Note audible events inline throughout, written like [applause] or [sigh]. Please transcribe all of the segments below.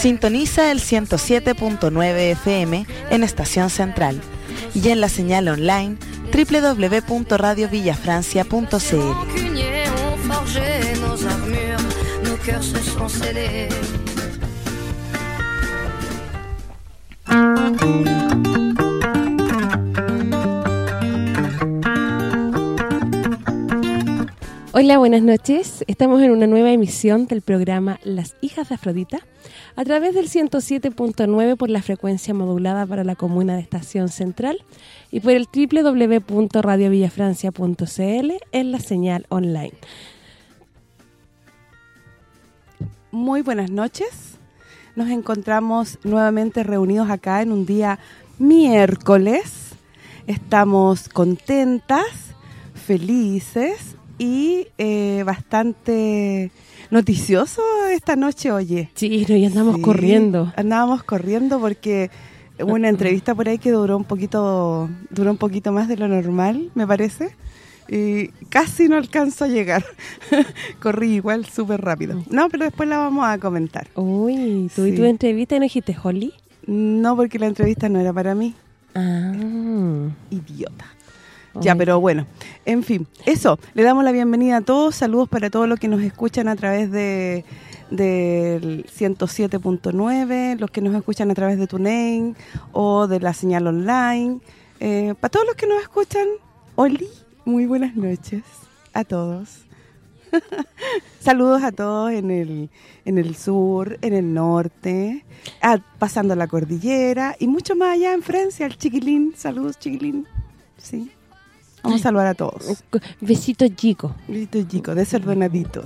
Sintoniza el 107.9 FM en Estación Central y en la señal online www.radiovillafrancia.cl. Hola, buenas noches. Estamos en una nueva emisión del programa Las Hijas de Afrodita a través del 107.9 por la frecuencia modulada para la comuna de Estación Central y por el www.radiovillafrancia.cl en la señal online. Muy buenas noches. Nos encontramos nuevamente reunidos acá en un día miércoles. Estamos contentas, felices y eh, bastante noticioso esta noche, oye. Sí, no, andamos corriendo. Andábamos corriendo porque hubo una [laughs] entrevista por ahí que duró un poquito duró un poquito más de lo normal, me parece. Y casi no alcanzo a llegar. [laughs] Corrí igual súper rápido. No, pero después la vamos a comentar. Uy, ¿tú y tu entrevista no dijiste Holly? No, porque la entrevista no era para mí. Ah. Idiota. Ya, pero bueno, en fin, eso, le damos la bienvenida a todos, saludos para todos los que nos escuchan a través de del 107.9, los que nos escuchan a través de TuneIn o de la señal online. Eh, para todos los que nos escuchan, Oli, muy buenas noches a todos. [laughs] Saludos a todos en el, en el sur, en el norte, pasando la cordillera y mucho más allá en Francia, el chiquilín. Saludos, chiquilín. Sí. Vamos a saludar a todos. Besito chico. Besito chico, de ser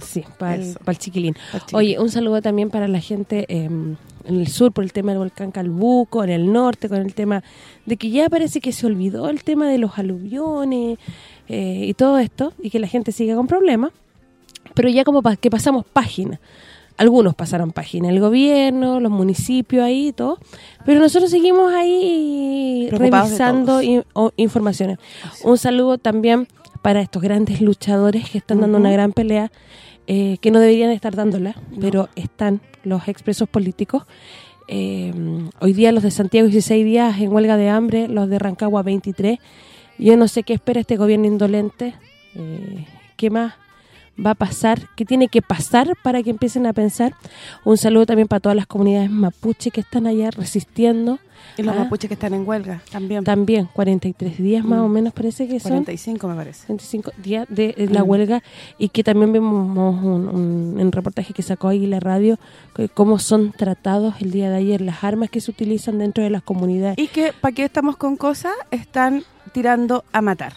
Sí, para el, chiquilín. Oye, un saludo también para la gente em, en el sur por el tema del volcán Calbuco, en el norte con el tema de que ya parece que se olvidó el tema de los aluviones eh, y todo esto, y que la gente sigue con problemas, pero ya como que pasamos página algunos pasaron página, el gobierno, los municipios ahí y todo, pero nosotros seguimos ahí revisando informaciones. Un saludo también para estos grandes luchadores que están dando una gran pelea, eh, que no deberían estar dándola, pero están los expresos políticos. Eh, hoy día los de Santiago 16 días en huelga de hambre, los de Rancagua 23. Yo no sé qué espera este gobierno indolente, eh, qué más va a pasar, qué tiene que pasar para que empiecen a pensar. Un saludo también para todas las comunidades mapuche que están allá resistiendo. Y los ¿ah? mapuches que están en huelga también. También, 43 días más o mm. menos parece que son. 45 me parece. 45 días de, la mm. huelga y que también vemos un, un, reportaje que sacó ahí la radio, cómo son tratados el día de ayer, las armas que se utilizan dentro de las comunidades. Y que, ¿para qué estamos con cosas? Están tirando a matar.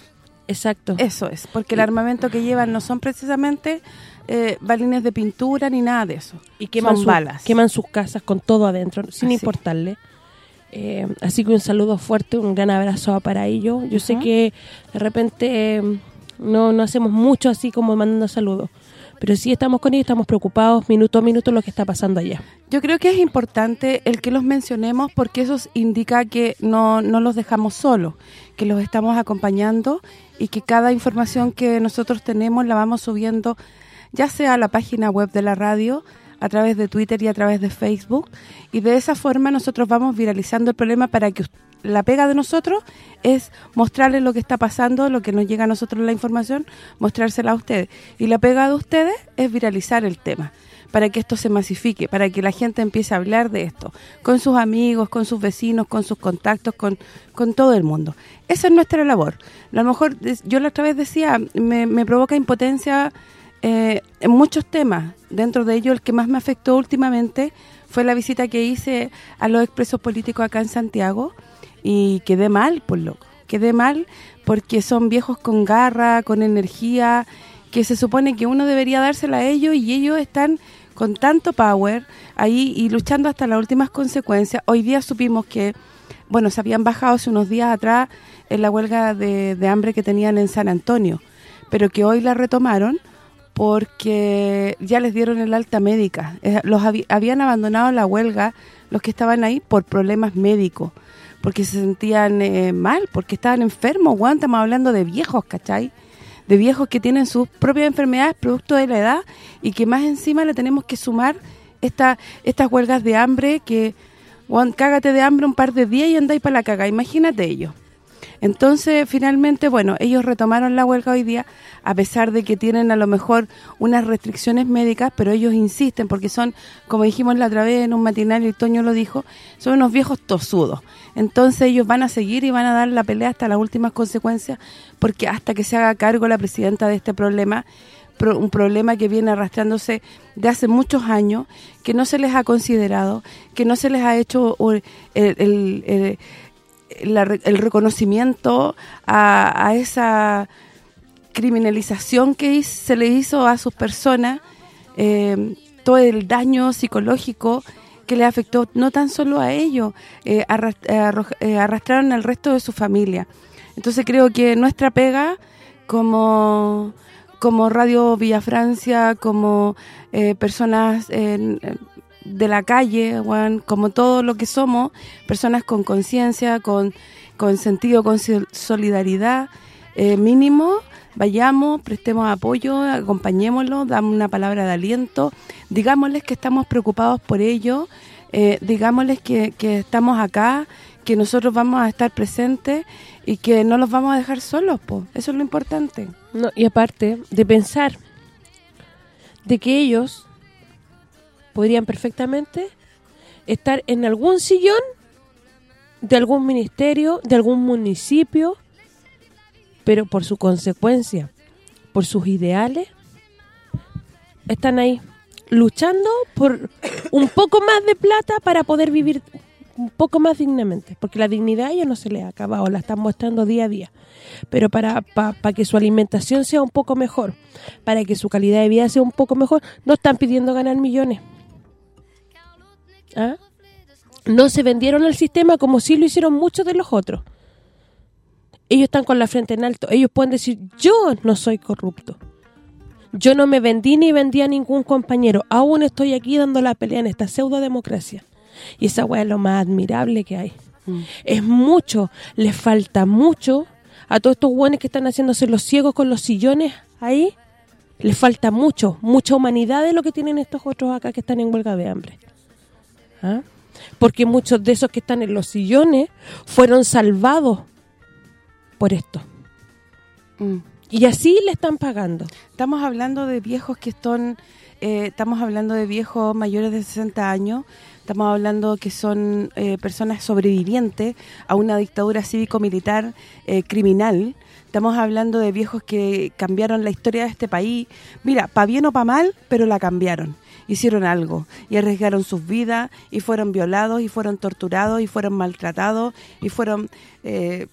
Exacto. Eso es, porque el armamento que llevan no son precisamente eh, balines de pintura ni nada de eso. Y queman balas. Queman sus casas con todo adentro, sin importarle. Eh, así que un saludo fuerte, un gran abrazo para ellos. Yo sé que de repente eh, no, no hacemos mucho así como mandando saludos, pero sí estamos con ellos, estamos preocupados minuto a minuto lo que está pasando allá. Yo creo que es importante el que los mencionemos porque eso indica que no, no los dejamos solos, que los estamos acompañando y que cada información que nosotros tenemos la vamos subiendo ya sea a la página web de la radio, a través de Twitter y a través de Facebook y de esa forma nosotros vamos viralizando el problema para que la pega de nosotros es mostrarles lo que está pasando, lo que nos llega a nosotros la información, mostrársela a ustedes. Y la pega de ustedes es viralizar el tema para que esto se masifique, para que la gente empiece a hablar de esto, con sus amigos, con sus vecinos, con sus contactos, con, con todo el mundo. Esa es nuestra labor. A lo mejor, yo la otra vez decía, me, provoca impotencia eh, en muchos temas. Dentro de ello, el que más me afectó últimamente fue la visita que hice a los expresos políticos acá en Santiago y quedé mal, por loco. Quedé mal porque son viejos con garra, con energía, que se supone que uno debería dársela a ellos y ellos están con tanto power ahí y luchando hasta las últimas consecuencias. Hoy día supimos que, bueno, se habían bajado hace unos días atrás en la huelga de, de hambre que tenían en San Antonio, pero que hoy la retomaron porque ya les dieron el alta médica. Eh, los habían abandonado la huelga los que estaban ahí por problemas médicos, porque se sentían eh, mal, porque estaban enfermos, Juan, estamos hablando de viejos, ¿cachai? De viejos que tienen sus propias enfermedades producto de la edad y que más encima le tenemos que sumar esta, estas huelgas de hambre que, cágate de hambre un par de días y andáis para la caga, imagínate ello. Entonces, finalmente, bueno, ellos retomaron la huelga hoy día, a pesar de que tienen a lo mejor unas restricciones médicas, pero ellos insisten, porque son, como dijimos la otra vez en un matinal, y Toño lo dijo, son unos viejos tosudos. Entonces ellos van a seguir y van a dar la pelea hasta las últimas consecuencias, porque hasta que se haga cargo la presidenta de este problema, un problema que viene arrastrándose de hace muchos años, que no se les ha considerado, que no se les ha hecho el el reconocimiento a, esa criminalización que se le hizo a sus personas, eh, todo el daño psicológico que le afectó no tan solo a ellos, eh, eh, arrastraron al resto de su familia. Entonces creo que nuestra pega como como Radio Villa Francia, como personas de la calle, como todo lo que somos, personas con conciencia, con, con sentido, con solidaridad eh, mínimo, vayamos, prestemos apoyo, acompañémoslo, damos una palabra de aliento, digámosles que estamos preocupados por ellos, eh, digámosles que, que estamos acá, que nosotros vamos a estar presentes y que no los vamos a dejar solos, pues eso es lo importante. No, y aparte de pensar de que ellos podrían perfectamente estar en algún sillón de algún ministerio, de algún municipio, pero por su consecuencia, por sus ideales, están ahí luchando por un poco más de plata para poder vivir un poco más dignamente, porque la dignidad a ellos no se les ha acabado, la están mostrando día a día. Pero para, para que su alimentación sea un poco mejor, para que su calidad de vida sea un poco mejor, no están pidiendo ganar millones. ¿Ah? No se vendieron al sistema como si lo hicieron muchos de los otros. Ellos están con la frente en alto. Ellos pueden decir, yo no soy corrupto. Yo no me vendí ni vendí a ningún compañero. Aún estoy aquí dando la pelea en esta pseudo democracia. Y esa weá es lo más admirable que hay. Mm. Es mucho, les falta mucho a todos estos buenos que están haciéndose los ciegos con los sillones ahí. Les falta mucho, mucha humanidad de lo que tienen estos otros acá que están en huelga de hambre. ¿Ah? Porque muchos de esos que están en los sillones fueron salvados por esto. Mm. Y así le están pagando. Estamos hablando de viejos que están... Eh, estamos hablando de viejos mayores de 60 años, estamos hablando que son eh, personas sobrevivientes a una dictadura cívico-militar eh, criminal, estamos hablando de viejos que cambiaron la historia de este país, mira, para bien o para mal, pero la cambiaron hicieron algo y arriesgaron sus vidas y fueron violados y fueron torturados y fueron maltratados y fueron eh,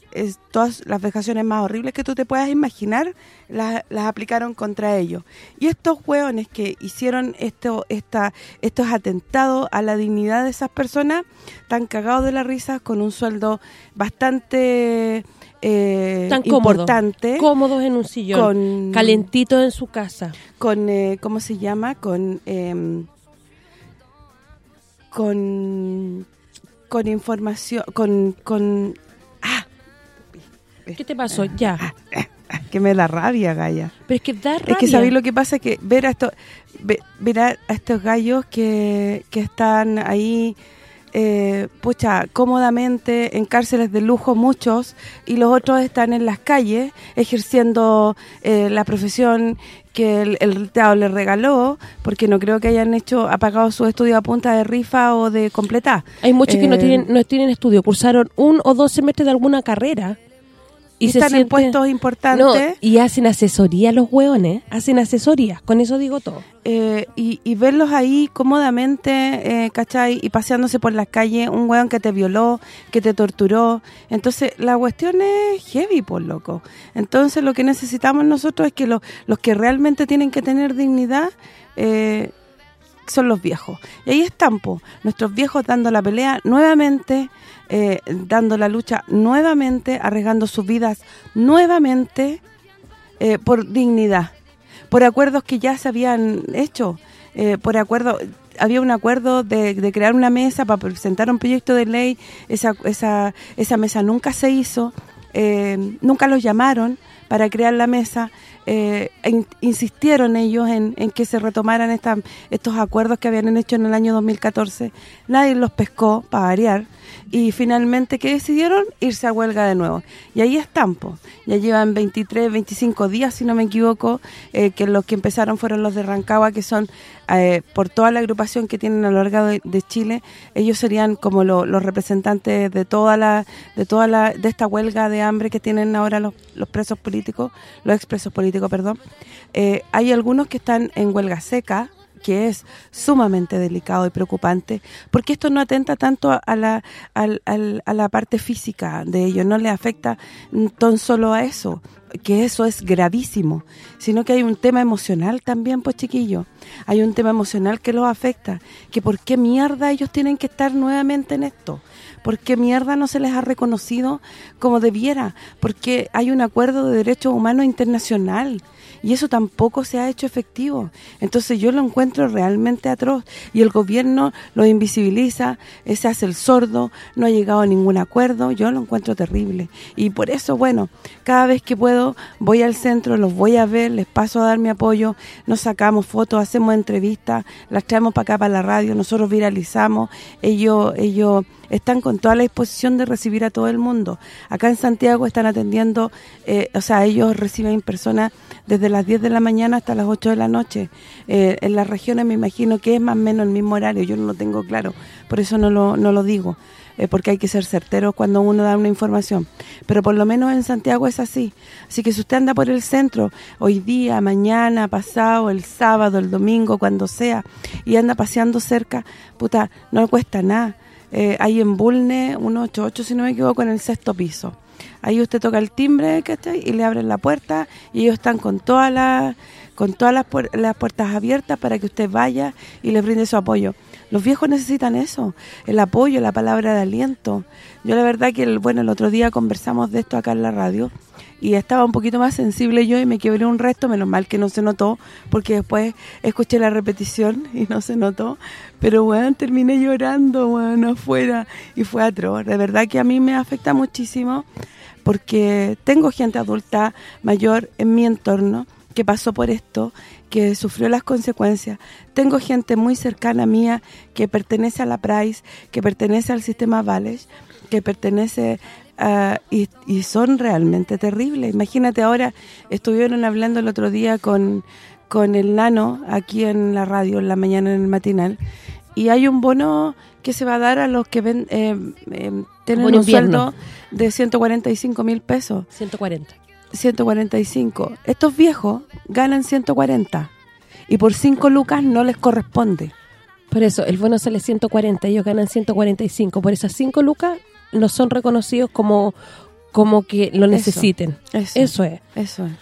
todas las vejaciones más horribles que tú te puedas imaginar las, aplicaron contra ellos. Y estos hueones que hicieron esto esta estos atentados a la dignidad de esas personas están cagados de la risa con un sueldo bastante eh, Tan importante. cómodos en un sillón, con, calentitos en su casa. Con, eh, ¿cómo se llama? Con, em, con, con información, con, con, ¿Qué te pasó? Ya. [laughs] Que me da rabia, Gaya. Pero es que da rabia. Es que sabéis lo que pasa que ver a estos ver a estos gallos que, que están ahí eh, pucha, cómodamente en cárceles de lujo muchos y los otros están en las calles ejerciendo eh, la profesión que el, el les regaló, porque no creo que hayan hecho apagado su estudio a punta de rifa o de completar. Hay muchos que no eh, tienen no tienen estudio, cursaron un o dos semestres de alguna carrera y, están en puestos importantes. y hacen asesoría los hueones, hacen asesoría, con eso digo todo. Eh, y, verlos ahí cómodamente, eh, ¿cachai? Y paseándose por las calles, un hueón que te violó, que te torturó. Entonces, la cuestión es heavy, por loco. Entonces, lo que necesitamos nosotros es que los, los que realmente tienen que tener dignidad... Eh, son los viejos. Y ahí están, nuestros viejos dando la pelea nuevamente, eh, dando la lucha nuevamente, arriesgando sus vidas nuevamente eh, por dignidad, por acuerdos que ya se habían hecho, eh, por acuerdo había un acuerdo de, crear una mesa para presentar un proyecto de ley, esa, esa, esa mesa nunca se hizo, nunca los llamaron para crear la mesa, eh, insistieron ellos en, que se retomaran estos acuerdos que habían hecho en el año 2014. Nadie los pescó, para variar, y finalmente, ¿qué decidieron? Irse a huelga de nuevo. Y ahí están, ya llevan 23, 25 días, si no me equivoco, eh, que los que empezaron fueron los de Rancagua, que son, eh, por toda la agrupación que tienen a lo largo de, Chile, ellos serían como los representantes de toda la de toda la de esta huelga de hambre que tienen ahora los, los presos políticos, los expresos políticos, perdón. Eh, hay algunos que están en huelga seca, que es sumamente delicado y preocupante, porque esto no atenta tanto a la, a la parte física de ellos, no le afecta tan solo a eso, que eso es gravísimo, sino que hay un tema emocional también, pues chiquillo. Hay un tema emocional que los afecta, que por qué mierda ellos tienen que estar nuevamente en esto. ¿Por qué mierda no se les ha reconocido como debiera? Porque hay un acuerdo de derechos humanos internacional y eso tampoco se ha hecho efectivo. Entonces yo lo encuentro realmente atroz y el gobierno lo invisibiliza, se hace el sordo, no ha llegado a ningún acuerdo, yo lo encuentro terrible. Y por eso, bueno, cada vez que puedo voy al centro, los voy a ver, les paso a dar mi apoyo, nos sacamos fotos, hacemos entrevistas, las traemos para acá para la radio, nosotros viralizamos, ellos ellos están con toda la disposición de recibir a todo el mundo. Acá en Santiago están atendiendo, eh, o sea, ellos reciben personas desde las 10 de la mañana hasta las 8 de la noche. Eh, en las regiones me imagino que es más o menos el mismo horario, yo no lo tengo claro, por eso no lo, digo. Eh, porque hay que ser certero cuando uno da una información. Pero por lo menos en Santiago es así. Así que si usted anda por el centro, hoy día, mañana, pasado, el sábado, el domingo, cuando sea, y anda paseando cerca, puta, no le cuesta nada eh, ahí en Bulne, 188, si no me equivoco, en el sexto piso. Ahí usted toca el timbre. Y le abren la puerta y ellos están con todas las con todas las, puertas abiertas para que usted vaya y le brinde su apoyo. Los viejos necesitan eso, el apoyo, la palabra de aliento. Yo la verdad que, el, bueno, el otro día conversamos de esto acá en la radio y estaba un poquito más sensible yo y me quebré un resto, menos mal que no se notó, porque después escuché la repetición y no se notó, pero bueno, terminé llorando, bueno, afuera y fue atroz. De verdad que a mí me afecta muchísimo porque tengo gente adulta mayor en mi entorno que pasó por esto, que sufrió las consecuencias. Tengo gente muy cercana mía que pertenece a la Price, que pertenece al sistema Vales, que pertenece y, son realmente terribles. Imagínate ahora, estuvieron hablando el otro día con, con el nano aquí en la radio, en la mañana en el matinal, y hay un bono que se va a dar a los que ven, eh, eh, tienen un sueldo de 145 mil pesos. 140. 145. Estos viejos ganan 140 y por 5 lucas no les corresponde. Por eso, el bono sale 140, ellos ganan 145. Por esas 5 lucas no son reconocidos como como que lo necesiten. Eso, es. Eso es.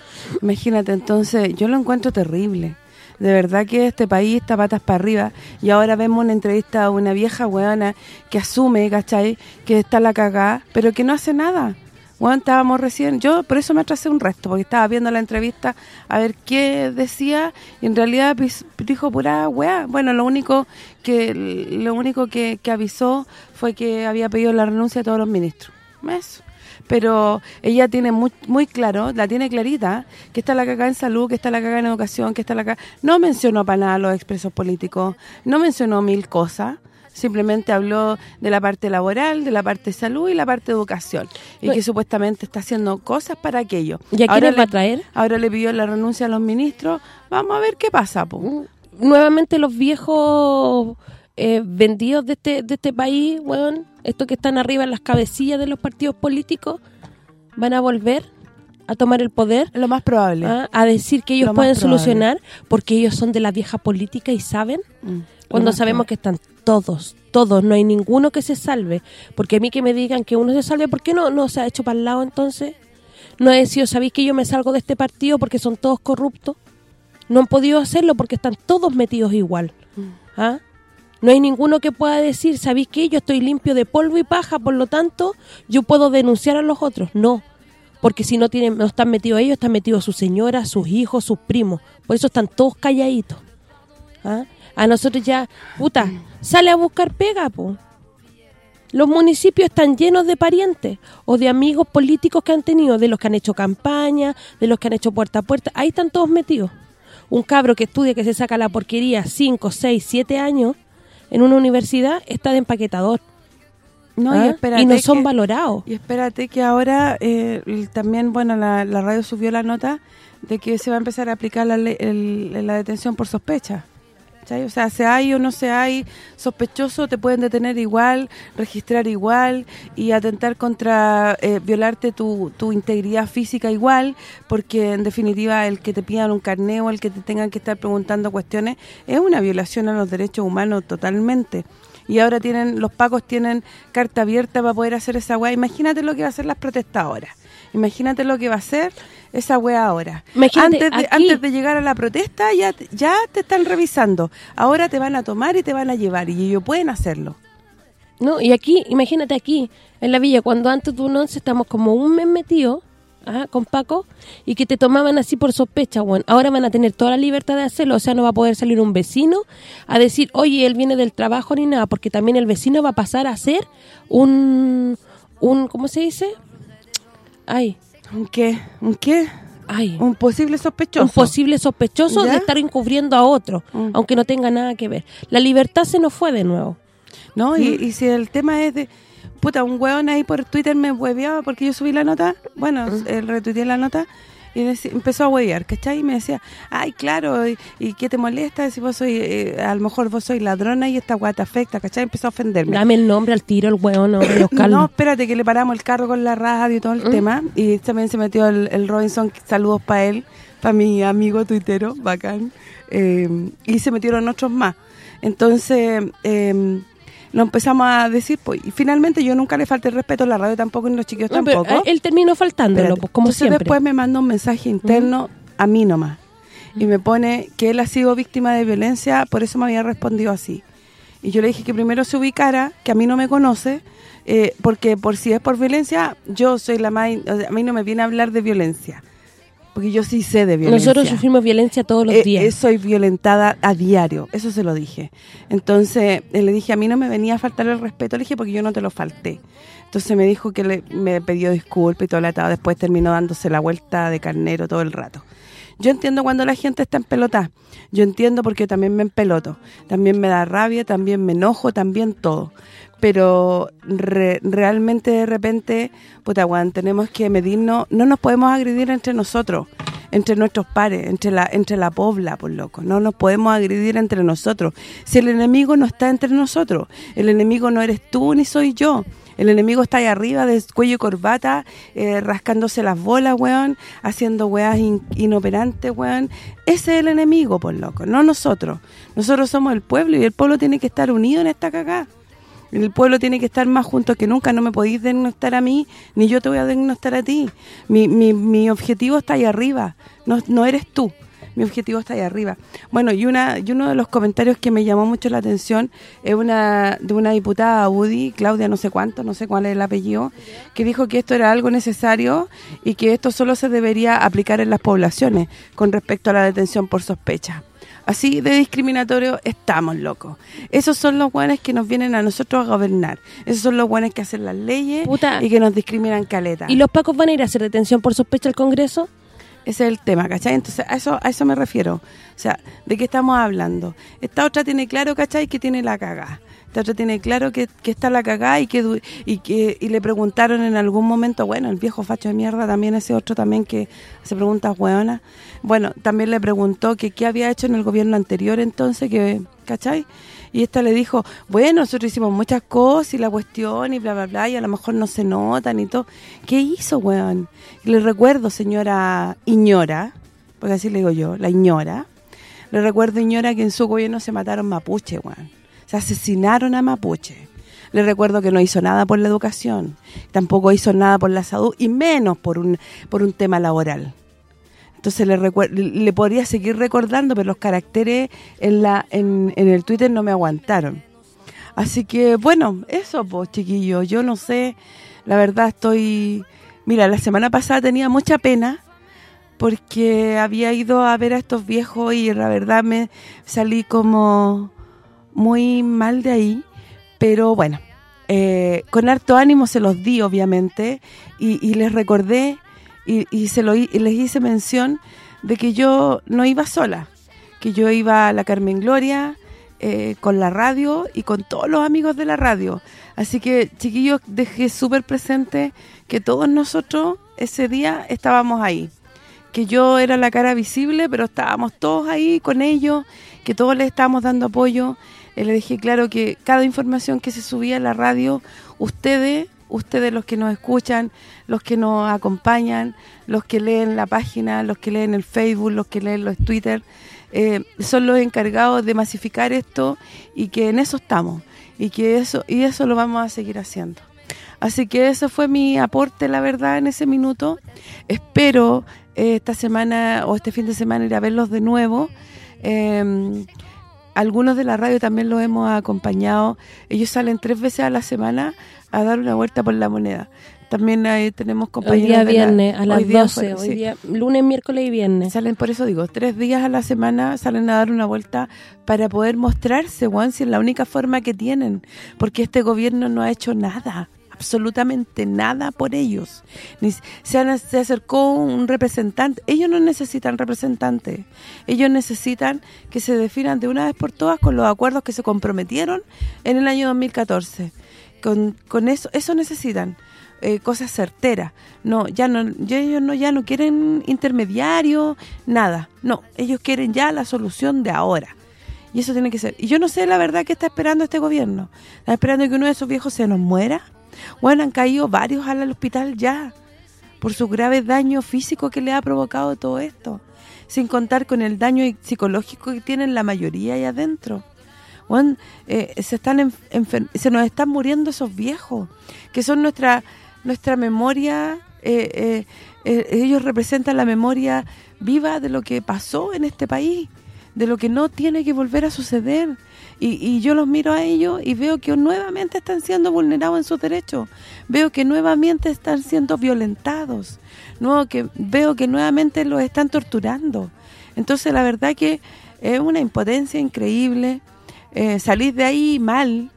Imagínate, entonces, yo lo encuentro terrible. De verdad que este país está patas para arriba y ahora vemos una entrevista a una vieja weona que asume, ¿cachai? Que está la cagada, pero que no hace nada. Bueno, estábamos recién, yo por eso me atrasé un resto, porque estaba viendo la entrevista a ver qué decía, y en realidad dijo pura weá. Bueno, lo único que lo único que, avisó fue que había pedido la renuncia a todos los ministros. Eso pero ella tiene muy muy claro, la tiene clarita, que está la caga en salud, que está la caga en educación, que está la caga... No mencionó para nada los expresos políticos, no mencionó mil cosas, simplemente habló de la parte laboral, de la parte de salud y la parte de educación. Y que supuestamente está haciendo cosas para aquello. ¿Y a quién va a traer? Ahora le pidió la renuncia a los ministros. Vamos a ver qué pasa, mm, Nuevamente los viejos eh, vendidos de este de este país, weón, estos que están arriba en las cabecillas de los partidos políticos, van a volver a tomar el poder. Lo más probable. ¿ah? A, decir que ellos pueden solucionar porque ellos son de la vieja política y saben. Mm cuando sabemos que están todos, todos, no hay ninguno que se salve. Porque a mí que me digan que uno se salve, ¿por qué no, no se ha hecho para el lado entonces? No es si sabéis que yo me salgo de este partido porque son todos corruptos. no han podido hacerlo porque están todos metidos igual. Mm. ¿Ah? No hay ninguno que pueda decir, ¿sabéis qué? Yo estoy limpio de polvo y paja, por lo tanto, yo puedo denunciar a los otros. No, porque si no tienen no están metidos ellos, están metidos sus señoras, sus hijos, sus primos. Por eso están todos calladitos. ¿Ah? A nosotros ya, puta, sale a buscar pega, po. Los municipios están llenos de parientes o de amigos políticos que han tenido, de los que han hecho campaña, de los que han hecho puerta a puerta. Ahí están todos metidos. Un cabro que estudia, que se saca la porquería 5, 6, 7 años en una universidad, está de empaquetador. No, y, ¿Ah? no son valorados. Y espérate que ahora eh, también, bueno, la, radio subió la nota de que se va a empezar a aplicar la, la detención por sospecha. O sea, se hay o no se hay sospechoso, te pueden detener igual, registrar igual y atentar contra, eh, violarte tu, tu, integridad física igual, porque en definitiva el que te pidan un carneo, el que te tengan que estar preguntando cuestiones, es una violación a los derechos humanos totalmente. Y ahora tienen los pacos tienen carta abierta para poder hacer esa weá. Imagínate lo que va a hacer las protestadoras. Imagínate lo que va a hacer esa wea ahora. antes de, antes de llegar a la protesta ya ya te están revisando. Ahora te van a tomar y te van a llevar y ellos pueden hacerlo. No, y aquí, imagínate aquí, en la villa, cuando antes tú no estamos como un mes metidos con Paco y que te tomaban así por sospecha, bueno, ahora van a tener toda la libertad de hacerlo, o sea, no va a poder salir un vecino a decir, oye, él viene del trabajo ni nada, porque también el vecino va a pasar a ser un, un ¿cómo se dice? Ay, ¿Un qué? ¿Un qué? Ay. Un posible sospechoso. Un posible sospechoso de estar encubriendo a otro, mm. aunque no tenga nada que ver. La libertad se nos fue de nuevo. No, y, ¿Mm? y si el tema es de... Puta, un hueón ahí por Twitter me hueveaba porque yo subí la nota, bueno, ¿Mm? el retuiteé la nota y empezó a huevear, ¿cachai? Y me decía, ay, claro, ¿y, qué te molesta si vos soy, eh, a lo mejor vos soy ladrona y esta guata afecta, ¿cachai? Empezó a ofenderme. Dame el nombre al tiro, el hueón, [coughs] no, No, espérate, que le paramos el carro con la radio y todo el ¿Mm? tema. Y también se metió el, Robinson, saludos para él, para mi amigo tuitero, bacán. Eh, y se metieron otros más. Entonces... Eh, lo empezamos a decir, pues, y finalmente yo nunca le falté el respeto a la radio tampoco y los chiquillos tampoco. él terminó faltándolo, pues, como Entonces después me manda un mensaje interno a mí nomás, y me pone que él ha sido víctima de violencia, por eso me había respondido así. Y yo le dije que primero se ubicara, que a mí no me conoce, eh, porque por si es por violencia, yo soy la más... a mí no me viene a hablar de violencia porque yo sí sé de violencia. Nosotros sufrimos violencia todos los eh, días. Eh, soy violentada a diario, eso se lo dije. Entonces, eh, le dije, a mí no me venía a faltar el respeto, le dije, porque yo no te lo falté. Entonces me dijo que le, me pidió disculpas y todo el atado, después terminó dándose la vuelta de carnero todo el rato. Yo entiendo cuando la gente está en pelota. Yo entiendo porque también me empeloto. También me da rabia, también me enojo, también todo pero realmente de repente, puta, Juan, tenemos que medirnos, no nos podemos agredir entre nosotros, entre nuestros pares, entre la entre la pobla, por loco, no nos podemos agredir entre nosotros. Si el enemigo no está entre nosotros, el enemigo no eres tú ni soy yo, el enemigo está ahí arriba de cuello y corbata, eh, rascándose las bolas, weón, haciendo weas inoperantes, weón. Ese es el enemigo, por loco, no nosotros. Nosotros somos el pueblo y el pueblo tiene que estar unido en esta cagada. El pueblo tiene que estar más junto que nunca, no me podéis diagnosticar a mí, ni yo te voy a diagnosticar a ti. Mi, mi, mi objetivo está ahí arriba, no, no eres tú mi objetivo está ahí arriba. Bueno, y una y uno de los comentarios que me llamó mucho la atención es una de una diputada UDI, Claudia no sé cuánto, no sé cuál es el apellido, que dijo que esto era algo necesario y que esto solo se debería aplicar en las poblaciones con respecto a la detención por sospecha. Así de discriminatorio estamos, locos. Esos son los guanes que nos vienen a nosotros a gobernar. Esos son los guanes que hacen las leyes y que nos discriminan caleta. ¿Y los pacos van a ir a hacer detención por sospecha al Congreso? Ese es el tema, ¿cachai? Entonces, a eso a eso me refiero. O sea, ¿de qué estamos hablando? Esta otra tiene claro, ¿cachai? Que tiene la cagada. Esta tiene claro que, que está la cagada y que y que y le preguntaron en algún momento, bueno, el viejo facho de mierda, también ese otro también que se pregunta, hueona. Bueno, también le preguntó que qué había hecho en el gobierno anterior entonces, que ¿cachai? Y esta le dijo, bueno, nosotros hicimos muchas cosas y la cuestión y bla, bla, bla, y a lo mejor no se notan y todo. ¿Qué hizo, weón? le recuerdo, señora Iñora, porque así le digo yo, la Iñora, le recuerdo, Iñora, que en su gobierno se mataron mapuche, weón. Se asesinaron a mapuche. Le recuerdo que no hizo nada por la educación, tampoco hizo nada por la salud y menos por un por un tema laboral. Entonces le, le podría seguir recordando, pero los caracteres en la en, en el Twitter no me aguantaron. Así que, bueno, eso, pues, chiquillos. Yo no sé, la verdad estoy... Mira, la semana pasada tenía mucha pena porque había ido a ver a estos viejos y la verdad me salí como muy mal de ahí. Pero bueno, eh, con harto ánimo se los di, obviamente, y, les recordé y, se les hice mención de que yo no iba sola, que yo iba a la Carmen Gloria, eh, con la radio y con todos los amigos de la radio. Así que, chiquillos, dejé súper presente que todos nosotros ese día estábamos ahí. Que yo era la cara visible, pero estábamos todos ahí con ellos, que todos les estábamos dando apoyo. Eh, le dije claro que cada información que se subía a la radio, ustedes, ustedes los que nos escuchan, los que nos acompañan, los que leen la página, los que leen el Facebook, los que leen los Twitter, eh, son los encargados de masificar esto y que en eso estamos y que eso y eso lo vamos a seguir haciendo. Así que ese fue mi aporte, la verdad, en ese minuto. Espero eh, esta semana o este fin de semana ir a verlos de nuevo. Em, algunos de la radio también los hemos acompañado. Ellos salen tres veces a la semana a dar una vuelta por la moneda. También ahí tenemos compañeros Hoy día viernes, a las 12, hoy día, lunes, miércoles y viernes. Salen, por eso digo, tres días a la semana salen a dar una vuelta para poder mostrarse, Juan, si es la única forma que tienen. Porque este gobierno no ha hecho nada absolutamente nada por ellos. Ni se, se acercó un representante. Ellos no necesitan representante. Ellos necesitan que se definan de una vez por todas con los acuerdos que se comprometieron en el año 2014. Con, con eso eso necesitan. Eh, cosas certeras. No, ya no ellos no ya no quieren intermediarios, nada. No, ellos quieren ya la solución de ahora. Y eso tiene que ser. Y yo no sé la verdad que está esperando este gobierno. Está esperando que uno de esos viejos se nos muera. Bueno, han caído varios al hospital ya por su grave daño físico que le ha provocado todo esto. Sin contar con el daño psicológico que tienen la mayoría ahí adentro. Bueno, eh, se están se nos están muriendo esos viejos, que son nuestra nuestra memoria, eh, eh, ellos representan la memoria viva de lo que pasó en este país, de lo que no tiene que volver a suceder. Y, yo los miro a ellos y veo que nuevamente están siendo vulnerados en sus derechos. Veo que nuevamente están siendo violentados. Que Veo que nuevamente los están torturando. Entonces, la verdad que es una impotencia increíble. salir de ahí mal,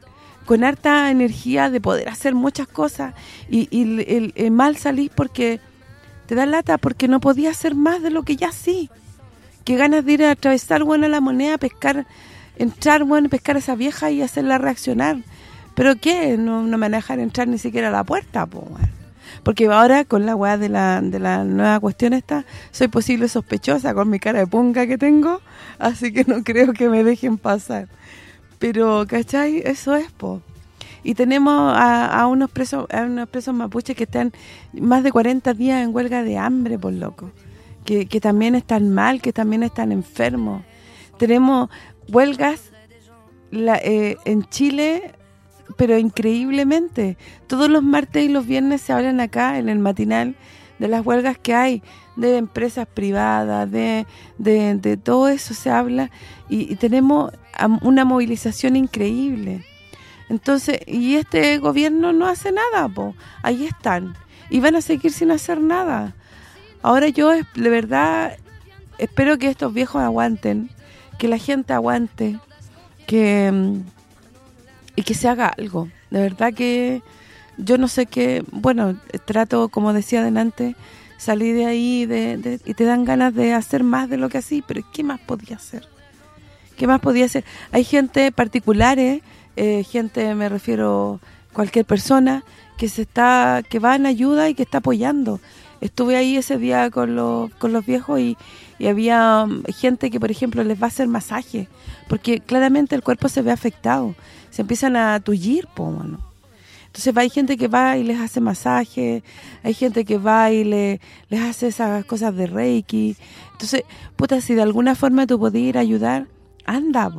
con harta energía de poder hacer muchas cosas y, mal salís porque te da lata porque no podía hacer más de lo que ya sí. Qué ganas de ir a atravesar bueno la moneda, pescar, entrar bueno, pescar a esa vieja y hacerla reaccionar. ¿Pero qué? No, no me a dejar entrar ni siquiera a la puerta, Porque ahora con la weá de la, de la nueva cuestión esta, soy posible sospechosa con mi cara de punga que tengo, así que no creo que me dejen pasar. Pero, ¿cachai? Eso es, po. Y tenemos a, unos presos a unos presos mapuches que están más de 40 días en huelga de hambre, por loco. Que, que también están mal, que también están enfermos. Tenemos huelgas eh, en Chile, pero increíblemente. Todos los martes y los viernes se hablan acá, en el matinal, de las huelgas que hay, de empresas privadas, de, de, todo eso se habla. y tenemos una movilización increíble. Entonces, y este gobierno no hace nada, po. ahí están. Y van a seguir sin hacer nada. Ahora yo, de verdad, espero que estos viejos aguanten, que la gente aguante, que y que se haga algo. De verdad que yo no sé qué, bueno, trato, como decía adelante, salir de ahí de, y te dan ganas de hacer más de lo que así, pero ¿qué más podía hacer? ¿Qué más podía hacer? Hay gente particulares, eh, gente, me refiero cualquier persona, que se está que va en ayuda y que está apoyando. Estuve ahí ese día con los, con los viejos y, había um, gente que, por ejemplo, les va a hacer masaje, porque claramente el cuerpo se ve afectado. Se empiezan a tullir, po. Entonces hay gente que va y les hace masaje, hay gente que va y le, les hace esas cosas de Reiki. Entonces, puta, si de alguna forma tú podías ir a ayudar, anda,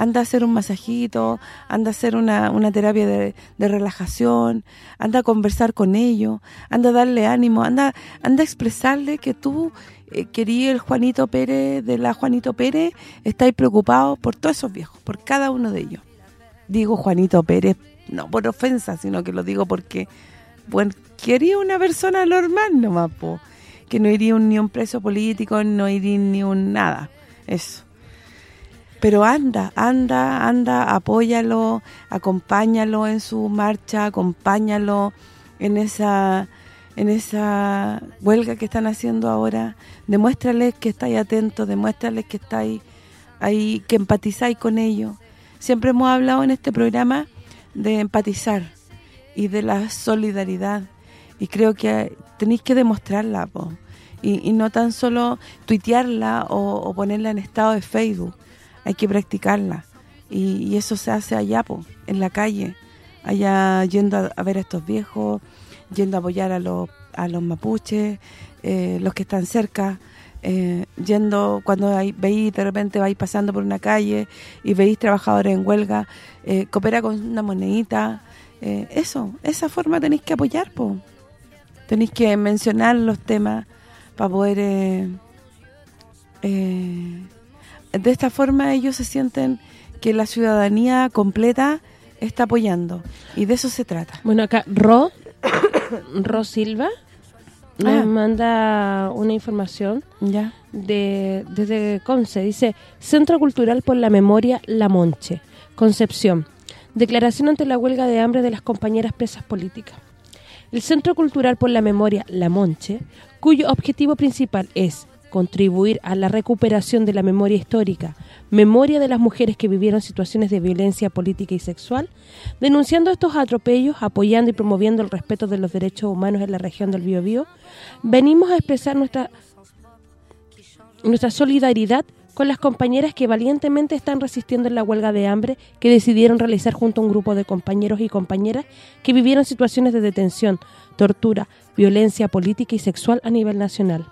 anda a hacer un masajito, anda a hacer una, una terapia de, relajación, anda a conversar con ellos, anda a darle ánimo, anda, anda a expresarle que tú eh, querías el Juanito Pérez de la Juanito Pérez, estáis preocupados por todos esos viejos, por cada uno de ellos. Digo Juanito Pérez, no por ofensa, sino que lo digo porque, bueno, quería una persona normal nomás, po, que no iría ni un preso político, no iría ni un nada, eso. Pero anda, anda, anda, apóyalo, acompáñalo en su marcha, acompáñalo en esa en esa huelga que están haciendo ahora, demuéstrales que estáis atentos, demuéstrales que estáis ahí, que empatizáis con ellos. Siempre hemos hablado en este programa de empatizar y de la solidaridad. Y creo que tenéis que demostrarla, Y, no tan solo tuitearla o, ponerla en estado de Facebook, hay que practicarla y, eso se hace allá, en la calle, allá yendo a ver a estos viejos, yendo a apoyar a los, a los mapuches, eh, los que están cerca, eh, yendo cuando hay, veis de repente vais pasando por una calle y veis trabajadores en huelga, eh, coopera con una monedita, eso, esa forma tenéis que apoyar, po. tenéis que mencionar los temas para poder... de esta forma ellos se sienten que la ciudadanía completa está apoyando y de eso se trata. Bueno, acá [coughs] Ro Silva nos ah. manda una información ya de desde Conce. Dice, Centro Cultural por la Memoria La Monche, Concepción. Declaración ante la huelga de hambre de las compañeras presas políticas. El Centro Cultural por la Memoria La Monche, cuyo objetivo principal es contribuir a la recuperación de la memoria histórica, memoria de las mujeres que vivieron situaciones de violencia política y sexual, denunciando estos atropellos, apoyando y promoviendo el respeto de los derechos humanos en la región del Biobío, venimos a expresar nuestra nuestra solidaridad con las compañeras que valientemente están resistiendo en la huelga de hambre que decidieron realizar junto a un grupo de compañeros y compañeras que vivieron situaciones de detención, tortura, violencia política y sexual a nivel nacional.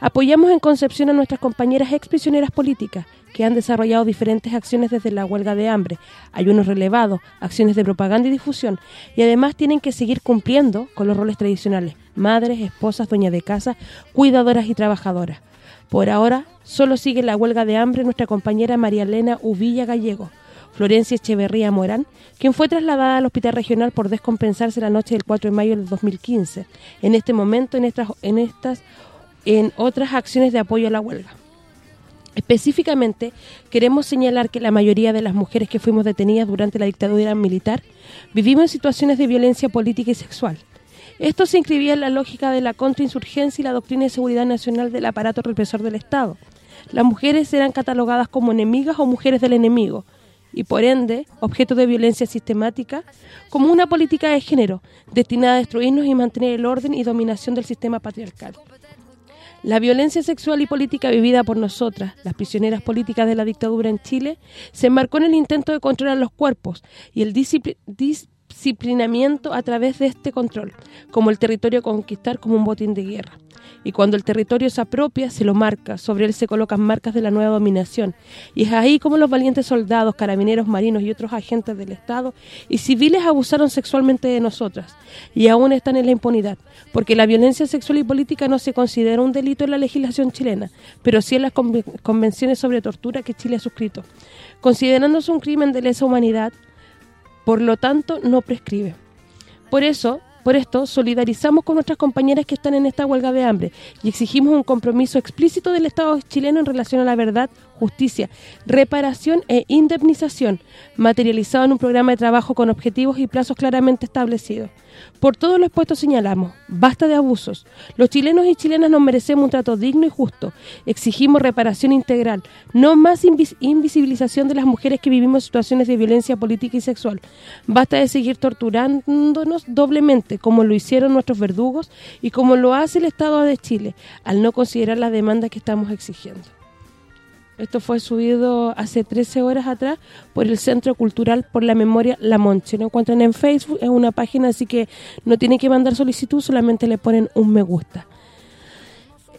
Apoyamos en Concepción a nuestras compañeras exprisioneras políticas que han desarrollado diferentes acciones desde la huelga de hambre, ayunos relevados, acciones de propaganda y difusión, y además tienen que seguir cumpliendo con los roles tradicionales, madres, esposas, dueñas de casa, cuidadoras y trabajadoras. Por ahora, solo sigue la huelga de hambre nuestra compañera María Elena Uvilla Gallego, Florencia Echeverría Morán, quien fue trasladada al hospital regional por descompensarse la noche del 4 de mayo del 2015. En este momento, en estas, en estas en otras acciones de apoyo a la huelga. Específicamente, queremos señalar que la mayoría de las mujeres que fuimos detenidas durante la dictadura militar vivimos situaciones de violencia política y sexual. Esto se inscribía en la lógica de la contrainsurgencia y la doctrina de seguridad nacional del aparato represor del Estado. Las mujeres eran catalogadas como enemigas o mujeres del enemigo, y por ende, objeto de violencia sistemática, como una política de género destinada a destruirnos y mantener el orden y dominación del sistema patriarcal. La violencia sexual y política vivida por nosotras, las prisioneras políticas de la dictadura en Chile, se enmarcó en el intento de controlar los cuerpos y el disciplinamiento a través de este control, como el territorio a conquistar como un botín de guerra y cuando el territorio se apropia, se lo marca, sobre él se colocan marcas de la nueva dominación. Y es ahí como los valientes soldados, carabineros, marinos y otros agentes del Estado y civiles abusaron sexualmente de nosotras, y aún están en la impunidad, porque la violencia sexual y política no se considera un delito en la legislación chilena, pero sí en las convenciones sobre tortura que Chile ha suscrito. Considerándose un crimen de lesa humanidad, por lo tanto, no prescribe. Por eso, por esto, solidarizamos con nuestras compañeras que están en esta huelga de hambre y exigimos un compromiso explícito del Estado chileno en relación a la verdad, justicia, reparación e indemnización, materializado en un programa de trabajo con objetivos y plazos claramente establecidos. Por todos los puestos señalamos, basta de abusos. Los chilenos y chilenas nos merecemos un trato digno y justo. Exigimos reparación integral, no más invisibilización de las mujeres que vivimos situaciones de violencia política y sexual. Basta de seguir torturándonos doblemente, como lo hicieron nuestros verdugos y como lo hace el Estado de Chile, al no considerar las demandas que estamos exigiendo. Esto fue subido hace 13 horas atrás por el Centro Cultural por la Memoria La Monche. Lo encuentran en Facebook, es una página, así que no tienen que mandar solicitud, solamente le ponen un me gusta.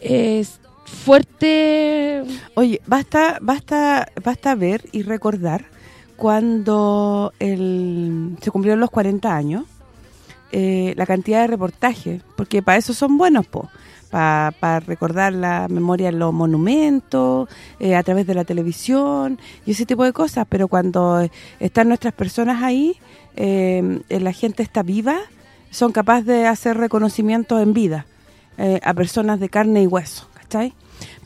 Es fuerte... Oye, basta basta basta ver y recordar cuando se cumplieron los 40 años, eh, la cantidad de reportajes, porque para eso son buenos, po, para recordar la memoria en los monumentos, eh, a través de la televisión y ese tipo de cosas, pero cuando están nuestras personas ahí, eh, la gente está viva, son capaces de hacer reconocimientos en vida a personas de carne y hueso, ¿cachai?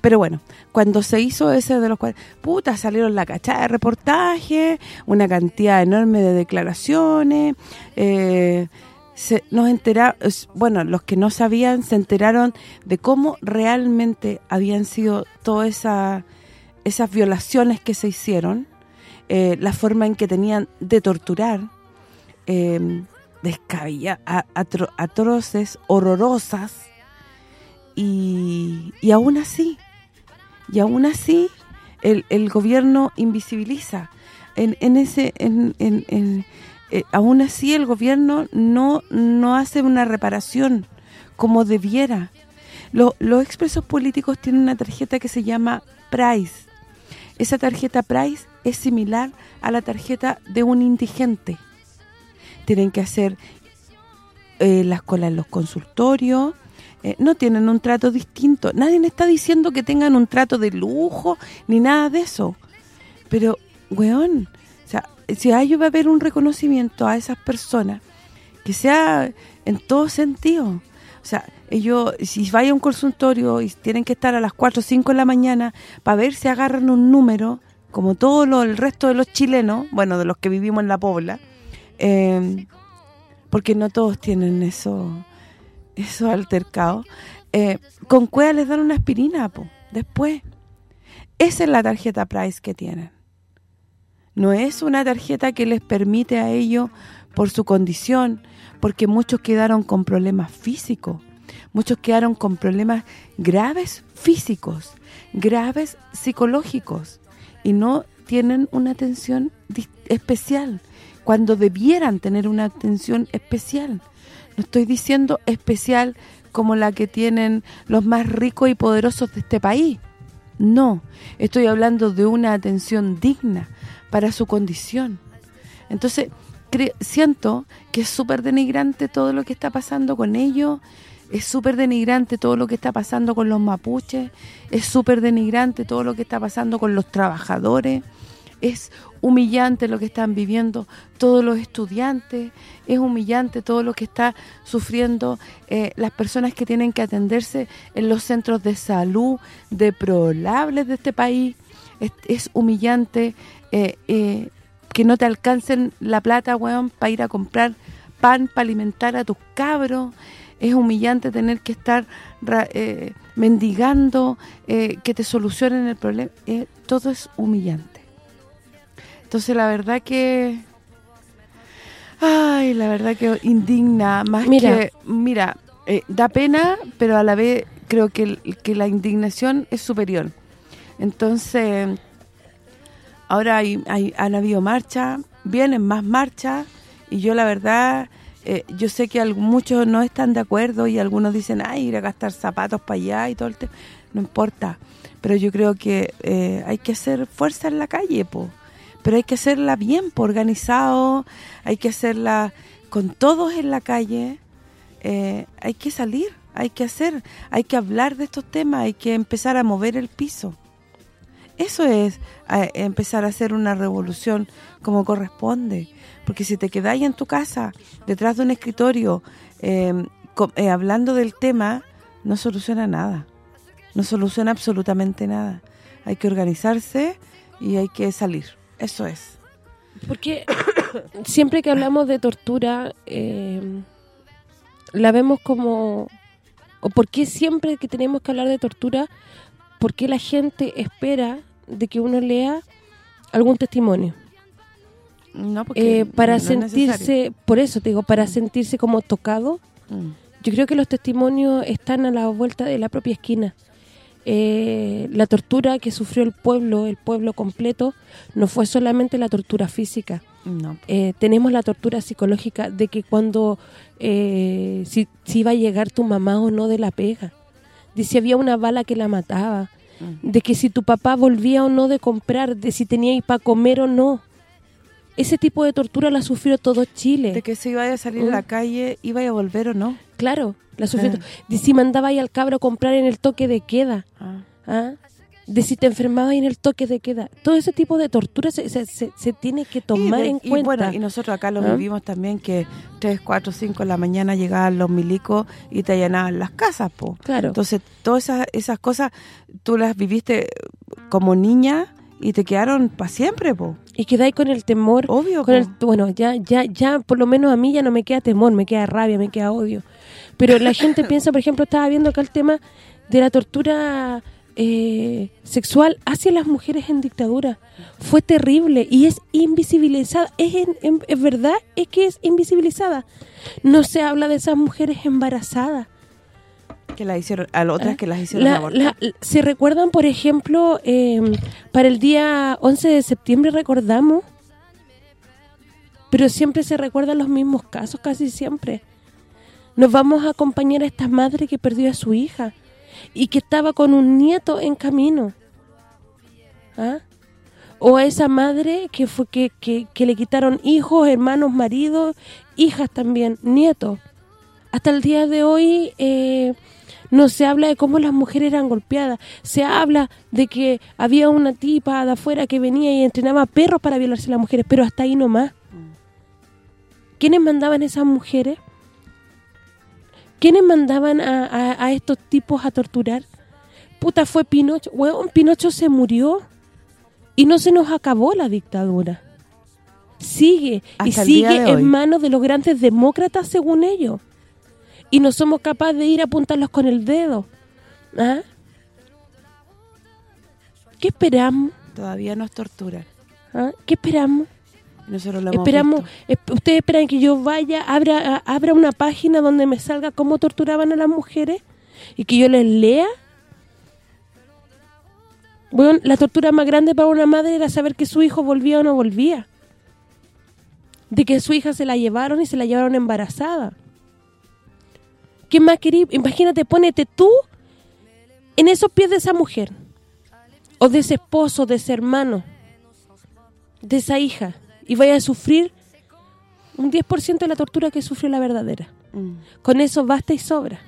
Pero bueno, cuando se hizo ese de los cuales, puta, salieron la cachada de reportajes, una cantidad enorme de declaraciones, eh, se, nos enteramos, bueno, los que no sabían se enteraron de cómo realmente habían sido todas esa, esas violaciones que se hicieron, eh, la forma en que tenían de torturar, eh, atroces, horrorosas, y, y aún así y aún así el, el gobierno invisibiliza. En, en ese en, en, eh, aún así el gobierno no no hace una reparación como debiera. los expresos políticos tienen una tarjeta que se llama Price. Esa tarjeta Price es similar a la tarjeta de un indigente. Tienen que hacer eh, las colas en los consultorios, eh, no tienen un trato distinto. Nadie está diciendo que tengan un trato de lujo ni nada de eso. Pero, weón, si hay va a haber un reconocimiento a esas personas, que sea en todo sentido. O sea, ellos, si vaya a un consultorio y tienen que estar a las 4 o 5 de la mañana para ver si agarran un número, como todo lo, el resto de los chilenos, bueno, de los que vivimos en la Pobla, eh, porque no todos tienen eso esos altercados, eh, con cueva les dan una aspirina, po, después. Esa es la tarjeta Price que tienen. No es una tarjeta que les permite a ellos, por su condición, porque muchos quedaron con problemas físicos, muchos quedaron con problemas graves físicos, graves psicológicos, y no tienen una atención especial, cuando debieran tener una atención especial. No estoy diciendo especial como la que tienen los más ricos y poderosos de este país. No, estoy hablando de una atención digna para su condición. Entonces, siento que es súper denigrante todo lo que está pasando con ellos, es súper denigrante todo lo que está pasando con los mapuches, es súper denigrante todo lo que está pasando con los trabajadores, es humillante lo que están viviendo todos los estudiantes, es humillante todo lo que está sufriendo eh, las personas que tienen que atenderse en los centros de salud deplorables de este país, es, humillante eh, eh, que no te alcancen la plata, weón, para ir a comprar pan para alimentar a tus cabros, es humillante tener que estar mendigando, que te solucionen el problema, todo es humillante. Entonces la verdad que... Ay, la verdad que indigna, más mira. que... Mira, eh, da pena, pero a la vez creo que, que la indignación es superior. Entonces, ahora hay, hay, han habido marchas, vienen más marchas, y yo la verdad, eh, yo sé que muchos no están de acuerdo y algunos dicen, ay, ir a gastar zapatos para allá y todo el tema. No importa, pero yo creo que eh, hay que hacer fuerza en la calle, po pero hay que hacerla bien, organizado, hay que hacerla con todos en la calle, eh, hay que salir, hay que hacer, hay que hablar de estos temas, hay que empezar a mover el piso. Eso es empezar a hacer una revolución como corresponde, porque si te quedáis en tu casa, detrás de un escritorio, em, eh, hablando del tema, no soluciona nada, no soluciona absolutamente nada. Hay que organizarse y hay que salir. Eso es. Porque [coughs] siempre que hablamos de tortura, eh, la vemos como... ¿O por qué siempre que tenemos que hablar de tortura, por qué la gente espera de que uno lea algún testimonio? No, porque eh, para sentirse, por eso te digo, para sentirse como tocado, mm. yo creo que los testimonios están a la vuelta de la propia esquina. Eh, la tortura que sufrió el pueblo, el pueblo completo, no fue solamente la tortura física. Eh, tenemos la tortura psicológica de que cuando eh, si, si, iba a llegar tu mamá o no de la pega, de si había una bala que la mataba, de que si tu papá volvía o no de comprar, de si tenía para comer o no. ese tipo de tortura la sufrió todo Chile. De que si iba a salir a la calle, iba a volver o no. Claro, la sufrió. De si mandaba ahí al cabro a comprar en el toque de queda. Ah. ¿Ah? De si te enfermabas en el toque de queda. Todo ese tipo de tortura se, se, tiene que tomar en cuenta. Y bueno, y nosotros acá lo ¿Ah? vivimos también que 3, 4, 5 de la mañana llegaban los milicos y te allanaban las casas, po. Claro. Entonces, todas esas, esas cosas tú las viviste como niña y te quedaron para siempre, po. Y quedáis con el temor. Obvio, con el, Bueno, ya ya ya por lo menos a mí ya no me queda temor, me queda rabia, me queda odio. Pero la gente [laughs] piensa, por ejemplo, estaba viendo acá el tema de la tortura eh, sexual hacia las mujeres en dictadura. Fue terrible y es invisibilizada. Es, es verdad, es que es invisibilizada. No se habla de esas mujeres embarazadas que la hicieron, a otras que las hicieron ¿Se recuerdan, por ejemplo, em, para el día 11 de septiembre recordamos? Pero siempre se recuerdan los mismos casos, casi siempre. Nos vamos a acompañar a esta madre que perdió a su hija y que estaba con un nieto en camino. ¿Ah? O a esa madre que fue que, que, que le quitaron hijos, hermanos, maridos, hijas también, nietos. Hasta el día de hoy... Eh, no se habla de cómo las mujeres eran golpeadas, se habla de que había una tipa de afuera que venía y entrenaba perros para violarse a las mujeres, pero hasta ahí nomás. ¿Quiénes mandaban esas mujeres? ¿Quiénes mandaban a, estos tipos a torturar? Puta, fue Pinocho. Weón, Pinocho se murió y no se nos acabó la dictadura. Sigue, y sigue en manos de los grandes demócratas según ellos y no somos capaces de ir a apuntarlos con el dedo. ¿Ah? ¿Qué esperamos? Todavía nos torturan. ¿Ah? ¿Qué esperamos? Nosotros lo esperamos ustedes esperan que yo vaya abra abra una página donde me salga cómo torturaban a las mujeres y que yo les lea bueno la tortura más grande para una madre era saber que su hijo volvía o no volvía de que su hija se la llevaron y se la llevaron embarazada ¿Qué más querí? Imagínate, ponete tú en esos pies de esa mujer. O de ese esposo, de ese hermano. De esa hija. Y vaya a sufrir un 10% de la tortura que sufrió la verdadera. Mm. Con eso basta y sobra.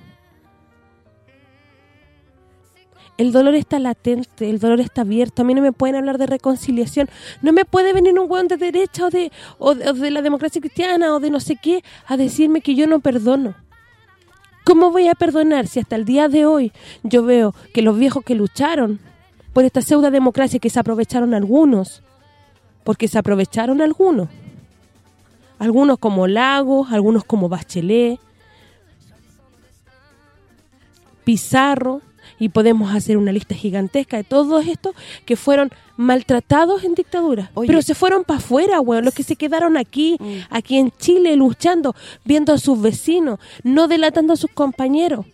El dolor está latente, el dolor está abierto. A mí no me pueden hablar de reconciliación. No me puede venir un hueón de derecha o de, o de la democracia cristiana o de no sé qué a decirme que yo no perdono. ¿Cómo voy a perdonar si hasta el día de hoy yo veo que los viejos que lucharon por esta pseudo democracia que se aprovecharon algunos, porque se aprovecharon algunos, algunos como Lagos, algunos como Bachelet, Pizarro, y podemos hacer una lista gigantesca de todos estos que fueron maltratados en dictadura. pero se fueron para afuera, weón. Los que se quedaron aquí, mm. aquí en Chile, luchando, viendo a sus vecinos, no delatando a sus compañeros.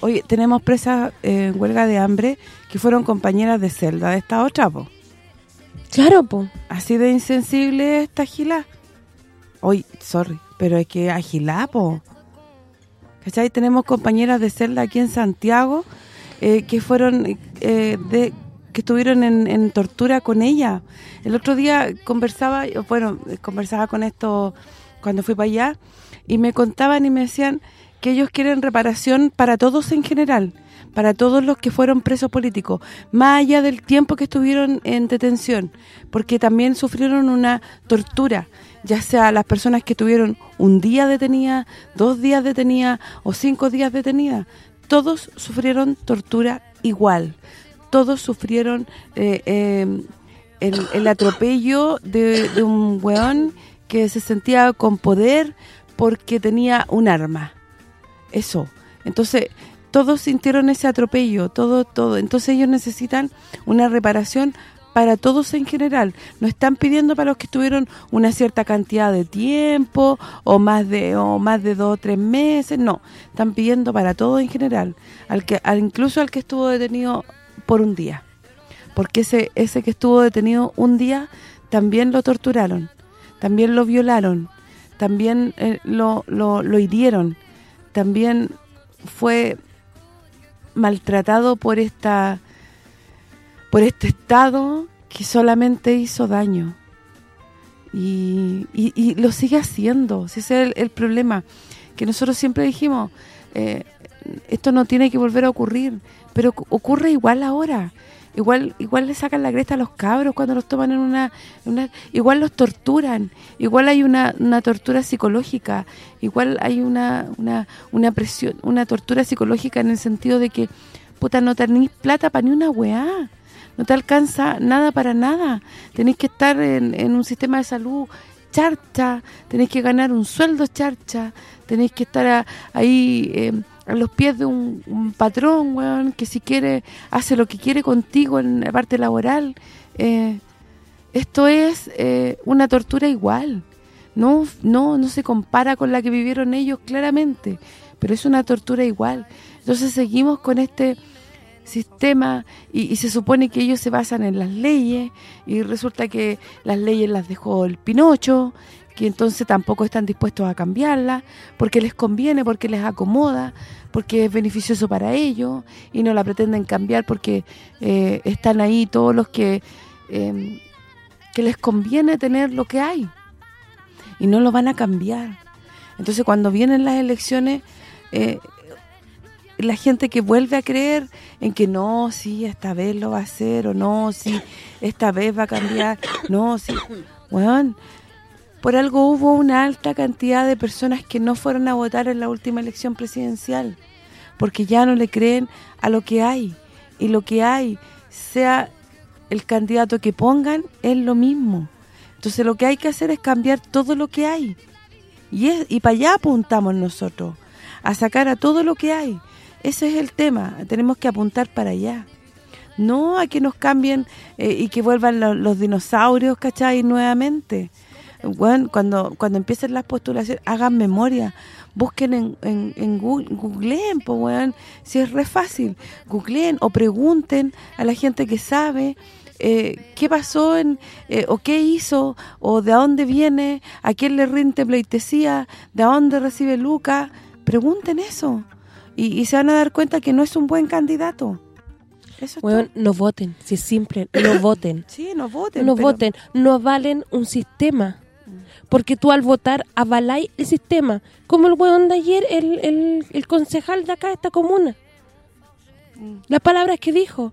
Oye, tenemos presas en huelga de hambre que fueron compañeras de celda de esta otra, po. Claro, po. Así de insensible esta gila. Oye, sorry, pero hay que agilar, po. ¿Cachai? Tenemos compañeras de celda aquí en Santiago eh, que fueron eh, de que estuvieron en, tortura con ella. El otro día conversaba, bueno, conversaba con esto cuando fui para allá y me contaban y me decían que ellos quieren reparación para todos en general, para todos los que fueron presos políticos, más allá del tiempo que estuvieron en detención, porque también sufrieron una tortura ya sea las personas que tuvieron un día detenida, dos días detenida o cinco días detenida, todos sufrieron tortura igual. Todos sufrieron eh, em, el, atropello de, de un weón que se sentía con poder porque tenía un arma. Eso. Entonces, todos sintieron ese atropello, todo, todo. Entonces ellos necesitan una reparación para todos en general. No están pidiendo para los que estuvieron una cierta cantidad de tiempo o más de o más de dos o tres meses, no. Están pidiendo para todos en general, al que incluso al que estuvo detenido por un día. Porque ese ese que estuvo detenido un día también lo torturaron, también lo violaron, también eh, lo, lo, lo hirieron, también fue maltratado por esta por este Estado que solamente hizo daño. Y, y, lo sigue haciendo, ese es el, problema, que nosotros siempre dijimos, eh, esto no tiene que volver a ocurrir, pero ocurre igual ahora, igual igual le sacan la cresta a los cabros cuando los toman en una, igual los torturan, igual hay una, una tortura psicológica, igual hay una, una, una presión, una tortura psicológica en el sentido de que puta no tenéis plata para ni una weá. No te alcanza nada para nada. Tenéis que estar en, un sistema de salud charcha, tenéis que ganar un sueldo charcha, tenéis que estar ahí eh, a los pies de un, patrón, weón, que si quiere, hace lo que quiere contigo en la parte laboral. Eh, esto es eh, una tortura igual. No, no, no se compara con la que vivieron ellos claramente, pero es una tortura igual. Entonces seguimos con este sistema y, se supone que ellos se basan en las leyes y resulta que las leyes las dejó el Pinocho, que entonces tampoco están dispuestos a cambiarlas porque les conviene, porque les acomoda, porque es beneficioso para ellos y no la pretenden cambiar porque eh, están ahí todos los que em, que les conviene tener lo que hay y no lo van a cambiar. Entonces cuando vienen las elecciones eh, la gente que vuelve a creer en que no, sí, esta vez lo va a hacer, o no, sí, esta vez va a cambiar, no, sí. Bueno, por algo hubo una alta cantidad de personas que no fueron a votar en la última elección presidencial, porque ya no le creen a lo que hay, y lo que hay, sea el candidato que pongan, es lo mismo. Entonces lo que hay que hacer es cambiar todo lo que hay. Y, es, y para allá apuntamos nosotros, a sacar a todo lo que hay. Ese es el tema, tenemos que apuntar para allá. No a que nos cambien eh, y que vuelvan los dinosaurios, ¿cachai? Nuevamente. Bueno, cuando cuando empiecen las postulaciones, hagan memoria, busquen en, en, Google, googleen, pues, si es re fácil, googleen o pregunten a la gente que sabe eh, qué pasó en eh, o qué hizo o de dónde viene, a quién le rinde pleitesía, de dónde recibe Luca, pregunten eso y, se van a dar cuenta que no es un buen candidato. Eso bueno, no voten, si es simple, no voten. Sí, no voten. No voten, no avalen un sistema. Porque tú al votar avaláis el sistema. Como el weón de ayer, el, el, concejal de acá de esta comuna. Mm. Las palabras que dijo.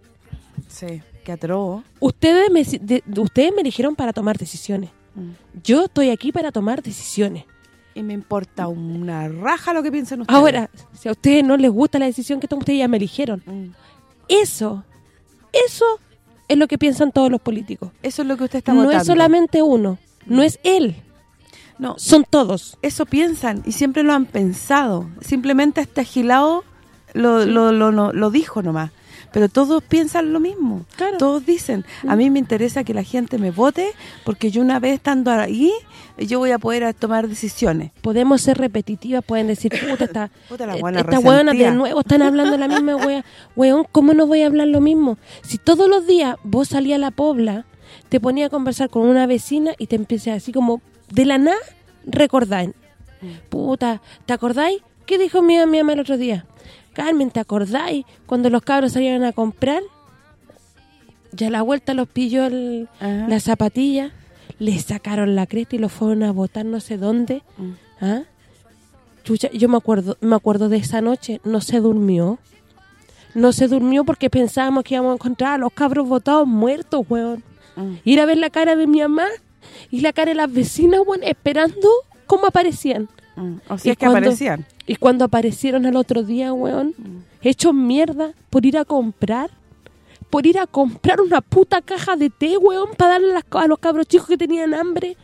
Sí, que atroz. Ustedes me, ustedes me eligieron para tomar decisiones. Mm. Yo estoy aquí para tomar decisiones y me importa una raja lo que piensen ustedes. Ahora, si a ustedes no les gusta la decisión que toman ustedes, ya me eligieron. Mm. Eso, eso es lo que piensan todos los políticos. Eso es lo que usted está No es solamente uno, no es él. No, son todos. Eso piensan y siempre lo han pensado. Simplemente este agilado lo, lo, lo, lo dijo nomás pero todos piensan lo mismo. Todos dicen, a mí me interesa que la gente me vote porque yo una vez estando ahí, yo voy a poder tomar decisiones. Podemos ser repetitivas, pueden decir, puta, esta, [laughs] buena de nuevo están hablando la misma wea. Weón, ¿cómo no voy a hablar lo mismo? Si todos los días vos salías a la pobla, te ponía a conversar con una vecina y te empecé así como, de la nada, recordáis. Puta, ¿te acordáis? ¿Qué dijo mi, mi mamá el otro día? Carmen, ¿te acordáis cuando los cabros salieron a comprar? Ya a la vuelta los pilló la zapatilla, le sacaron la cresta y lo fueron a botar no sé dónde. Mm. ¿Ah? yo me acuerdo me acuerdo de esa noche, no se durmió. No se durmió porque pensábamos que íbamos a encontrar a los cabros botados muertos, weón. Mm. Ir a ver la cara de mi mamá y la cara de las vecinas, weón, esperando cómo aparecían. Mm. O sea, es que aparecían. Y cuando aparecieron al otro día, weón, mm. hechos mierda por ir a comprar, por ir a comprar una puta caja de té, weón, para darle a los cabros chicos que tenían hambre.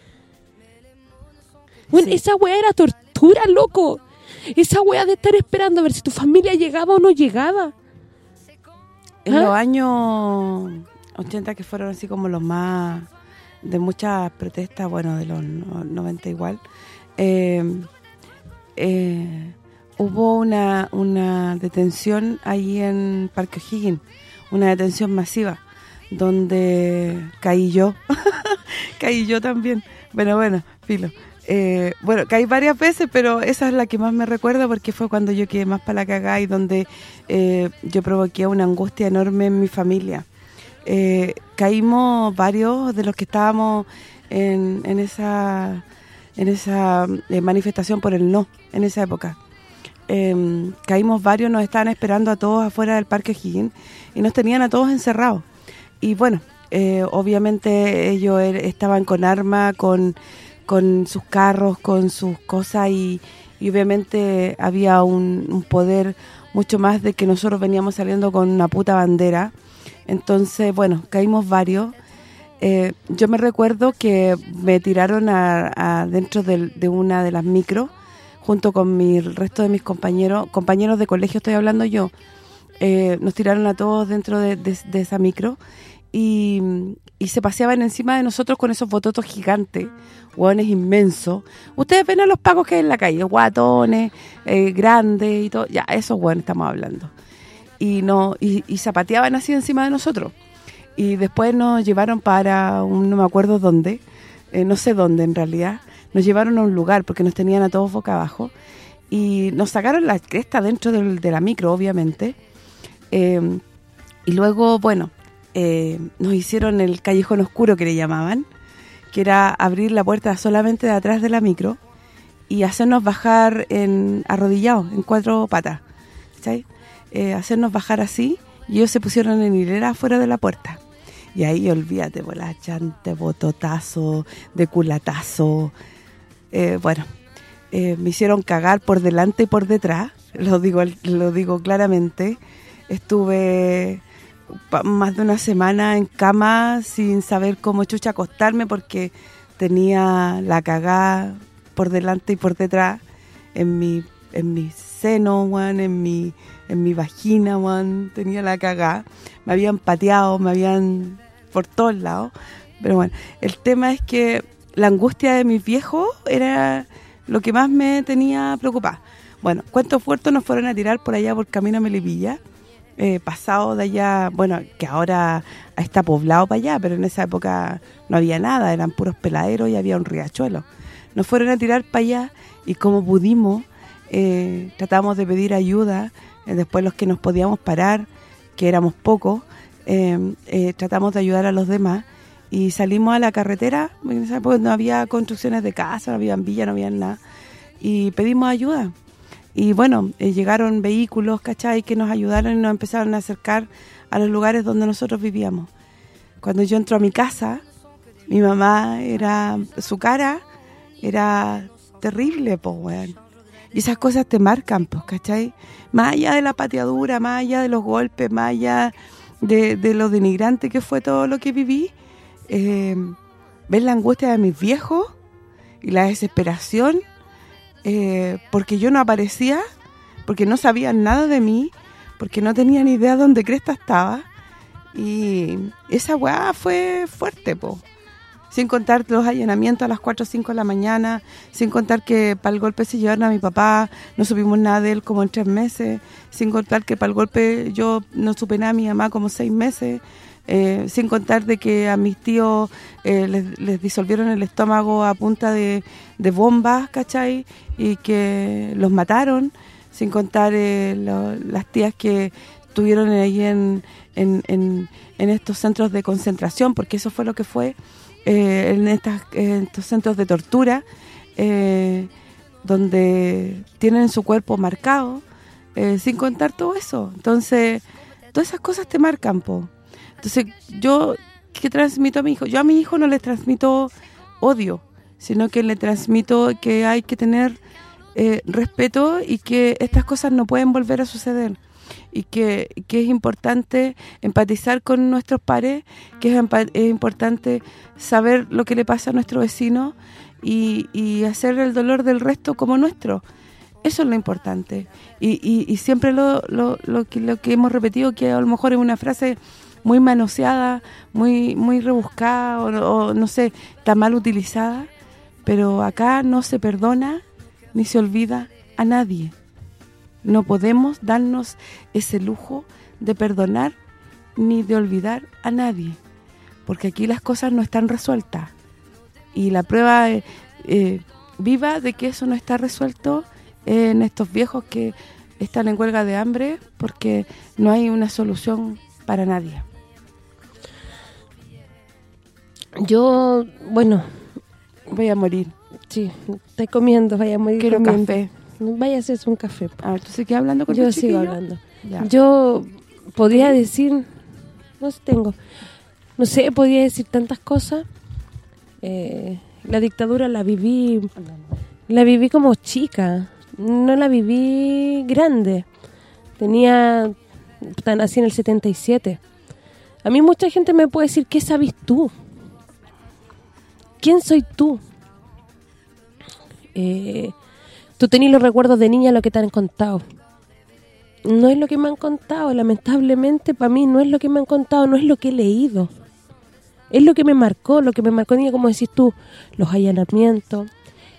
Bueno, esa weá era tortura, loco. Esa weá de estar esperando a ver si tu familia llegaba o no llegaba. En los ¿Ah? años 80 que fueron así como los más de muchas protestas, bueno, de los 90 igual, eh, eh, hubo una, una detención ahí en Parque O'Higgins, una detención masiva, donde caí yo, [laughs] caí yo también, bueno, bueno, filo. Eh, bueno, caí varias veces, pero esa es la que más me recuerda porque fue cuando yo quedé más para la cagada y donde eh, yo provoqué una angustia enorme en mi familia. Eh, caímos varios de los que estábamos en, en esa en esa eh, manifestación por el no en esa época. Em, caímos varios, nos estaban esperando a todos afuera del Parque Higgins y nos tenían a todos encerrados. Y bueno, eh, obviamente ellos er, estaban con armas, con, con sus carros, con sus cosas y, obviamente había un, poder mucho más de que nosotros veníamos saliendo con una puta bandera. Entonces, bueno, caímos varios eh, yo me recuerdo que me tiraron a, dentro de, una de las micros, junto con mi, el resto de mis compañeros, compañeros de colegio estoy hablando yo, eh, nos tiraron a todos dentro de, esa micro y, se paseaban encima de nosotros con esos bototos gigantes, hueones inmensos. Ustedes ven a los pacos que hay en la calle, guatones, eh, grandes y todo, ya, esos hueones estamos hablando. Y no y, y zapateaban así encima de nosotros. Y después nos llevaron para, un, no me acuerdo dónde, eh, no sé dónde en realidad, nos llevaron a un lugar porque nos tenían a todos boca abajo y nos sacaron la cresta dentro de la micro, obviamente, eh, y luego, bueno, eh, nos hicieron el callejón oscuro que le llamaban, que era abrir la puerta solamente de atrás de la micro y hacernos bajar en arrodillados, en cuatro patas, ¿sabes? hacernos bajar así y ellos se pusieron en hilera afuera de la puerta. Y ahí olvídate, la chante, bototazo, de culatazo. Eh, bueno, eh, me hicieron cagar por delante y por detrás, [laughs] lo digo lo digo claramente. Estuve más de una semana en cama sin saber cómo chucha acostarme porque tenía la cagada por delante y por detrás en mi en mi seno, en mi en mi vagina, tenía la cagada. Me habían pateado, me habían por todos lados. Pero bueno, el tema es que la angustia de mis viejos era lo que más me tenía preocupada. Bueno, cuántos fuertes nos fueron a tirar por allá por Camino a Melipilla, eh, pasado de allá, bueno, que ahora está poblado para allá, pero en esa época no había nada, eran puros peladeros y había un riachuelo. Nos fueron a tirar para allá y como pudimos, eh, tratamos de pedir ayuda, después los que nos podíamos parar, que éramos pocos, Em, eh, tratamos de ayudar a los demás y salimos a la carretera, porque no había construcciones de casa, no había villas, no había nada, y pedimos ayuda. Y bueno, eh, llegaron vehículos, ¿cachai?, que nos ayudaron y nos empezaron a acercar a los lugares donde nosotros vivíamos. Cuando yo entro a mi casa, mi mamá era, su cara era terrible, pues, weón. Y esas cosas te marcan, pues, ¿cachai? Más allá de la pateadura, más allá de los golpes, más allá de, lo denigrante que fue todo lo que viví, eh, ver la angustia de mis viejos y la desesperación, eh, porque yo no aparecía, porque no sabían nada de mí, porque no tenían idea dónde Cresta estaba, y esa weá fue fuerte, po sin contar los allanamientos a las 4 o 5 de la mañana, sin contar que para el golpe se llevaron a mi papá, no supimos nada de él como en tres meses, sin contar que para el golpe yo no supe nada de mi mamá como seis meses, eh, sin contar de que a mis tíos eh, les, disolvieron el estómago a punta de, bombas, ¿cachai? Y que los mataron, sin contar eh, las tías que estuvieron ahí en, en estos centros de concentración, porque eso fue lo que fue eh, en, estos centros de tortura, eh, donde tienen su cuerpo marcado, eh, sin contar todo eso. Entonces, todas esas cosas te marcan, po. Entonces, yo, ¿qué transmito a mi hijo? Yo a mi hijo no le transmito odio, sino que le transmito que hay que tener respeto y que estas cosas no pueden volver a suceder y que, es importante empatizar con nuestros pares, que es, importante saber lo que le pasa a nuestro vecino y, hacer el dolor del resto como nuestro. Eso es lo importante. Y, siempre lo, lo, que, lo que hemos repetido, que a lo mejor es una frase muy manoseada, muy muy rebuscada o, no sé, está mal utilizada, pero acá no se perdona ni se olvida a nadie. No podemos darnos ese lujo de perdonar ni de olvidar a nadie, porque aquí las cosas no están resueltas. Y la prueba eh, eh, viva de que eso no está resuelto en estos viejos que están en huelga de hambre porque no hay una solución para nadie. Yo, bueno... Voy a morir. Sí, estoy comiendo, vaya a morir Quiero café. Vaya a hacerse un café. A ver, ¿tú sigues hablando con Yo sigo hablando. Yo podría decir... No sé, tengo... No sé, podría decir tantas cosas. Eh, la dictadura la viví... La viví como chica. No la viví grande. Tenía... Nací en el 77. A mí mucha gente me puede decir, ¿qué sabes tú? ¿Quién soy tú? Eh, tú tenés los recuerdos de niña lo que te han contado. No es lo que me han contado, lamentablemente para mí no es lo que me han contado, no es lo que he leído. Es lo que me marcó, lo que me marcó niña, como decís tú, los allanamientos,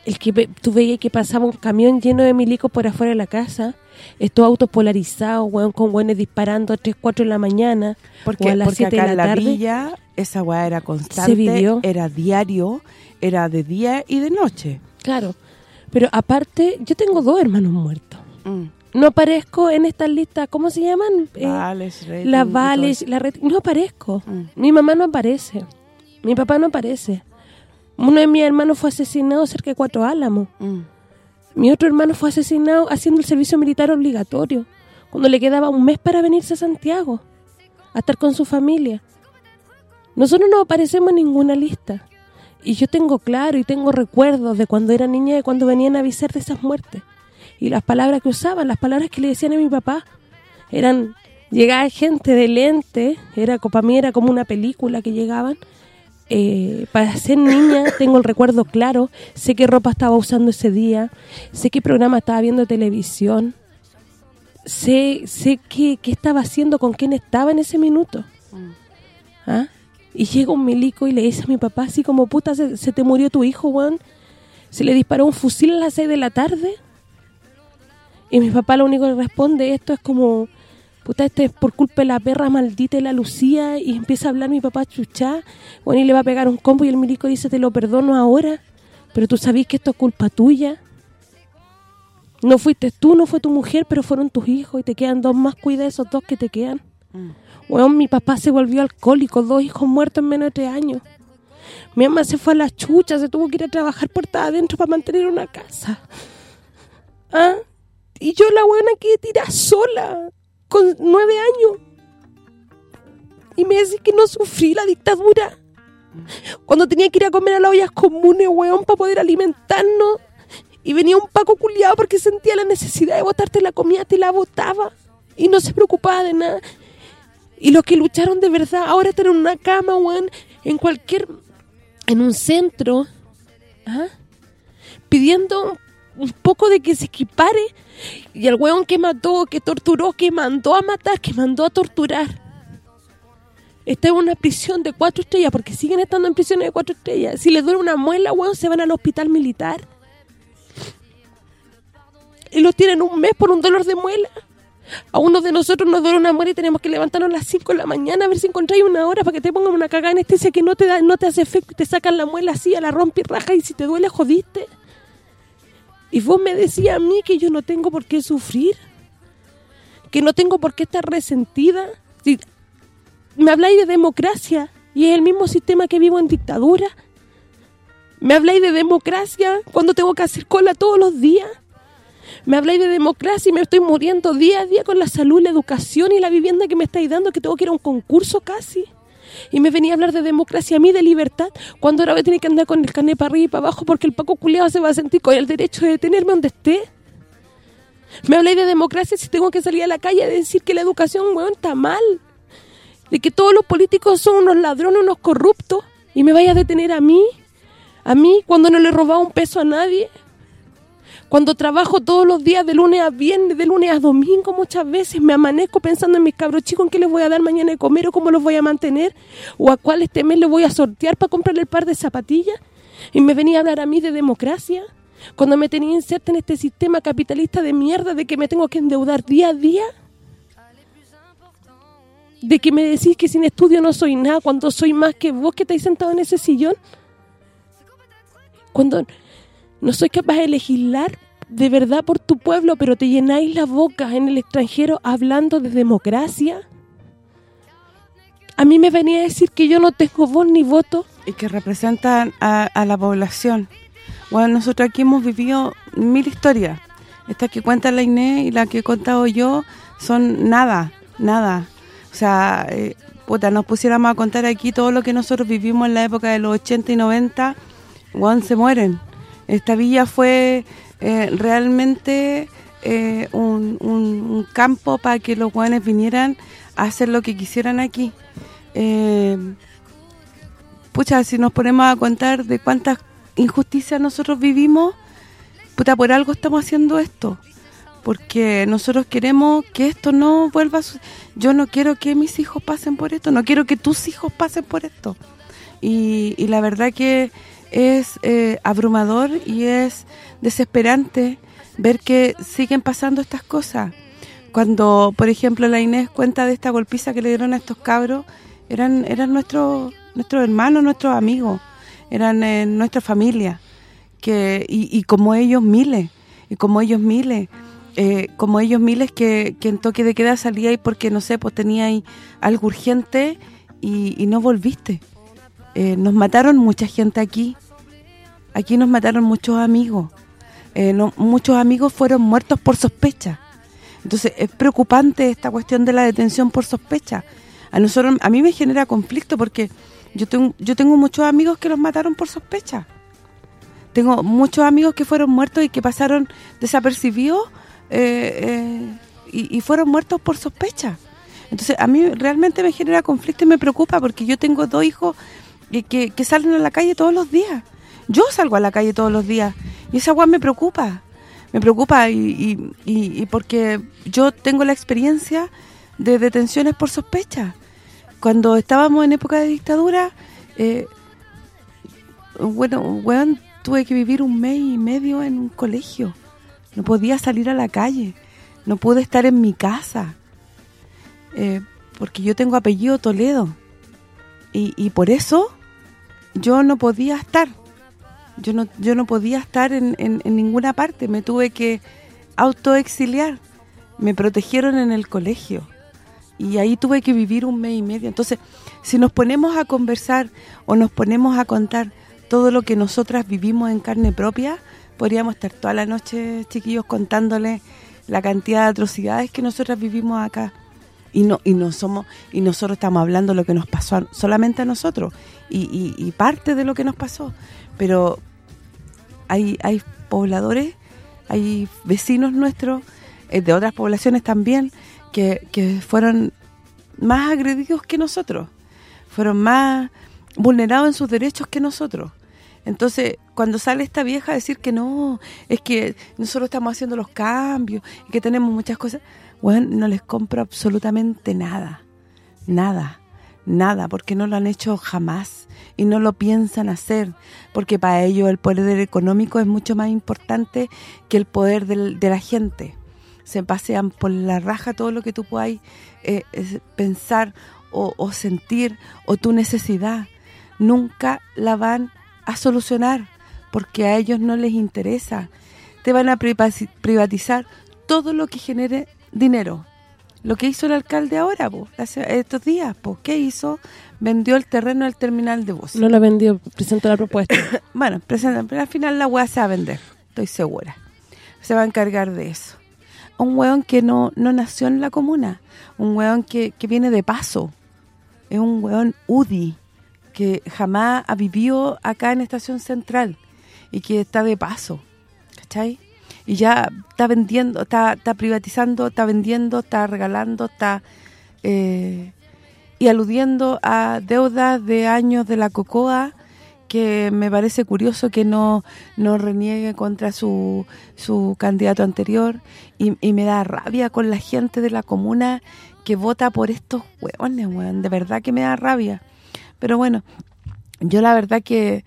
el que tú veías que pasaba un camión lleno de milicos por afuera de la casa, estos autos polarizados, con buenos disparando a 3, 4 de la mañana, porque, a las porque 7 de la, la tarde. villa esa weá era constante, era diario, era de día y de noche. Claro, pero aparte, yo tengo dos hermanos muertos. Mm. No aparezco en estas listas, ¿cómo se llaman? Eh, Vales, la Vales, la red, no aparezco. Mm. Mi mamá no aparece. Mi papá no aparece. Uno de mis hermanos fue asesinado cerca de Cuatro Álamos. Mm. Mi otro hermano fue asesinado haciendo el servicio militar obligatorio, cuando le quedaba un mes para venirse a Santiago, a estar con su familia. Nosotros no aparecemos en ninguna lista. Y yo tengo claro y tengo recuerdos de cuando era niña, de cuando venían a avisar de esas muertes. Y las palabras que usaban, las palabras que le decían a mi papá, eran, llegaba gente de lente, era para mí era como una película que llegaban, eh, para ser niña [coughs] tengo el recuerdo claro, sé qué ropa estaba usando ese día, sé qué programa estaba viendo televisión, sé sé qué, qué estaba haciendo, con quién estaba en ese minuto. ¿Ah? Y llega un milico y le dice a mi papá así como, puta, se, te murió tu hijo, weón. Se le disparó un fusil a las 6 de la tarde. Y mi papá lo único que responde esto es como, puta, este es por culpa de la perra maldita de la Lucía. Y empieza a hablar mi papá chuchá. Bueno, y le va a pegar un combo y el milico dice, te lo perdono ahora. Pero tú sabes que esto es culpa tuya. No fuiste tú, no fue tu mujer, pero fueron tus hijos. Y te quedan dos más, cuida esos dos que te quedan. Mm. Bueno, mi papá se volvió alcohólico, dos hijos muertos en menos de tres años. Mi mamá se fue a la chucha, se tuvo que ir a trabajar puerta adentro para mantener una casa. ¿Ah? Y yo la buena que tira sola, con nueve años. Y me decís que no sufrí la dictadura. Cuando tenía que ir a comer a las ollas comunes, weón, para poder alimentarnos. Y venía un paco culiado porque sentía la necesidad de botarte la comida, te la botaba. Y no se preocupaba de nada. Y los que lucharon de verdad, ahora están en una cama, weón, en cualquier... En un centro, ¿ah? pidiendo un poco de que se equipare. Y el weón que mató, que torturó, que mandó a matar, que mandó a torturar. Está en una prisión de cuatro estrellas, porque siguen estando en prisiones de cuatro estrellas. Si les duele una muela, weón, se van al hospital militar. Y los tienen un mes por un dolor de muela. A uno de nosotros nos duele una muela y tenemos que levantarnos a las 5 de la mañana a ver si encontráis una hora para que te pongan una cagada anestesia que no te da no te hace efecto y te sacan la muela así a la rompe y raja y si te duele jodiste. Y vos me decías a mí que yo no tengo por qué sufrir, que no tengo por qué estar resentida. Si me habláis de democracia y es el mismo sistema que vivo en dictadura. Me habláis de democracia cuando tengo que hacer cola todos los días. Me habláis de democracia y me estoy muriendo día a día con la salud, la educación y la vivienda que me estáis dando, que tengo que ir a un concurso casi. Y me venía a hablar de democracia a mí, de libertad, cuando ahora voy a tener que andar con el carnet para arriba y para abajo porque el Paco culeado se va a sentir con el derecho de detenerme donde esté. Me habláis de democracia si tengo que salir a la calle a decir que la educación, weón, está mal. De que todos los políticos son unos ladrones, unos corruptos. Y me vaya a detener a mí, a mí, cuando no le he robado un peso a nadie. Cuando trabajo todos los días de lunes a viernes, de lunes a domingo muchas veces, me amanezco pensando en mis cabros chicos, en qué les voy a dar mañana de comer o cómo los voy a mantener, o a cuál este mes les voy a sortear para comprarle el par de zapatillas. Y me venía a hablar a mí de democracia, cuando me tenía inserta en este sistema capitalista de mierda de que me tengo que endeudar día a día. De que me decís que sin estudio no soy nada, cuando soy más que vos que estáis sentado en ese sillón. Cuando no soy capaz de legislar de verdad por tu pueblo, pero te llenáis la boca en el extranjero hablando de democracia. A mí me venía a decir que yo no tengo voz ni voto y que representan a, la población. Bueno, nosotros aquí hemos vivido mil historias. Esta que cuenta la Inés y la que he contado yo son nada, nada. O sea, eh, puta, nos pusiéramos a contar aquí todo lo que nosotros vivimos en la época de los 80 y 90, bueno, se mueren. Esta villa fue eh, realmente eh, un, campo para que los guanes vinieran a hacer lo que quisieran aquí. Eh, pucha, si nos ponemos a contar de cuántas injusticias nosotros vivimos, puta, por algo estamos haciendo esto. Porque nosotros queremos que esto no vuelva a Yo no quiero que mis hijos pasen por esto, no quiero que tus hijos pasen por esto. Y, la verdad que es eh, abrumador y es desesperante ver que siguen pasando estas cosas. Cuando, por ejemplo, la Inés cuenta de esta golpiza que le dieron a estos cabros, eran eran nuestros nuestros hermanos, nuestros amigos, eran eh, nuestra familia, que y, como ellos miles, y como ellos miles, eh, como ellos miles que, que, en toque de queda salía y porque, no sé, pues tenía algo urgente y, no volviste. Eh, nos mataron mucha gente aquí, aquí nos mataron muchos amigos, muchos amigos fueron muertos por sospecha. Entonces, es preocupante esta cuestión de la detención por sospecha. A nosotros a mí me genera conflicto porque yo tengo, yo tengo muchos amigos que los mataron por sospecha. Tengo muchos amigos que fueron muertos y que pasaron desapercibidos eh, eh, y, fueron muertos por sospecha. Entonces, a mí realmente me genera conflicto y me preocupa porque yo tengo dos hijos que, que, salen a la calle todos los días. Yo salgo a la calle todos los días y esa agua me preocupa. Me preocupa y, y, y porque yo tengo la experiencia de detenciones por sospecha cuando estábamos en época de dictadura, eh, bueno, tuve que vivir un mes y medio en un colegio. No podía salir a la calle. No pude estar en mi casa. Eh, porque yo tengo apellido Toledo. Y, por eso yo no podía estar. Yo no yo no podía estar en, en ninguna parte. Me tuve que autoexiliar. Me protegieron en el colegio y ahí tuve que vivir un mes y medio. Entonces, si nos ponemos a conversar o nos ponemos a contar todo lo que nosotras vivimos en carne propia, podríamos estar toda la noche, chiquillos, contándoles la cantidad de atrocidades que nosotras vivimos acá. Y no y no somos y nosotros estamos hablando lo que nos pasó solamente a nosotros y, y, parte de lo que nos pasó. Pero hay hay pobladores, hay vecinos nuestros, eh, de otras poblaciones también, que, fueron más agredidos que nosotros, fueron más vulnerados en sus derechos que nosotros. Entonces, cuando sale esta vieja a decir que no, es que nosotros estamos haciendo los cambios y que tenemos muchas cosas, bueno, no les compro absolutamente nada, nada, nada, porque no lo han hecho jamás y no lo piensan hacer, porque para ellos el poder económico es mucho más importante que el poder de la gente se pasean por la raja todo lo que tú puedas eh, pensar o, sentir o tu necesidad. Nunca la van a solucionar porque a ellos no les interesa. Te van a privatizar todo lo que genere dinero. Lo que hizo el alcalde ahora, estos días, ¿qué hizo? Vendió el terreno del terminal de bus. No lo vendió, presentó la propuesta. [coughs] bueno, presenta, pero al final la hueá se va a vender, estoy segura. Se va a encargar de eso un weón que no, no nació en la comuna, un weón que, viene de paso, es un weón UDI, que jamás ha vivido acá en Estación Central y que está de paso, ¿cachai? Y ya está vendiendo, está, está privatizando, está vendiendo, está regalando, está... Eh, y aludiendo a deudas de años de la COCOA que me parece curioso que no, no reniegue contra su, su candidato anterior y, y, me da rabia con la gente de la comuna que vota por estos hueones, weón, de verdad que me da rabia. Pero bueno, yo la verdad que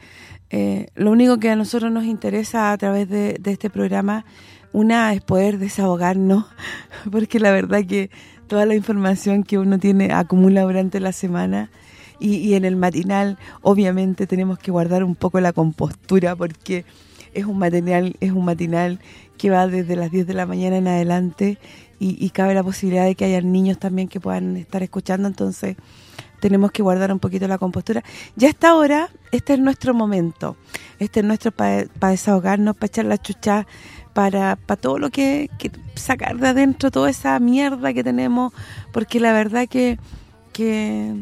eh, lo único que a nosotros nos interesa a través de, este programa, una es poder desahogarnos, [laughs] porque la verdad que toda la información que uno tiene acumula durante la semana y, en el matinal obviamente tenemos que guardar un poco la compostura porque es un matinal es un matinal que va desde las 10 de la mañana en adelante y, cabe la posibilidad de que haya niños también que puedan estar escuchando, entonces tenemos que guardar un poquito la compostura. Ya hasta ahora, este es nuestro momento. Este es nuestro para desahogarnos, para echar la chucha, para, para todo lo que, sacar de adentro, toda esa mierda que tenemos, porque la verdad que, que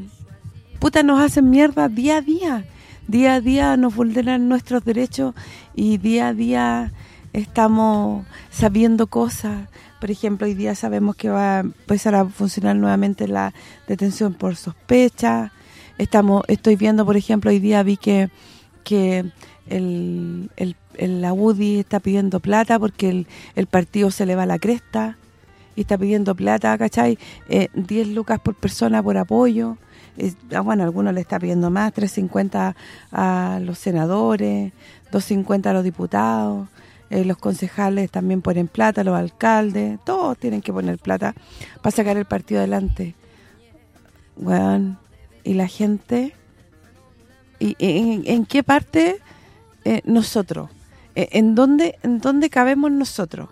puta nos hacen mierda día a día. Día a día nos vulneran nuestros derechos y día a día estamos sabiendo cosas. Por ejemplo, hoy día sabemos que va a empezar a funcionar nuevamente la detención por sospecha. Estamos estoy viendo, por ejemplo, hoy día vi que que el, el, la UDI está pidiendo plata porque el, partido se le va a la cresta y está pidiendo plata, ¿cachai? Eh, 10 lucas por persona por apoyo. Ah, bueno, algunos le está pidiendo más, 3.50 a los senadores, 2.50 a los diputados. Eh, los concejales también ponen plata, los alcaldes, todos tienen que poner plata para sacar el partido adelante. Bueno, y la gente, y en, qué parte eh, nosotros? Eh, ¿En dónde en dónde cabemos nosotros?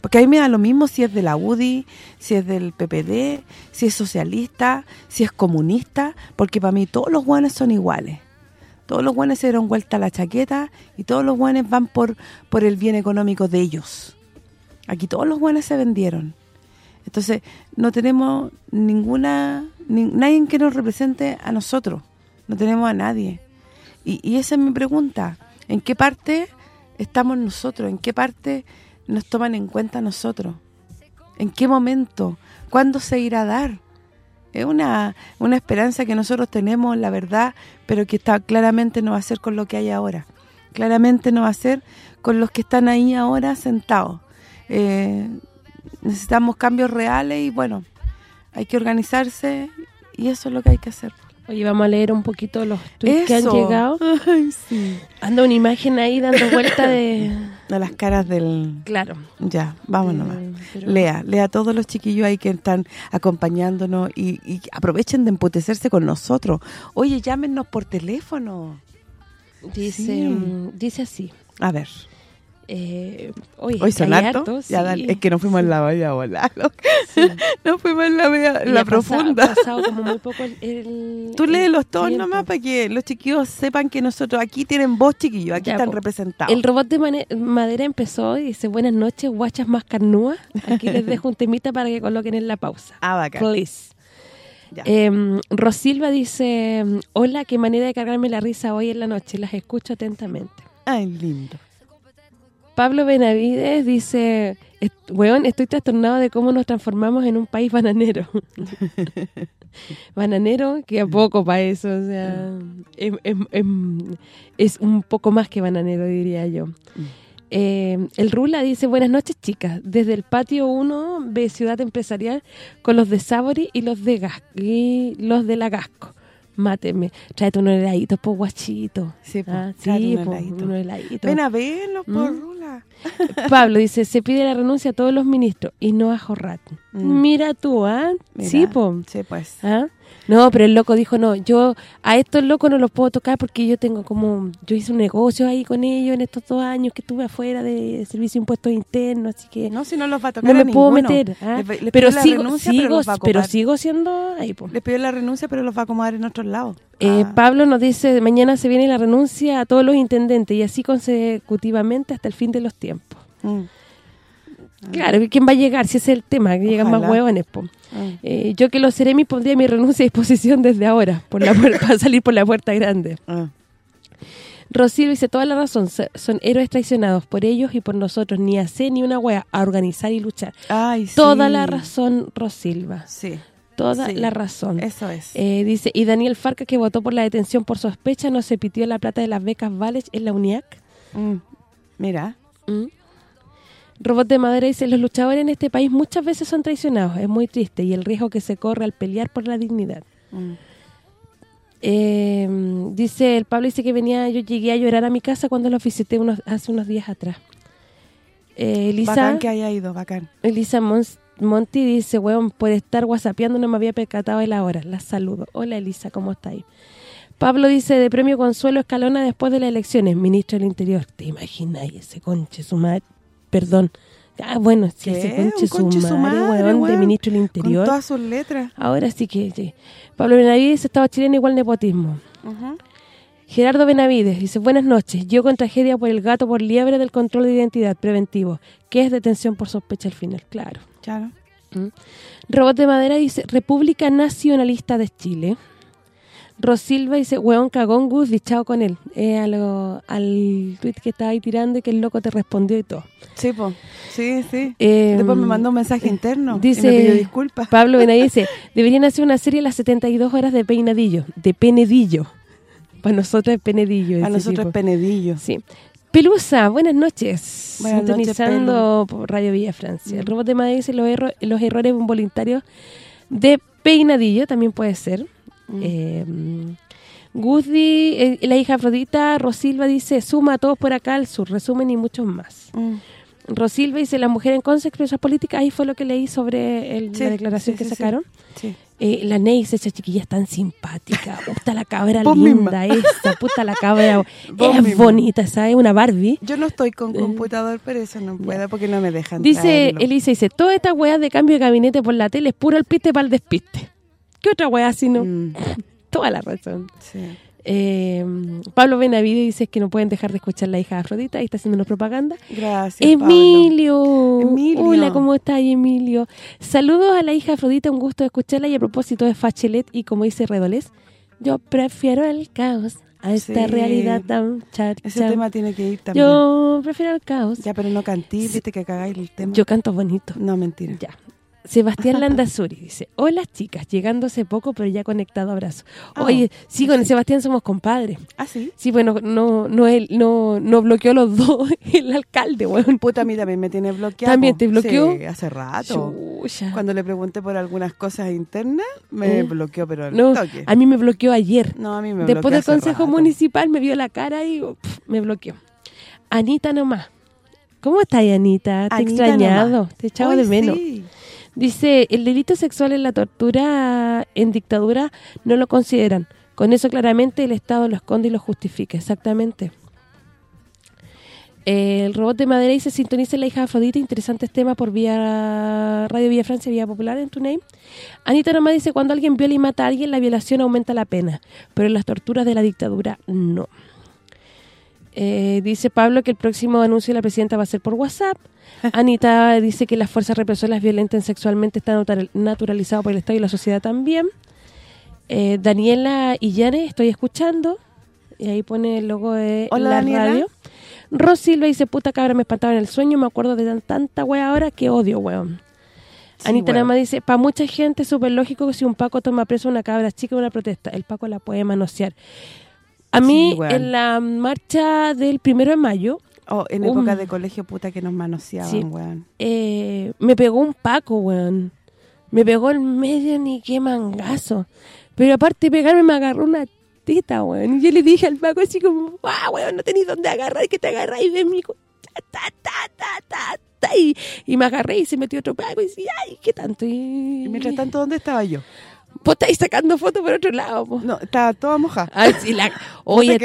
Porque a mí me da lo mismo si es de la UDI, si es del PPD, si es socialista, si es comunista, porque para mí todos los guanes son iguales todos los buenos se dieron vuelta a la chaqueta y todos los buenos van por por el bien económico de ellos. Aquí todos los buenos se vendieron. Entonces, no tenemos ninguna nadie que nos represente a nosotros. No tenemos a nadie. Y, y esa es mi pregunta. ¿En qué parte estamos nosotros? ¿En qué parte nos toman en cuenta nosotros? ¿En qué momento? ¿Cuándo se irá a dar? Es una, una esperanza que nosotros tenemos, la verdad, pero que está claramente no va a ser con lo que hay ahora. Claramente no va a ser con los que están ahí ahora sentados. Eh, necesitamos cambios reales y bueno, hay que organizarse y eso es lo que hay que hacer. Oye, vamos a leer un poquito los tweets que han llegado. [laughs] Ay, sí. Anda una imagen ahí dando vuelta de... [laughs] De las caras del... Claro. Ya, vámonos. Lea, lea a todos los chiquillos ahí que están acompañándonos y, aprovechen de emputecerse con nosotros. Oye, llámenos por teléfono. Dice, dice así. A ver. Eh, hoy, son hartos. es que no fuimos en la valla volar. no fuimos en la, la profunda. como muy poco el, Tú léelos todos nomás para que los chiquillos sepan que nosotros aquí tienen voz, chiquillos, aquí están representados. El robot de madera empezó y dice, buenas noches, guachas más carnúas. Aquí les dejo un temita para que coloquen en la pausa. Ah, bacán. Please. Eh, Rosilva dice, hola, qué manera de cargarme la risa hoy en la noche, las escucho atentamente. Ay, lindo. Pablo Benavides dice, weón, estoy trastornado de cómo nos transformamos en un país bananero. [laughs] bananero, que a poco para eso, o sea, es, un poco más que bananero, diría yo. Mm. Eh, el Rula dice, buenas noches chicas, desde el patio 1 ve Ciudad Empresarial con los de Sabori y los de Gas y los de la Gasco máteme, tráete unos heladitos, po guachito. Sí, po, ah, sí, unos heladitos. Ven a verlos, por ¿Mm? Rula. [laughs] Pablo dice, se pide la renuncia a todos los ministros y no a Jorrat. Mm. Mira tú, ¿ah? Sí, po. Sí, pues. ¿Ah? No, pero el loco dijo, no, yo a estos locos no los puedo tocar porque yo tengo como, yo hice un negocio ahí con ellos en estos dos años que estuve afuera de servicio de impuestos internos, así que... No, si no los va a tocar No me puedo meter. ¿ah? pero sigo, sigo pero, sigo siendo ahí, pues. Les pido la renuncia, pero los va a acomodar en otros lados. Eh, ah. Pablo nos dice, mañana se viene la renuncia a todos los intendentes y así consecutivamente hasta el fin de los tiempos. Mm. Claro, ¿quién va a llegar? Si ese es el tema, que llegan más huevones, po. Ah. Eh, yo que lo seré, me pondría mi renuncia a disposición [laughs] desde ahora, por la para salir por la puerta grande. Ah. Rosilio dice, toda la razón, son héroes traicionados por ellos y por nosotros, ni hacer ni una hueá, a organizar y luchar. toda la razón, Rosilva. Sí. Toda la razón. Eso es. Eh, dice, y Daniel Farca, que votó por la detención por sospecha, no se pitió la plata de las becas Vales en la UNIAC. Mm. Mira. Mm. Robot de Madera dice, los luchadores en este país muchas veces son traicionados, es muy triste, y el riesgo que se corre al pelear por la dignidad. Mm. Em, dice, el Pablo dice que venía, yo llegué a llorar a mi casa cuando lo visité unos, hace unos días atrás. Eh, Elisa, bacán que haya ido, bacán. Elisa Monti dice, weón, por estar whatsappeando no me había percatado de la hora. La saludo. Hola Elisa, ¿cómo estáis? Pablo dice, de premio Consuelo Escalona después de las elecciones, ministro del Interior. ¿Te imaginas ese conche su madre? Perdón, Ah, bueno, sí, ese conche, conche su madre, weón, de ministro del Interior. Con todas sus letras. Ahora sí que... Sí. Pablo Benavides, Estado chileno igual nepotismo. Gerardo Benavides dice, buenas noches. Yo con tragedia por el gato por liebre del control de identidad preventivo. ¿Qué es detención por sospecha al final? Claro. Claro. ¿Mm? Robot de Madera dice, República Nacionalista de Chile. Rosilva dice, hueón cagón Gus, dichado con él. Eh, al tweet que estaba ahí tirando y que el loco te respondió y todo. Sí, po. sí, sí. Em, Después me mandó un mensaje interno dice, y me pidió disculpas. Pablo Benavides dice, [laughs] deberían hacer una serie las 72 horas de peinadillo, de penedillo. Para nosotros es penedillo. Para nosotros es penedillo. Sí. Pelusa, buenas noches. Buenas Sintonizando por Radio Villa Francia. El mm. robot de Madrid dice los, los errores involuntarios de peinadillo, también puede ser. Mm. Eh, eh, la hija Afrodita, Rosilva dice, suma a todos por acá al sur, resumen y muchos más. Mm. Rosilva dice, la mujer en contra expresa política, ahí fue lo que leí sobre la declaración que sacaron. Eh, la Neis, esa chiquilla es tan simpática, [laughs] puta la cabra linda esa, puta la cabra, [laughs] es bonita, ¿sabes? Una Barbie. Yo no estoy con computador, pero eso no puedo porque no me dejan Dice, Elisa dice, toda esta weá de cambio de gabinete por la tele es puro el piste para el despiste. ¿Qué otra weá si no? Mm. [laughs] Toda la razón. Eh, Pablo Benavides dice que no pueden dejar de escuchar la hija de Afrodita y está haciendo una propaganda. Gracias, Emilio. Emilio. Hola, ¿cómo estás, Emilio? Saludos a la hija de Afrodita, un gusto escucharla y a propósito de Fachelet y como dice Redolés, yo prefiero el caos a esta realidad tan char, Ese tema tiene que ir también. Yo prefiero el caos. Ya, pero no cantí, viste que cagáis el tema. Yo canto bonito. No, mentira. Ya. Sebastián Landazuri dice, hola chicas, llegando hace poco pero ya conectado, abrazo. Ah, Oye, sí, con Sebastián somos compadres. ¿Ah, sí? Sí, bueno, no no él no no bloqueó los dos [laughs] el alcalde, weón. Puta, a mí también me tiene bloqueado. ¿También te bloqueó? Sí, hace rato. Cuando le pregunté por algunas cosas internas, me ¿Eh? bloqueó, pero no, toque. a mí me bloqueó ayer. No, a mí me Después del consejo municipal me vio la cara y me bloqueó. Anita nomás. ¿Cómo estás, Anita? Te he extrañado, te he echado de menos. Sí. Dice, el delito sexual en la tortura en dictadura no lo consideran. Con eso claramente el Estado lo esconde y lo justifica, exactamente. El robot de madera dice, sintoniza la hija Afrodita, interesantes temas por vía Radio Vía Francia, Vía Popular en tu name. Anita nomás dice, cuando alguien viola y mata a alguien, la violación aumenta la pena, pero en las torturas de la dictadura no. Eh, dice Pablo que el próximo anuncio de la presidenta va a ser por WhatsApp. [laughs] Anita dice que las fuerzas represoras violentas sexualmente están naturalizadas por el Estado y la sociedad también. Eh, Daniela Illane, estoy escuchando. Y ahí pone el logo de la radio. Rosilva dice, puta cabra, me espantaba en el sueño, me acuerdo de tanta wea ahora que odio, weón. Anita nada más dice, para mucha gente es súper lógico que si un Paco toma preso una cabra chica en una protesta, el Paco la puede manosear. A mí, en la marcha del primero de mayo... Oh, en época de colegio, puta, que nos manoseaban, weón. Eh, me pegó un paco, weón. Me pegó el medio ni qué mangazo. Pero aparte de pegarme, me agarró una teta, weón. Y yo le dije al paco así como, ah, weón, no tenéis dónde agarrar, que te agarráis de mí. Ta, ta, ta, ta, y, y, me agarré y se metió otro paco y decía, ay, ¿qué tanto? Y, y mientras tanto, ¿dónde estaba yo? Vos estáis sacando fotos por otro lado. No, estaba toda mojada. [laughs] Oye,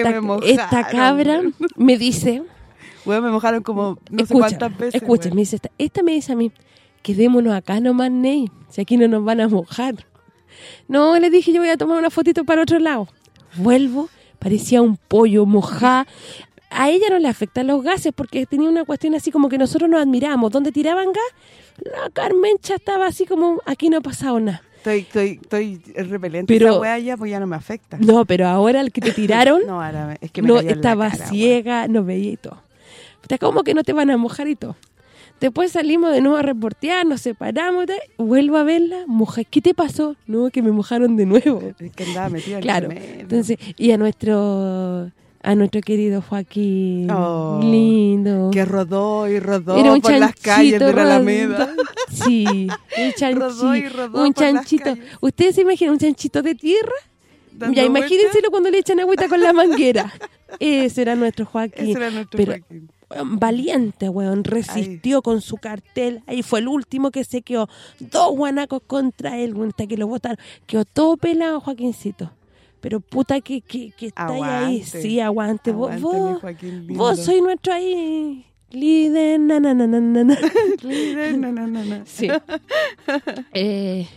esta, cabra me dice... Bueno, me mojaron como no sé cuántas veces. Escucha, me dice, esta, esta me dice a mí, quedémonos acá nomás, Ney, si aquí no nos van a mojar. No, le dije, yo voy a tomar una fotito para otro lado. Vuelvo, parecía un pollo mojado. A ella no le afectan los gases porque tenía una cuestión así como que nosotros nos admiramos. Donde tiraban gas, la Carmencha estaba así como, aquí no ha pasado nada. Estoy, estoy, estoy repelente. Pero, Esa ya, pues ya no me afecta. No, pero ahora el que te tiraron... [laughs] no, ahora es que me no, estaba ciega, no veía y todo. Como que no te van a mojar y todo. Después salimos de nuevo a reportear, nos separamos, vuelvo a verla, moja, ¿qué te pasó? No, que me mojaron de nuevo. Es que andaba metida Claro, entonces, y a nuestro a nuestro querido Joaquín. Oh, lindo. Que rodó y rodó por las calles de la Alameda. Sí, un [laughs] chanchito. un chanchito. ¿Ustedes se imaginan un chanchito de tierra? ya, imagínenselo cuando le echan agüita con la manguera. [laughs] Ese era nuestro Joaquín. Ese era nuestro Joaquín. Valiente, weón, resistió con su cartel. Ahí fue el último que se quedó. Dos guanacos contra él, hasta que lo votaron. Quedó todo pelado, Joaquincito pero puta que, que, que está ahí, sí, aguante. vos, vos, vos soy nuestro ahí, Líder, na, na, na. [laughs] Líder. Sí. Eh,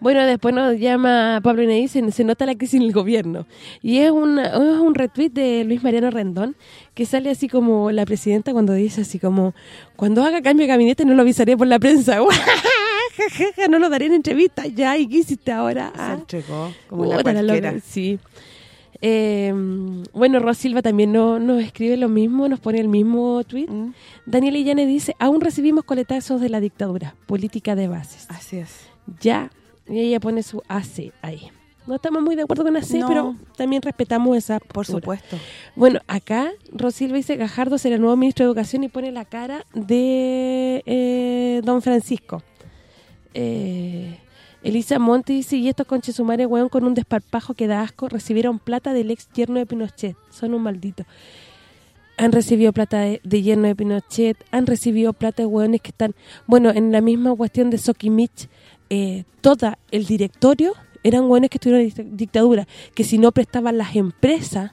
bueno, después nos llama Pablo y dice, se nota la crisis en el gobierno. Y es, una, es un retweet de Luis Mariano Rendón, que sale así como la presidenta cuando dice así como, cuando haga cambio de gabinete no lo avisaré por la prensa. [laughs] no lo daré en entrevista ya, ¿y qué hiciste ahora? Se entregó, como la cualquiera. sí. Eh, bueno, Rosilva también no, nos escribe lo mismo, nos pone el mismo tweet. Mm. Daniel Illane dice, aún recibimos coletazos de la dictadura, política de bases. Así es. Ya, y ella pone su AC ahí. No estamos muy de acuerdo con AC, pero también respetamos esa Por supuesto. Bueno, acá Rosilva dice, Gajardo será el nuevo ministro de Educación y pone la cara de eh, Don Francisco. Eh, Elisa Monte dice, y estos conches sumares, weón, con un desparpajo que da asco, recibieron plata del ex yerno de Pinochet. Son un maldito. Han recibido plata de, yerno de Pinochet, han recibido plata de weones que están... Bueno, en la misma cuestión de Sokimich, eh, toda el directorio eran weones que estuvieron en dictadura, que si no prestaban las empresas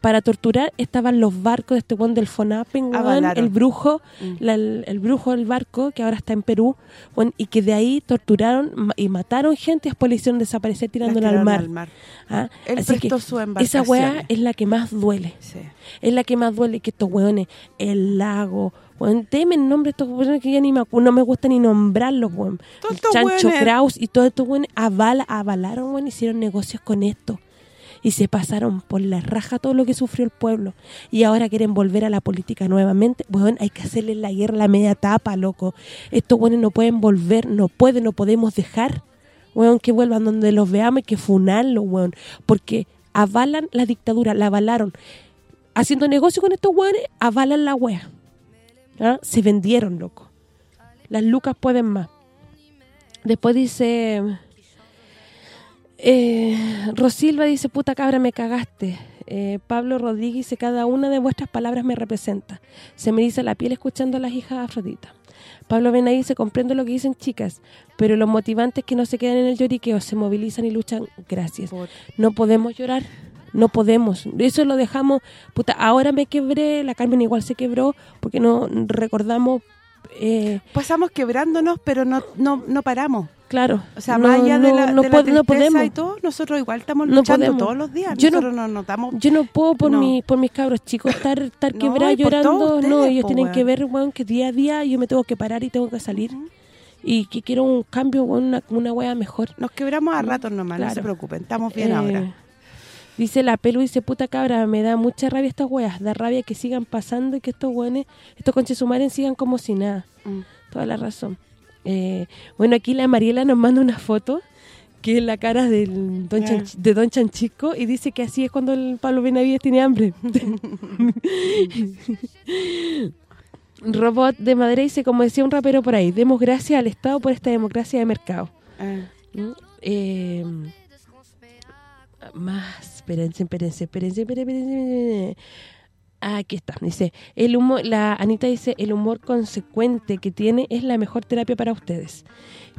para torturar estaban los barcos de este buen del Fonapen, el brujo, mm. el, brujo del barco que ahora está en Perú, y que de ahí torturaron y mataron gente y después le hicieron desaparecer tirándola al mar. ¿Ah? Así que esa weá es la que más duele. Es la que más duele que estos weones, el lago, bueno, temen nombre estos weones que ya ni me, no me gusta ni nombrarlos, weón. Chancho Kraus y todos estos weones avala, avalaron, weón, hicieron negocios con esto y se pasaron por la raja todo lo que sufrió el pueblo y ahora quieren volver a la política nuevamente, bueno, hay que hacerle la guerra la media tapa, loco. Estos buenos no pueden volver, no pueden, no podemos dejar, weón, que vuelvan donde los veamos y que funarlo, weón, porque avalan la dictadura, la avalaron. Haciendo negocio con estos weones, avalan la wea. ¿Ah? Se vendieron, loco. Las lucas pueden más. Después dice eh, Rosilva dice, puta cabra, me cagaste. Eh, Pablo Rodríguez dice, cada una de vuestras palabras me representa. Se me dice la piel escuchando a las hijas de Afrodita. Pablo Benay dice, comprendo lo que dicen chicas, pero los motivantes que no se quedan en el lloriqueo se movilizan y luchan, gracias. No podemos llorar, no podemos. Eso lo dejamos, puta, ahora me quebré, la Carmen igual se quebró, porque no recordamos... Eh, Pasamos quebrándonos, pero no, no, no paramos. Claro. O sea, más allá de la, podemos. y todo, nosotros igual estamos luchando todos los días. Yo nosotros no, nos notamos... Yo no puedo por mi por mis cabros chicos estar estar quebrados llorando. no, ellos tienen que ver, bueno, que día a día yo me tengo que parar y tengo que salir. Y que quiero un cambio, una, una wea mejor. Nos quebramos a ratos nomás, no se preocupen. Estamos bien ahora. Eh, dice la pelu, dice, puta cabra, me da mucha rabia estas weas. Da rabia que sigan pasando y que estos weones, estos conches sigan como si nada. Mm. Toda la razón. Eh, bueno, aquí la Mariela nos manda una foto que es la cara del don de Don Chanchico y dice que así es cuando el Pablo Benavides tiene hambre. [laughs] Robot de Madrid dice, como decía un rapero por ahí, demos gracias al Estado por esta democracia de mercado. Ah. ¿Mm? Eh, más, espérense, espérense, espérense, espérense, Aquí está, dice, el humor, la Anita dice, el humor consecuente que tiene es la mejor terapia para ustedes.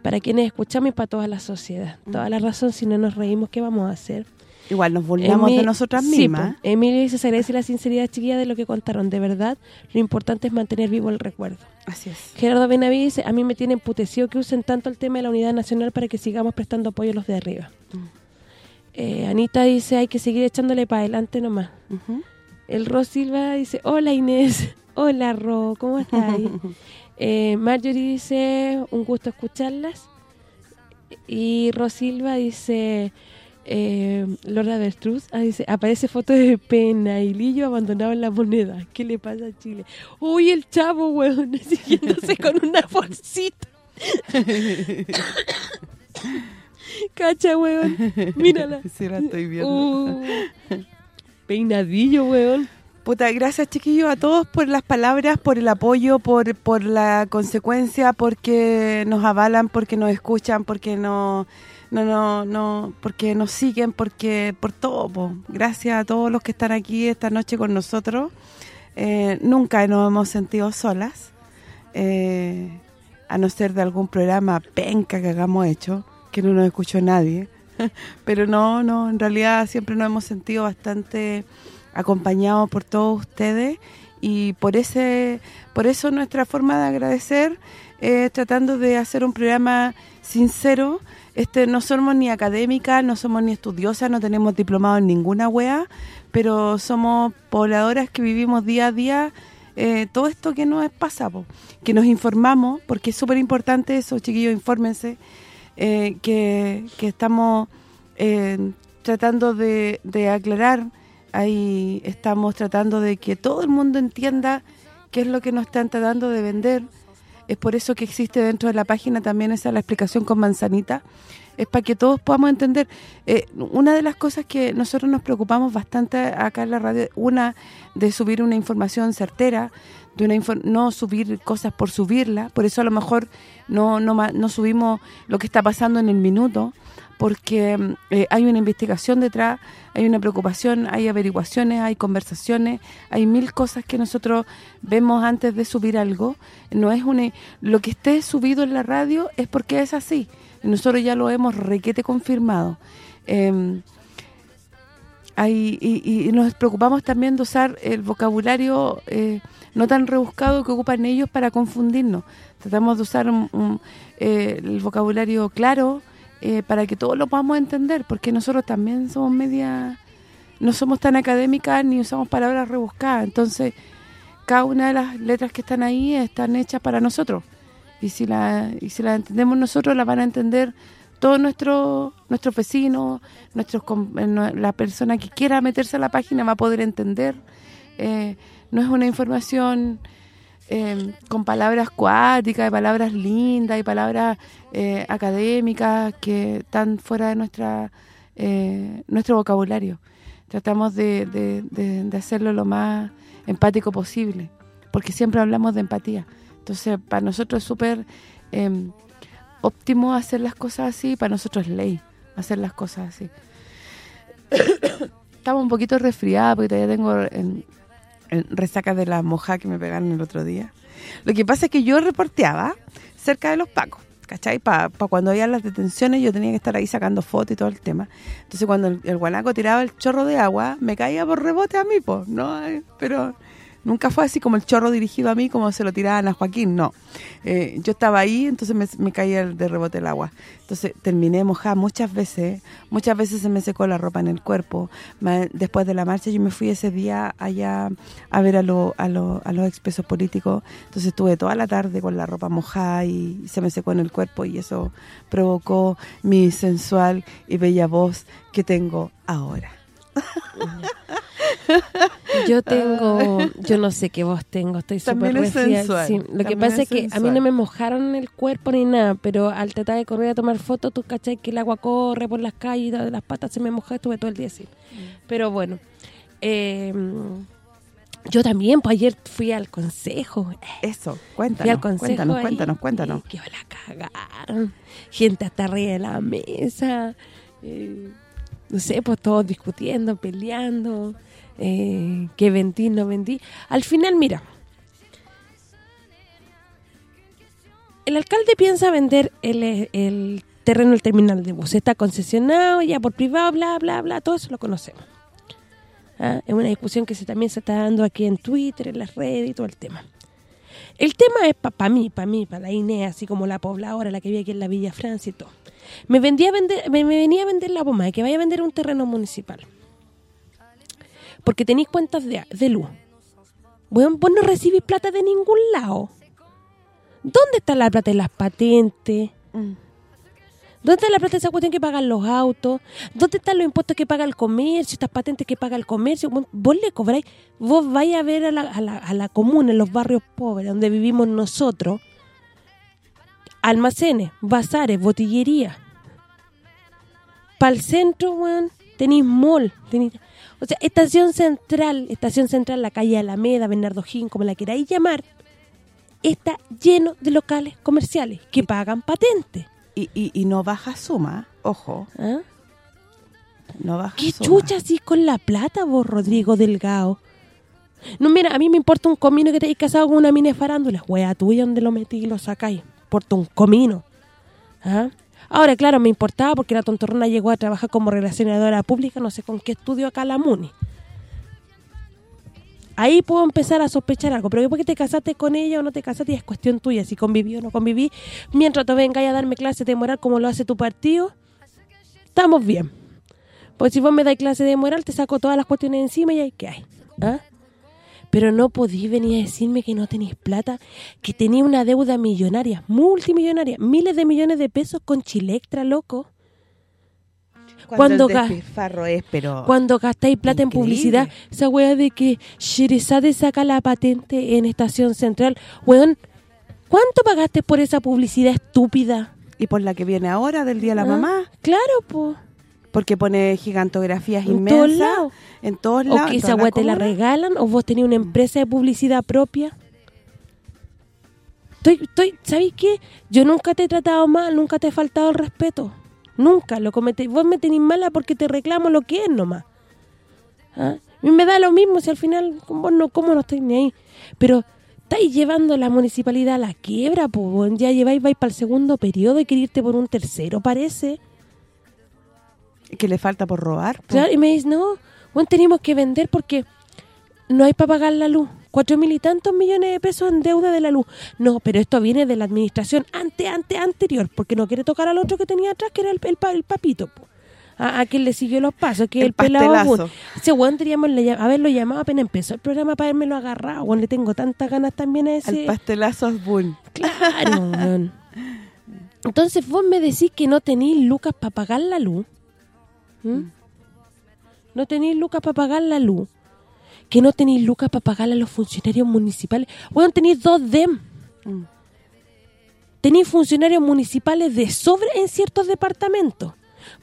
Para quienes escuchamos y para toda la sociedad. Toda la razón, si no nos reímos, ¿qué vamos a hacer? Igual nos volvemos de nosotras mismas. Sí, Emilio dice, se agradece la sinceridad chiquilla de lo que contaron. De verdad, lo importante es mantener vivo el recuerdo. Así es. Gerardo Benavides dice, a mí me tiene emputecido que usen tanto el tema de la unidad nacional para que sigamos prestando apoyo a los de arriba. Mm. Eh, Anita dice, hay que seguir echándole para adelante nomás. El Ro Silva dice, hola Inés, [laughs] hola Ro, ¿cómo estás? [laughs] eh, Marjorie dice, un gusto escucharlas. Y Ro Silva dice, eh, Lorda Bertruz, ah, dice, aparece foto de Pena y Lillo abandonado en la moneda. ¿Qué le pasa a Chile? Uy, el chavo, weón, [laughs] siguiéndose con una bolsita. Cacha, weón. Mírala. Sí, la estoy viendo. Uh peinadillo, weón. Puta, gracias chiquillos a todos por las palabras, por el apoyo, por, por la consecuencia, porque nos avalan, porque nos escuchan, porque no no no no porque nos siguen, porque por todo. Gracias a todos los que están aquí esta noche con nosotros. Eh, nunca nos hemos sentido solas, eh, a no ser de algún programa penca que hagamos hecho, que no nos escuchó nadie. [laughs] pero no, no, en realidad siempre nos hemos sentido bastante acompañados por todos ustedes y por ese por eso nuestra forma de agradecer es tratando de hacer un programa sincero. Este No somos ni académicas, no somos ni estudiosas, no tenemos diplomado en ninguna wea, pero somos pobladoras que vivimos día a día eh, todo esto que nos pasa, que nos informamos, porque es súper importante eso, chiquillos, infórmense, eh, que, estamos eh, tratando de, de, aclarar, ahí estamos tratando de que todo el mundo entienda qué es lo que nos están tratando de vender, es por eso que existe dentro de la página también esa la explicación con manzanita, es para que todos podamos entender. Eh, una de las cosas que nosotros nos preocupamos bastante acá en la radio, una de subir una información certera, de una no subir cosas por subirla, por eso a lo mejor no, no, no subimos lo que está pasando en el minuto, porque mm, eh, hay una investigación detrás, hay una preocupación, hay averiguaciones, hay conversaciones, hay mil cosas que nosotros vemos antes de subir algo. No es una Lo que esté subido en la radio es porque es así. Nosotros ya lo hemos requete confirmado. Eh, hay, y, nos preocupamos también de usar el vocabulario eh, no tan rebuscado que ocupan ellos para confundirnos. Tratamos de usar eh, el vocabulario claro, eh, para que todos lo podamos entender, porque nosotros también somos media... no somos tan académicas ni usamos palabras rebuscadas, entonces cada una de las letras que están ahí están hechas para nosotros, y si la y si la entendemos nosotros, la van a entender todos nuestros nuestros vecinos, nuestros eh, la persona que quiera meterse a la página va a poder entender. No es una información Em, con palabras cuáticas, palabras lindas y palabras eh, académicas que están fuera de nuestra eh, nuestro vocabulario. Tratamos de, hacerlo lo más empático posible, porque siempre hablamos de empatía. Entonces, para nosotros es súper em, óptimo hacer las cosas así, para nosotros es ley hacer las cosas así. [coughs] Estamos un poquito resfriadas porque todavía tengo resaca de la moja que me pegaron el otro día. Lo que pasa es que yo reporteaba cerca de los pacos, ¿cachai? Para cuando había las detenciones yo tenía que estar ahí sacando fotos y todo el tema. Entonces cuando el, guanaco tiraba el chorro de agua, me caía por rebote a mí, pues, ¿no? Pero Nunca fue así como el chorro dirigido a mí como se lo tiraban a Joaquín, no. Eh, yo estaba ahí, entonces me, caía de rebote el agua. Entonces terminé mojada muchas veces, muchas veces se me secó la ropa en el cuerpo. Después de la marcha yo me fui ese día allá a ver a, lo, a los expresos políticos, entonces estuve toda la tarde con la ropa mojada y se me secó en el cuerpo y eso provocó mi sensual y bella voz que tengo ahora. [laughs] Yo tengo, yo no sé qué voz tengo, estoy súper resfriada. Lo que pasa es, que a mí no me mojaron el cuerpo ni nada, pero al tratar de correr a tomar fotos, tú cachai que el agua corre por las calles, las patas se me mojaron, estuve todo el día así. Mm. Pero bueno, em, yo también, pues ayer fui al consejo. Eso, cuéntanos, cuéntanos, cuéntanos, cuéntanos. Que la cagaron. Gente hasta arriba de la mesa. Eh, no sé, pues todos discutiendo, peleando eh, que vendí, no vendí. Al final, mira, el alcalde piensa vender el, terreno del terminal de bus. Está concesionado ya por privado, bla, bla, bla, todo eso lo conocemos. ¿Ah? Es una discusión que se también se está dando aquí en Twitter, en las redes y todo el tema. El tema es para mí, para mí, para la INE, así como la pobladora, la que vive aquí en la Villa Francia y todo. Me, vendía a vender, me, venía a vender la bomba de que vaya a vender un terreno municipal porque tenéis cuentas de, de luz. Bueno, vos no recibís plata de ningún lado. ¿Dónde está la plata de las patentes? Mm. ¿Dónde está la plata de esa cuestión que pagan los autos? ¿Dónde están los impuestos que paga el comercio, estas patentes que paga el comercio? Vos le cobráis, vos vais a ver a la, a la, a la comuna, en los barrios pobres, donde vivimos nosotros, almacenes, bazares, botillería. Para el centro, weón, tenéis mall, tenéis o sea, Estación Central, Estación Central, la calle Alameda, Bernardo Gín, como la queráis llamar, está lleno de locales comerciales que pagan patente. Y, y, no baja suma, ojo. ¿Ah? No baja ¿Qué chucha así con la plata vos, Rodrigo Delgado? No, mira, a mí me importa un comino que te hayas casado con una mina de farándula. Wea tuya, donde lo metí y lo sacáis? Importa un comino. ¿Ah? Ahora, claro, me importaba porque la tontorrona llegó a trabajar como relacionadora pública, no sé con qué estudio acá la MUNI. Ahí puedo empezar a sospechar algo, pero después que te casaste con ella o no te casaste es cuestión tuya, si conviví o no conviví. Mientras te vengáis a darme clases de moral como lo hace tu partido, estamos bien. Porque si vos me dais clase de moral, te saco todas las cuestiones encima y ahí qué hay. ¿Ah? Pero no podí venir a decirme que no tenéis plata, que tenía una deuda millonaria, multimillonaria, miles de millones de pesos con Chilectra, loco. Cuando, cuando es, pero Cuando gastáis plata en publicidad, esa weá de que Sherezade saca la patente en Estación Central, weón, ¿cuánto pagaste por esa publicidad estúpida? Y por la que viene ahora, del Día de la ¿Ah? Mamá. Claro, pues porque pone gigantografías en inmensas todos lados. en todos lados. O que esa weá te la regalan, o vos tenés una empresa de publicidad propia. Estoy, estoy, ¿sabéis qué? Yo nunca te he tratado mal, nunca te he faltado el respeto. Nunca lo cometí. Vos me tenés mala porque te reclamo lo que es nomás. ¿Ah? A mí me da lo mismo si al final, vos no, ¿cómo no estoy ni ahí? Pero estáis llevando la municipalidad a la quiebra, pues ya lleváis, vais para el segundo periodo y queréis irte por un tercero, parece. Que le falta por robar. Claro, y me dice, no, bueno, tenemos que vender porque no hay para pagar la luz. Cuatro mil y tantos millones de pesos en deuda de la luz. No, pero esto viene de la administración ante, ante, anterior, porque no quiere tocar al otro que tenía atrás, que era el, el, papito, A, a, quien le siguió los pasos, que el, el pelado Ese weón teníamos haberlo llamado apenas empezó el programa para haberme lo agarrado. Bueno, le tengo tantas ganas también a ese... El pastelazo azul. Claro, [laughs] Entonces vos me decís que no tenéis lucas para pagar la luz. ¿Mm? No tenéis lucas para pagar la luz. Que no tenéis lucas para pagarle a los funcionarios municipales. Bueno, tenéis dos DEM. Mm. Tenéis funcionarios municipales de sobre en ciertos departamentos.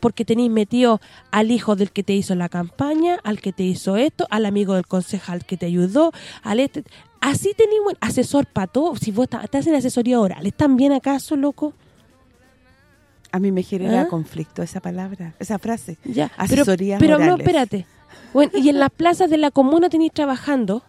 Porque tenéis metido al hijo del que te hizo la campaña, al que te hizo esto, al amigo del concejal que te ayudó, al este... Así tenéis un asesor para todo. Si vos estás en asesoría oral, ¿están bien acaso, loco? A mí me genera ¿Ah? conflicto esa palabra, esa frase. Ya, Asesoría pero, pero no, espérate. Bueno, y en las plazas de la comuna tenéis trabajando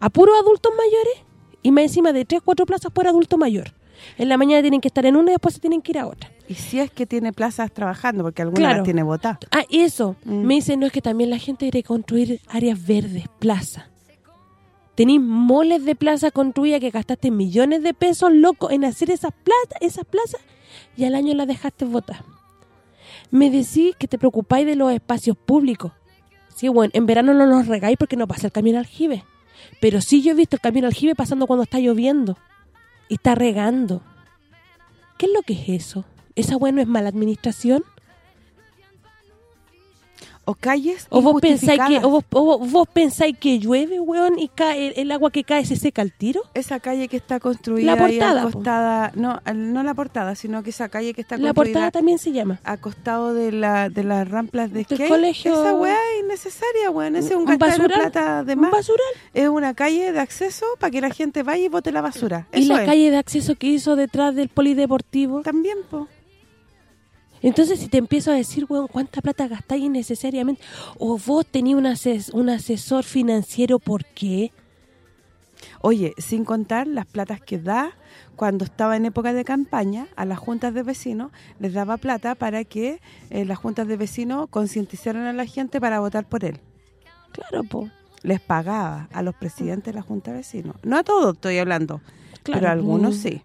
a puros adultos mayores y más encima de tres, cuatro plazas por adulto mayor. En la mañana tienen que estar en una y después se tienen que ir a otra. Y si es que tiene plazas trabajando, porque algunas las tiene votadas. Ah, eso. Mm. Me dicen, no, es que también la gente quiere construir áreas verdes, plazas. Tenéis moles de plaza construida que gastaste millones de pesos, loco, en hacer esas plazas, esas plazas y al año la dejaste votar. Me decís que te preocupáis de los espacios públicos. Sí, bueno, en verano no los regáis porque no pasa el camión aljibe. Pero sí yo he visto el camión aljibe pasando cuando está lloviendo. Y está regando. ¿Qué es lo que es eso? ¿Esa bueno es mala administración? O calles o vos pensáis que o vos, pensáis que llueve weón y cae el, agua que cae se seca al tiro. Esa calle que está construida la portada acostada no no la portada sino que esa calle que está construida la portada también se llama. acostado de la de las ramplas de skate. colegio. Esa weá es innecesaria weón. Ese es un, un de plata de más. un basural. Es una calle de acceso para que la gente vaya y bote la basura. Y la calle de acceso que hizo detrás del polideportivo. También po entonces, si te empiezo a decir, weón, ¿cuánta plata gastáis innecesariamente? O vos tenías un, un asesor financiero, ¿por qué? Oye, sin contar las platas que da cuando estaba en época de campaña a las juntas de vecinos, les daba plata para que eh, las juntas de vecinos concientizaran a la gente para votar por él. Claro, po. Les pagaba a los presidentes de la junta de vecinos. No a todos estoy hablando, pero a algunos sí.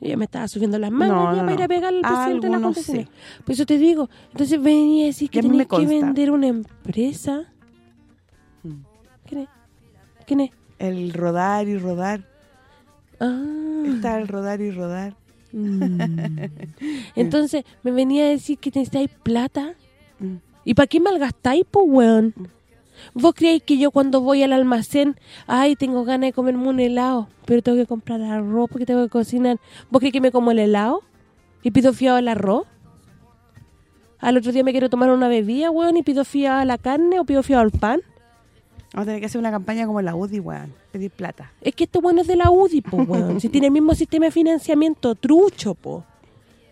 Ella me estaba subiendo las manos para ir a pegar al presidente de la sí. Por eso te digo, entonces venía a decir que tenés que vender una empresa. Mm. ¿Quién es? ¿Quién es? El rodar y rodar. Ah. Está el rodar y rodar. Mm. [laughs] entonces, me venía a decir que necesitáis plata. Mm. ¿Y para qué malgastáis, pues, weón? ¿Vos creéis que yo cuando voy al almacén, ay, tengo ganas de comerme un helado, pero tengo que comprar arroz porque tengo que cocinar? ¿Vos creéis que me como el helado y pido fiado el arroz? Al otro día me quiero tomar una bebida, weón, y pido fiado a la carne o pido fiado al pan. Vamos a tener que hacer una campaña como la UDI, weón, pedir plata. Es que este bueno es de la UDI, po, weón. [laughs] si tiene el mismo sistema de financiamiento trucho, po.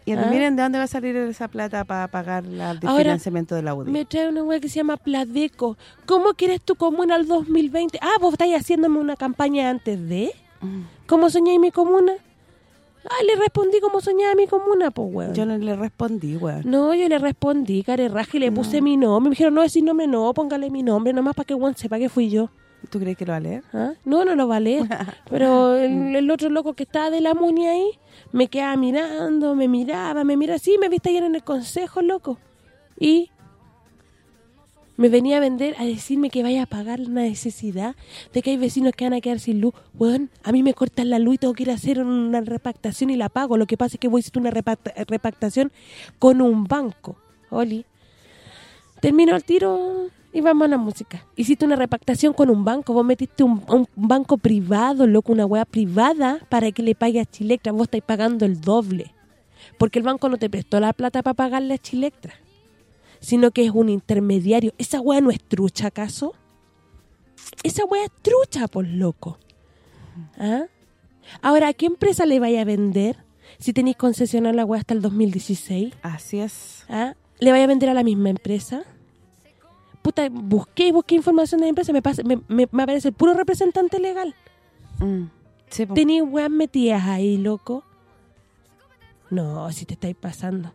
Y ¿Ah? miren de dónde va a salir esa plata para pagar el financiamiento de la UDI. me trae una web que se llama Pladeco. ¿Cómo quieres tu comuna al 2020? Ah, vos estáis haciéndome una campaña antes de... Mm. ¿Cómo soñáis mi comuna? Ah, le respondí como soñaba mi comuna, pues, weón. Yo no le respondí, weón. No, yo le respondí, carerraje, y le puse mi nombre. Me dijeron, no decir nombre, no, póngale mi nombre, nomás para que weón sepa que fui yo. ¿Tú crees que lo va a leer? ¿Ah? No, no lo va a leer. Pero el, otro loco que estaba de la muña ahí me quedaba mirando, me miraba, me mira así, me viste ayer en el consejo, loco. Y me venía a vender, a decirme que vaya a pagar una necesidad, de que hay vecinos que van a quedar sin luz. Bueno, a mí me cortan la luz y tengo que hacer una repactación y la pago. Lo que pasa es que voy a hacer una repactación con un banco. Oli. Termino el tiro y vamos a la música. Hiciste una repactación con un banco, vos metiste un, un banco privado, loco, una hueá privada para que le pague a Chilectra. Vos estáis pagando el doble. Porque el banco no te prestó la plata para pagarle a Chilectra sino que es un intermediario. ¿Esa weá no es trucha, acaso? Esa weá es trucha, por loco. ¿Ah? Ahora, ¿a qué empresa le vaya a vender si tenéis concesionar la weá hasta el 2016? Así es. ¿Ah? ¿Le vaya a vender a la misma empresa? Puta, busqué y busqué información de la empresa, me, me, me, aparece el puro representante legal. Mm, sí, Tenéis weas metidas ahí, loco. No, si te estáis pasando.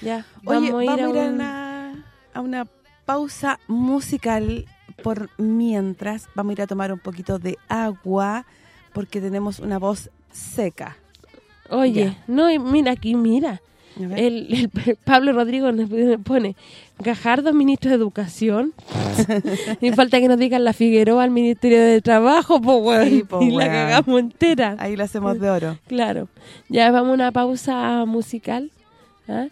Ya, vamos, a ir, a, a una pausa musical por mientras. Vamos a ir a tomar un poquito de agua porque tenemos una voz seca. Oye, no, mira aquí, mira. El, Pablo Rodrigo nos pone Gajardo, ministro de Educación. [laughs] y falta que nos digan la Figueroa al Ministerio de Trabajo, pues y la cagamos entera. Ahí la hacemos de oro. Claro. Ya vamos a una pausa musical. ¿ah?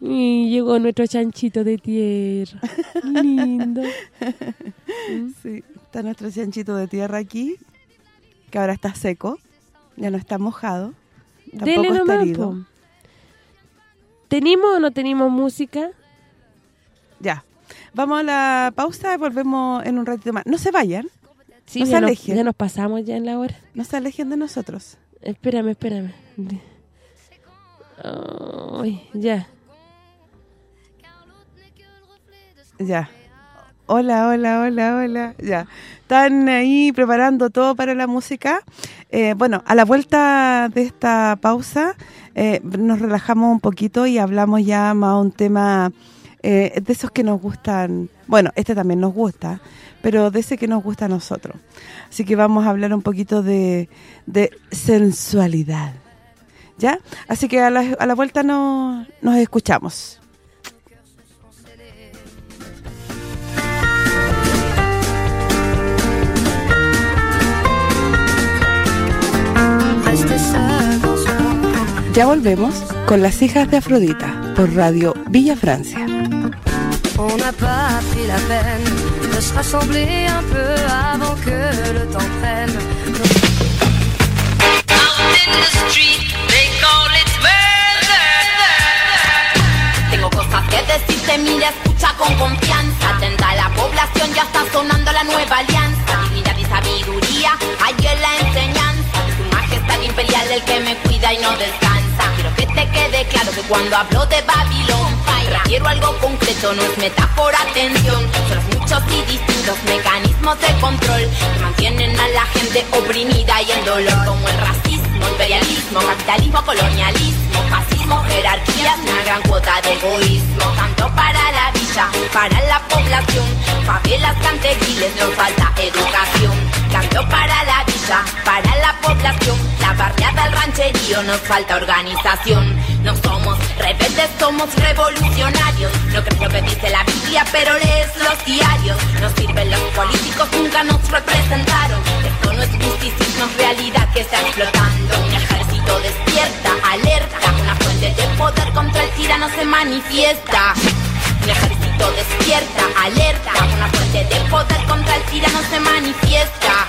Y llegó nuestro chanchito de tierra. [laughs] Lindo. Sí, está nuestro chanchito de tierra aquí, que ahora está seco, ya no está mojado. Tampoco está herido. ¿Tenemos o no tenemos música? Ya. Vamos a la pausa y volvemos en un ratito más. No se vayan. Sí, no se alejen. Nos, ya nos pasamos ya en la hora. No se alejen de nosotros. Espérame, espérame. ya. Ya. Hola, hola, hola, hola. Ya. Están ahí preparando todo para la música. Eh, bueno, a la vuelta de esta pausa eh, nos relajamos un poquito y hablamos ya más un tema eh, de esos que nos gustan. Bueno, este también nos gusta, pero de ese que nos gusta a nosotros. Así que vamos a hablar un poquito de, de sensualidad. ¿Ya? Así que a la, a la vuelta nos escuchamos. Ya volvemos con las hijas de Afrodita por Radio Villa Francia. On n'a pas pris la peine de se rassembler un peu avant que le temps prenne. Out in the street, they call it murder. Tengo cosas que decirte, mira, escucha con confianza. Atenta a la población, ya está sonando la nueva alianza. Dignidad y sabiduría, hay en la enseñanza. Majestad imperial, el que me cuida y no descansa. Quiero que te quede claro que cuando hablo de Babilón Quiero algo concreto, no es metáfora, atención. Son muchos y distintos mecanismos de control Que mantienen a la gente oprimida y en dolor Como el racismo, imperialismo, capitalismo, colonialismo Fascismo, jerarquías, una gran cuota de egoísmo. Tanto para la villa, para la población Favelas, cantequiles, nos falta educación Cambio para la villa, para la población La barriada, el rancherío, nos falta organización. No somos rebeldes, somos revolucionarios. No creo lo que dice la Biblia, pero lees los diarios. Nos sirven los políticos, nunca nos representaron. Esto no es misticismo, es realidad que está explotando. Un ejército despierta, alerta. Una fuente de poder contra el tirano se manifiesta un ejército despierta, alerta, una fuente de poder contra el tirano se manifiesta.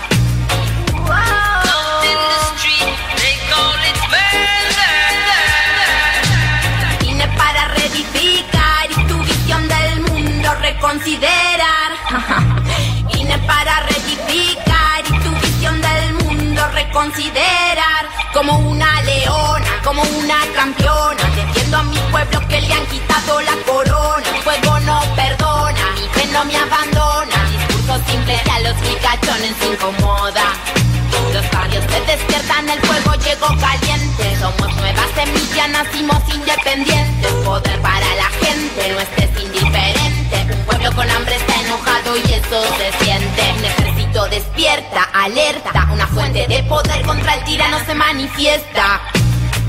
Vine para reedificar y tu visión del mundo reconsiderar. [laughs] Vine para reedificar y tu visión del mundo reconsiderar. Como una leona, como una campeona, defiendo a mi pueblo que le han quitado la corona. fuego no perdona, mi fe no me abandona. Discurso simple a los picachones incomoda. Los barrios se despiertan, el fuego llegó caliente. Somos nuevas semillas, nacimos independientes. Poder para la gente, no estés indiferente. Un pueblo con hambre en enojado y eso se siente. Un ejército despierta, alerta, una fuente de poder contra el tirano se manifiesta.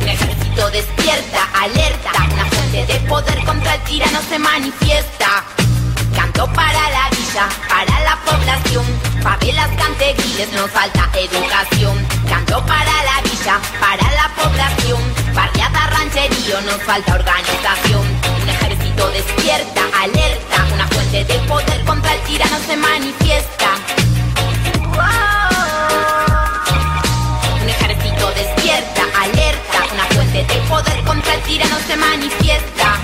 Un ejército despierta, alerta, una fuente de poder contra el tirano se manifiesta. Canto para la villa, para la población, favelas, canteguiles, nos falta educación. Canto para la villa, para la población, barriada, rancherío, nos falta organización. Un ejército despierta, alerta, una fuente de poder contra el tirano se manifiesta. Un ejército despierta, alerta, una fuente de poder contra el tirano se manifiesta.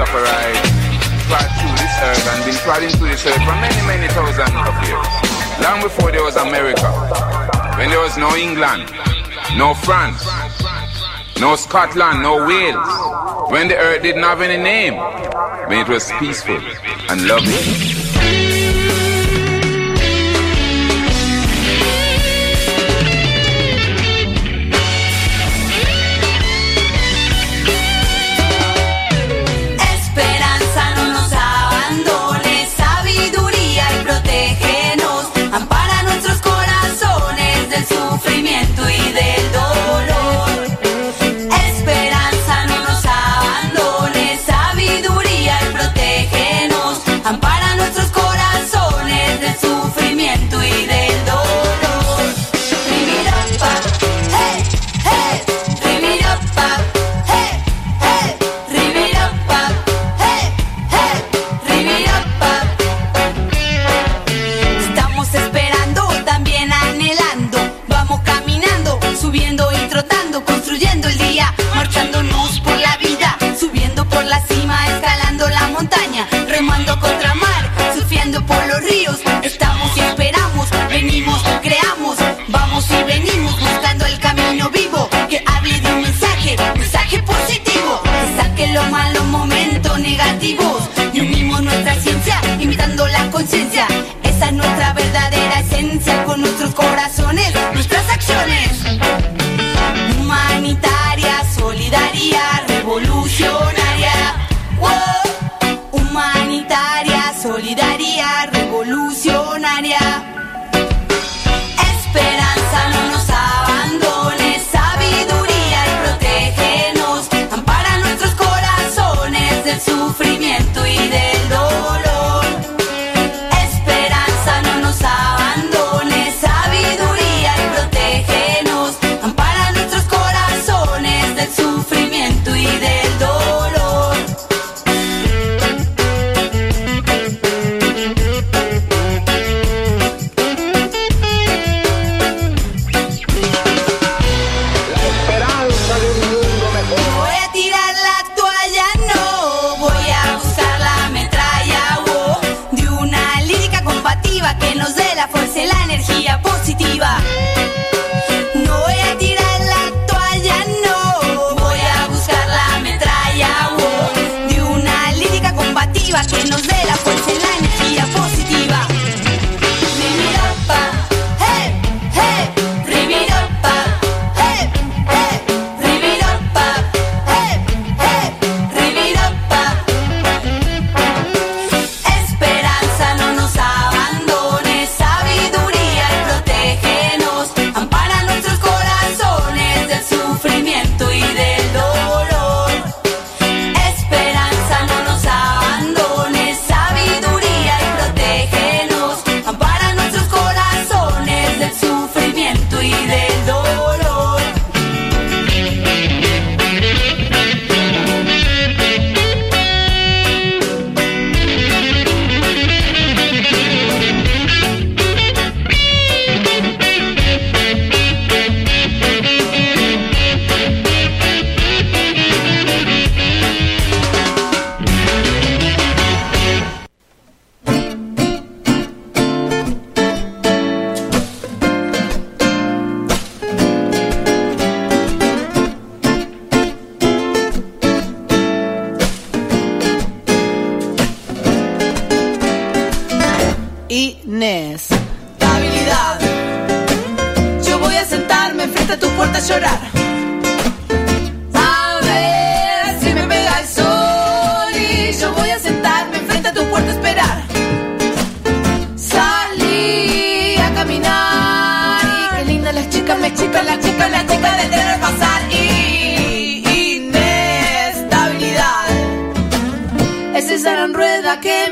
Rastafari trod through this earth and been trotting through this earth for many, many thousands of years. Long before there was America, when there was no England, no France, no Scotland, no Wales, when the earth didn't have any name, when it was peaceful and loving. Chica, la chica, la chica de tener pasar y inestabilidad. Es esa gran rueda que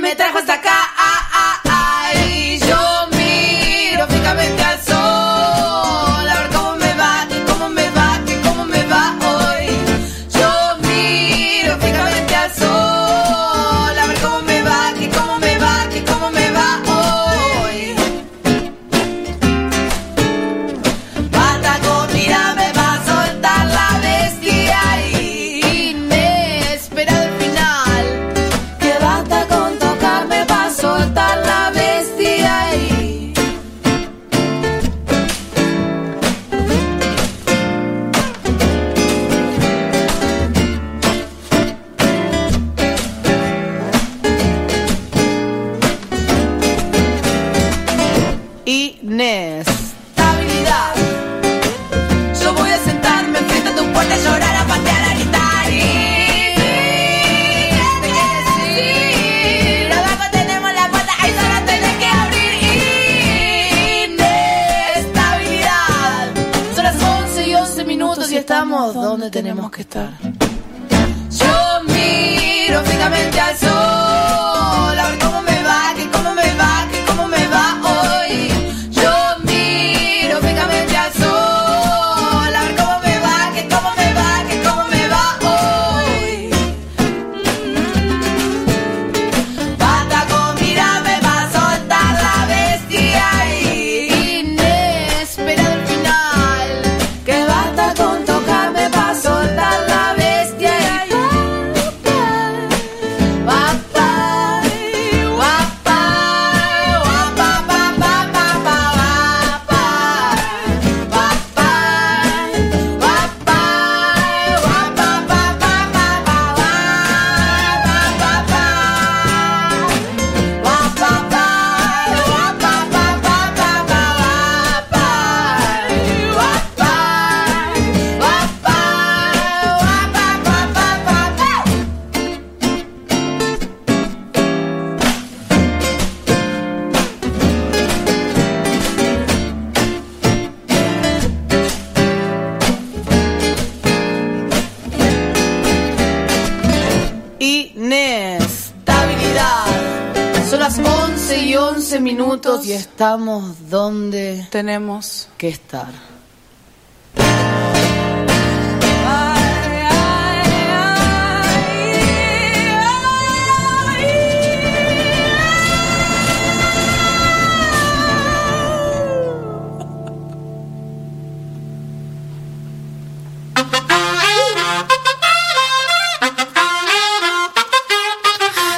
estamos donde Tenemos que estar.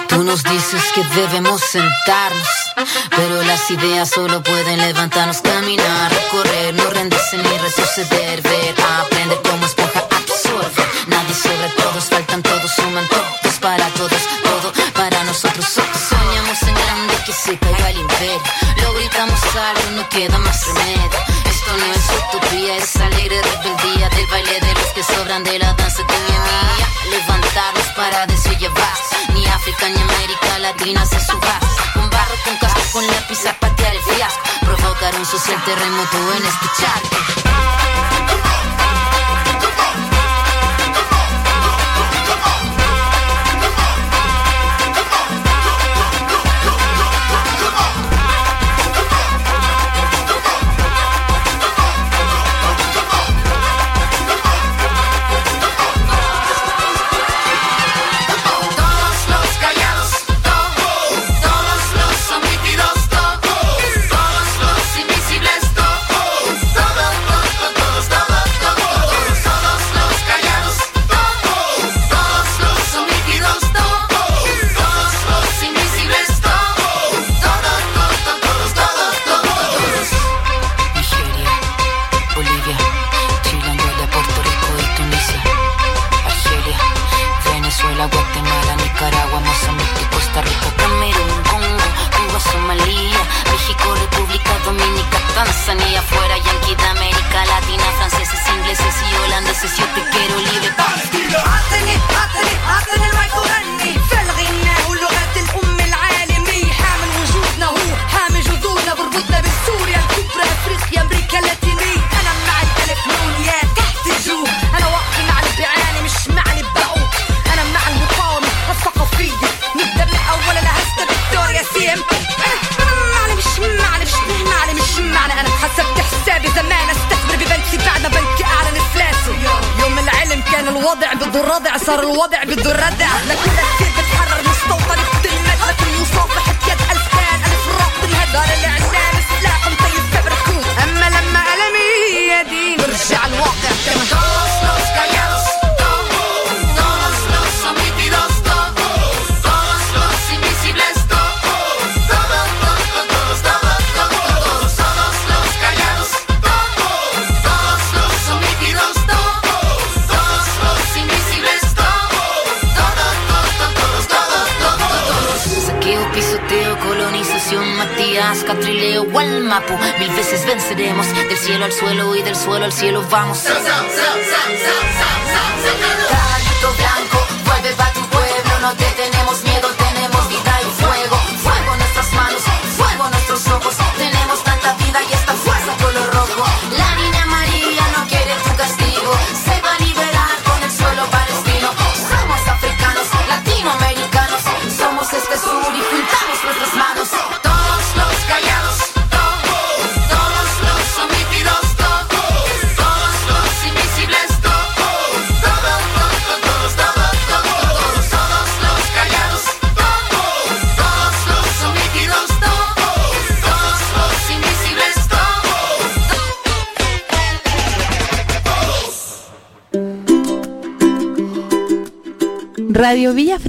Tú nos dices que debemos sentarnos, pero las ideas solo pueden levantarnos, caminar, recorrer, no rendirse ni retroceder, ver, aprender como esponja absorbe. Nadie sobre todos, faltan todos, suman todos para todos, todo para nosotros. Otros soñamos en grande que se caiga el imperio, lo gritamos algo, no queda más remedio. Esto no es utopía, es alegre rebeldía del baile de los que sobran de la danza y mía. Levantarnos para vas, ni África ni América Latina se subas con lápiz zapatea el fiasco. Provocar un social terremoto en este escucharte.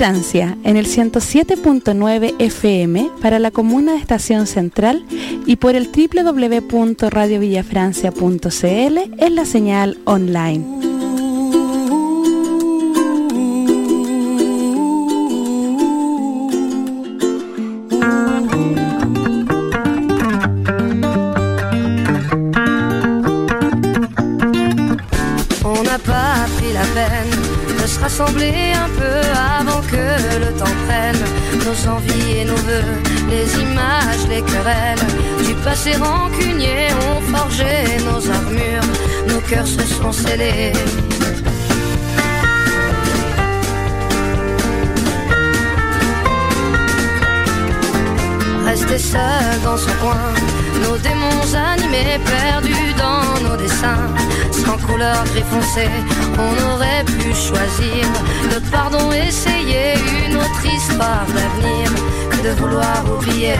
Francia en el 107.9 FM para la comuna de Estación Central y por el www.radiovillafrancia.cl en la señal online. Scellés. Rester seul dans son coin, nos démons animés, perdus dans nos dessins, sans couleur gris foncé, on aurait pu choisir le pardon, essayer une autre histoire d'avenir que de vouloir oublier.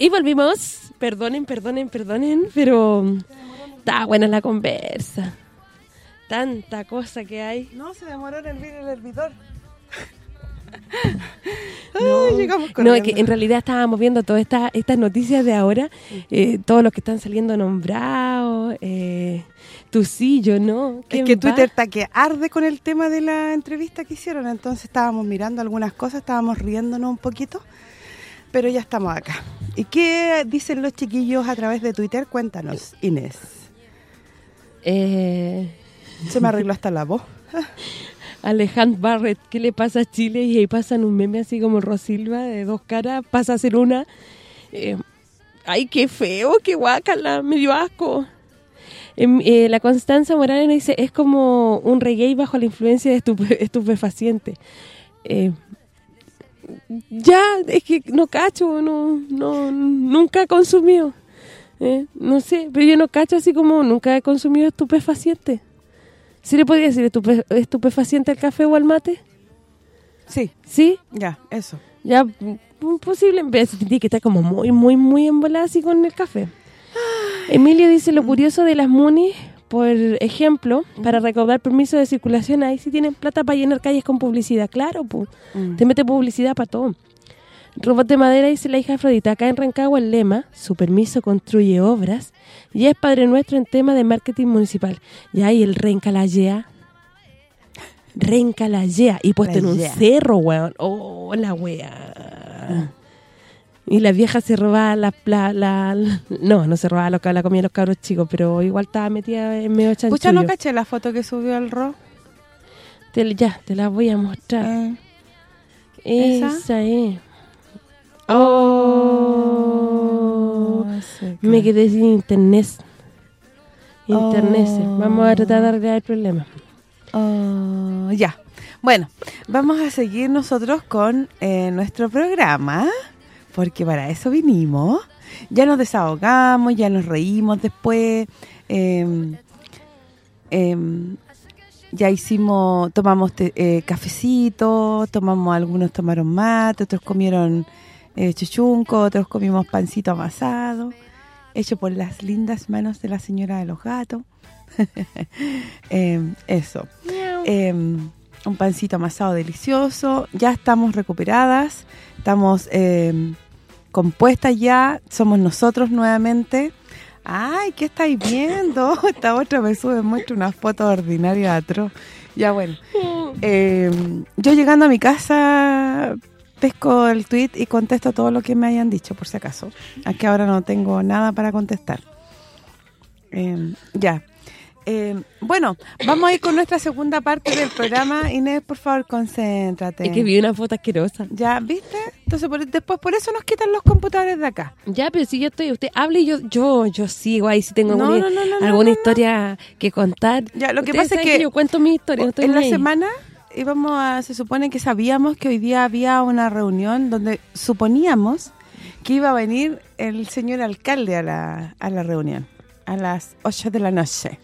Y volvimos. Perdonen, perdonen, perdonen, pero está buena la conversa. Tanta cosa que hay. No, se demoró en hervir el hervidor. [laughs] No, Ay, llegamos no, es que en realidad estábamos viendo todas estas estas noticias de ahora, eh, todos los que están saliendo nombrados, eh, yo no. Es ¿quién que va? Twitter está que arde con el tema de la entrevista que hicieron, entonces estábamos mirando algunas cosas, estábamos riéndonos un poquito, pero ya estamos acá. ¿Y qué dicen los chiquillos a través de Twitter? Cuéntanos, Inés. Eh, Se me [laughs] arregló hasta la voz. Alejandro Barrett, ¿qué le pasa a Chile? Y ahí pasan un meme así como Rosilva, de dos caras, pasa a ser una. Eh, ay, qué feo, qué guácala, me dio asco. Em, eh, la Constanza Morales nos dice, es como un reggae bajo la influencia de estupe- estupefaciente. Eh, ya, es que no cacho, no, no nunca he consumido. Eh, no sé, pero yo no cacho así como nunca he consumido estupefaciente. ¿Sí le podría decir estupe- estupefaciente al café o al mate? Sí, ¿Sí? ya, eso. Ya, mm, posible, tiene que estar como muy, muy, muy embolada así con el café. Emilio dice, lo curioso de las MUNI, por ejemplo, para recaudar permiso de circulación, ahí sí tienen plata para llenar calles con publicidad. Claro, pues, te mete publicidad para todo. Robot de Madera dice la hija Afrodita, acá en Rancagua el lema, su permiso construye obras, y es Padre Nuestro en tema de marketing municipal. Y ahí el Rencalallea, Rencalallea, y puesto en un cerro, weón. Oh, la wea. Y la vieja se robaba la, la, la- la- No, no se robaba lo que la comían los cabros chicos, pero igual estaba metida en medio chanchullo. Pucha, no caché la foto que subió el Ro. Te- ya, te la voy a mostrar. Eh, ¿esa? Esa es. Oh, me quedé sin internet. Internet. Oh. Vamos a tratar de arreglar el problema. Oh, ya. Bueno, vamos a seguir nosotros con eh, nuestro programa, porque para eso vinimos. Ya nos desahogamos, ya nos reímos después. eh, em, ya hicimos, tomamos te- eh, cafecito, tomamos, algunos tomaron mate, otros comieron eh, chuchunco, otros comimos pancito amasado, hecho por las lindas manos de la señora de los gatos. [laughs] Em, eso. Em, un pancito amasado delicioso. Ya estamos recuperadas, estamos em, compuestas ya, somos nosotros nuevamente. Ay, ¿qué estáis viendo? [laughs] Esta otra me sube, muestra una foto ordinaria atroz. Ya bueno. Em, yo llegando a mi casa pesco el tweet y contesto todo lo que me hayan dicho, por si acaso. Aquí ahora no tengo nada para contestar. Em, ya. Em, bueno, vamos a ir con nuestra segunda parte del programa. Inés, por favor, concéntrate. Es que vi una foto asquerosa. ¿Ya viste? Entonces, por- después por eso nos quitan los computadores de acá. Ya, pero si yo estoy, usted hable y yo yo yo sigo ahí si tengo No, alguna, no, no, no, alguna historia que contar. Ya, lo que pasa es que yo cuento mi historia, estoy en la ahí. semana íbamos a, se supone que sabíamos que hoy día había una reunión donde suponíamos que iba a venir el señor alcalde a la, a la reunión a las 8 de la noche.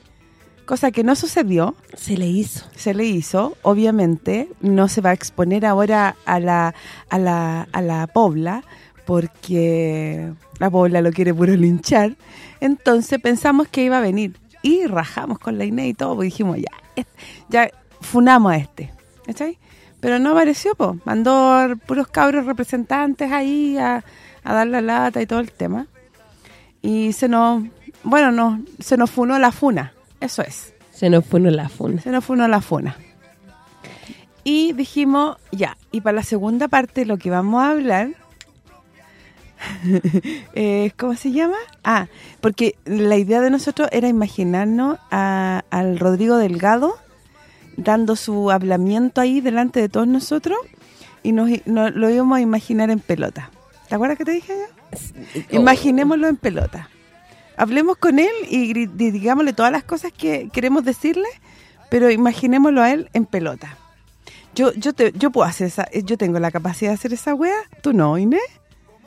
Cosa que no sucedió, se le hizo. se le hizo, obviamente, no se va a exponer ahora a la a la, a la Pobla porque la Pobla lo quiere puro linchar. Entonces pensamos que iba a venir y rajamos con la Inés y todo, pues dijimos, ya, ya funamos a este, ¿cachai? Pero no apareció, pues, mandó puros cabros representantes ahí a, a dar la lata y todo el tema. Y se nos, bueno, no, se nos funó la funa, eso es. Se nos fue la funa. Se nos fue uno la funa. Y dijimos, ya, y para la segunda parte lo que vamos a hablar, [laughs] eh, ¿cómo se llama? Ah, porque la idea de nosotros era imaginarnos a- al Rodrigo Delgado dando su hablamiento ahí delante de todos nosotros y nos, nos lo íbamos a imaginar en pelota. ¿Te acuerdas que te dije yo? Imaginémoslo en pelota. Hablemos con él y digámosle todas las cosas que queremos decirle, pero imaginémoslo a él en pelota. Yo yo te, yo puedo hacer esa, yo tengo la capacidad de hacer esa wea, tú no, Inés.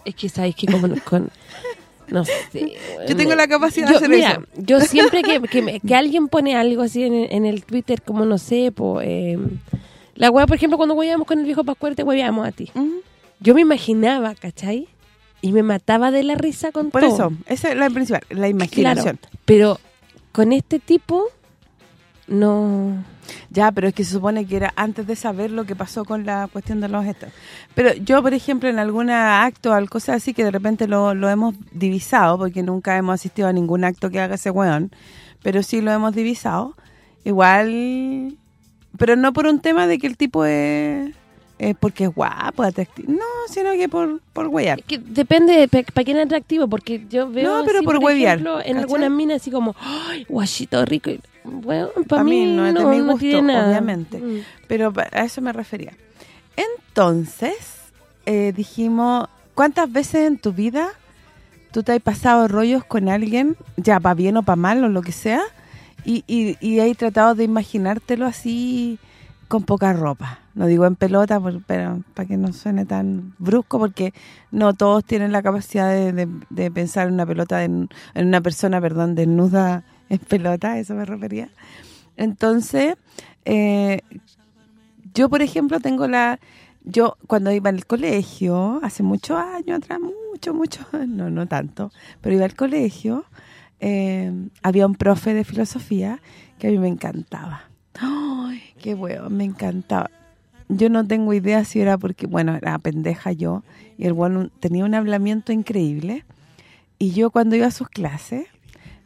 Es que sabes que como no- [laughs] con no sé. Yo tengo la capacidad Yo- de hacer mira, eso. Yo siempre que, [laughs] que, me- que alguien pone algo así en, el- en el Twitter, como no sé, po, eh, la wea, por ejemplo, cuando hueveamos con el viejo Pascual, te hueveamos a ti. Yo me imaginaba, ¿cachai? Y me mataba de la risa con Por todo. eso, esa es la principal, la Claro, imaginación. pero con este tipo no... Ya, pero es que se supone que era antes de saber lo que pasó con la cuestión de los estos. Pero yo, por ejemplo, en algún acto o cosas así que de repente lo, lo hemos divisado, porque nunca hemos asistido a ningún acto que haga ese weón, pero sí lo hemos divisado, igual... Pero no por un tema de que el tipo es... porque es guapo, atractivo. No, sino que por, por huear. Que depende para quién es atractivo, porque yo veo No, pero así, por huevear, ejemplo, en ¿cachai? algunas minas así como, ¡ay, guachito rico! Bueno, para Pa' mí mí, no es de no, mi no gusto, tiene nada. obviamente. Mm. Pero a eso me refería. Entonces, eh, dijimos, ¿cuántas veces en tu vida tú te has pasado rollos con alguien, ya para bien o para mal o lo que sea, y, y, y has tratado de imaginártelo así con poca ropa? No digo en pelota, por- pero para que no suene tan brusco, porque no todos tienen la capacidad de, de- de pensar en una pelota, en, en una persona, perdón, desnuda en pelota, eso me refería. Entonces, eh, yo, por ejemplo, tengo la... Yo, cuando iba al colegio, hace muchos años atrás, mucho, mucho, [laughs] no, no tanto, pero iba al colegio, eh, había un profe de filosofía que a mí me encantaba. ¡Ay, qué huevo! Me encantaba. Yo no tengo idea si era porque, bueno, era pendeja yo, y el bueno tenía un hablamiento increíble, y yo cuando iba a sus clases,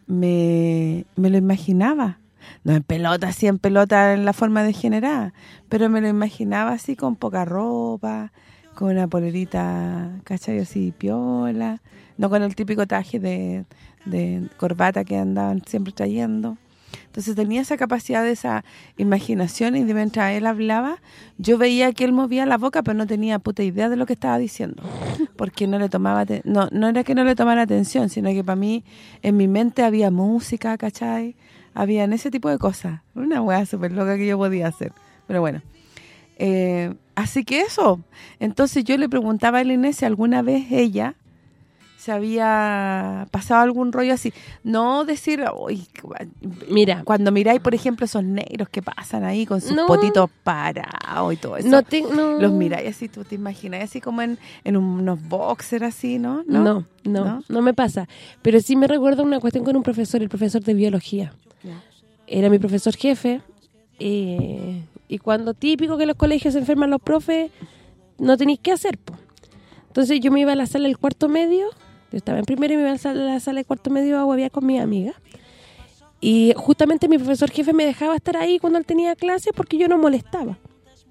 me, me lo imaginaba. No en pelota, así en pelota en la forma degenerada, pero me lo imaginaba así con poca ropa, con una polerita, ¿cachai? Así piola, no con el típico traje de, de corbata que andaban siempre trayendo. Entonces tenía esa capacidad de esa imaginación y de mientras él hablaba, yo veía que él movía la boca, pero no tenía puta idea de lo que estaba diciendo. Porque no le tomaba no no era que no le tomara atención, sino que para mí en mi mente había música, ¿cachai? Habían ese tipo de cosas. Una weá súper loca que yo podía hacer. Pero bueno. Eh, así que eso. Entonces yo le preguntaba a la Inés si alguna vez ella se había pasado algún rollo así. No decir, uy, Mira. cuando miráis, por ejemplo, esos negros que pasan ahí con sus No. potitos parados y todo eso. No te- no. Los miráis así, tú te imaginas así como en, en unos boxers así, ¿no? No, no, no, ¿No? me pasa. Pero sí me recuerdo una cuestión con un profesor, el profesor de biología. Era mi profesor jefe. eh, y cuando típico que en los colegios se enferman los profes, no tenéis qué hacer, po. Entonces yo me iba a la sala del cuarto medio, yo estaba en primero y me iba a la sala, la sala del cuarto medio a huevear con mi amiga. Y justamente mi profesor jefe me dejaba estar ahí cuando él tenía clase porque yo no molestaba.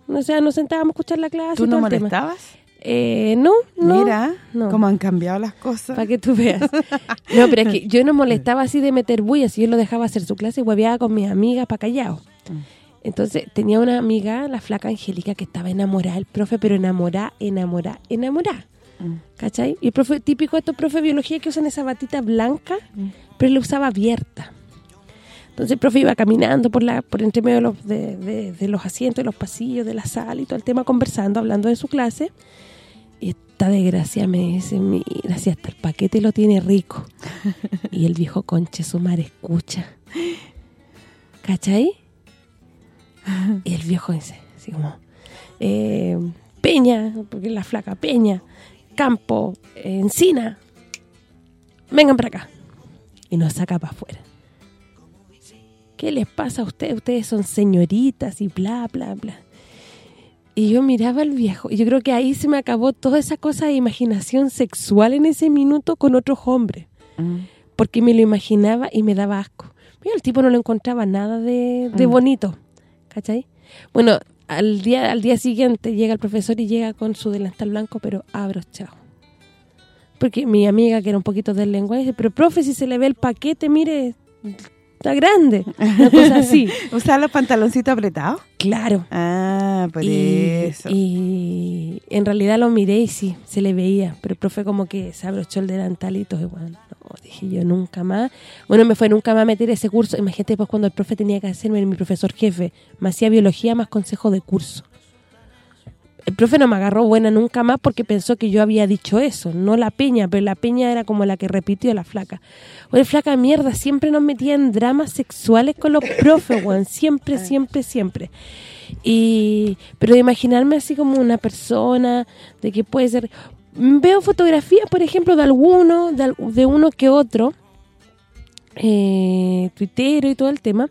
O sea, nos sentábamos a escuchar la clase ¿Tú no molestabas? Eh, no, no. Mira no. cómo han cambiado las cosas. Para que tú veas. No, pero es que [laughs] yo no molestaba así de meter bulla, si yo lo dejaba hacer su clase y hueveaba con mis amigas para callado. Entonces, tenía una amiga, la flaca Angélica, que estaba enamorada del profe, pero enamorada, enamorada, enamorada. ¿Cachai? Y el profe, típico de estos profes de biología que usan esa batita blanca, pero la usaba abierta. Entonces el profe iba caminando por la por entre medio de los, de, los asientos, de los pasillos, de la sala y todo el tema, conversando, hablando de su clase. Y esta desgracia me dice, mira, si hasta el paquete lo tiene rico. y el viejo conche su madre escucha. ¿Cachai? Y el viejo dice, así como, eh, Peña, porque la flaca, Peña, Campo, Encina, vengan para acá. Y nos saca para afuera. ¿Qué les pasa a ustedes? Ustedes son señoritas y bla, bla, bla. Y yo miraba al viejo, y yo creo que ahí se me acabó toda esa cosa de imaginación sexual en ese minuto con otros hombres. Porque me lo imaginaba y me daba asco. Mira, el tipo no lo encontraba nada de, de Mm. bonito, ¿cachai? Bueno, al día al día siguiente llega el profesor y llega con su delantal blanco, pero abrochado. Porque mi amiga, que era un poquito del lenguaje, dice, pero profe, si se le ve el paquete, mire, está grande. Una cosa [laughs] así. ¿Usaba los pantaloncitos apretados? Claro. Ah, por y, eso. y en realidad lo miré y sí, se le veía, pero el profe como que se abrochó el delantal y todo igual. No, dije yo nunca más. Bueno, me fue nunca más a meter ese curso. Imagínate pues cuando el profe tenía que hacerme, mi profesor jefe, me hacía biología más consejo de curso. El profe no me agarró buena nunca más porque pensó que yo había dicho eso, no la peña, pero la peña era como la que repitió la flaca. Oye, flaca mierda, siempre nos metía en dramas sexuales con los profes, weón, siempre, siempre, siempre. Y pero imaginarme así como una persona, de que puede ser... Veo fotografías, por ejemplo, de alguno, de, uno que otro, eh, tuitero y todo el tema,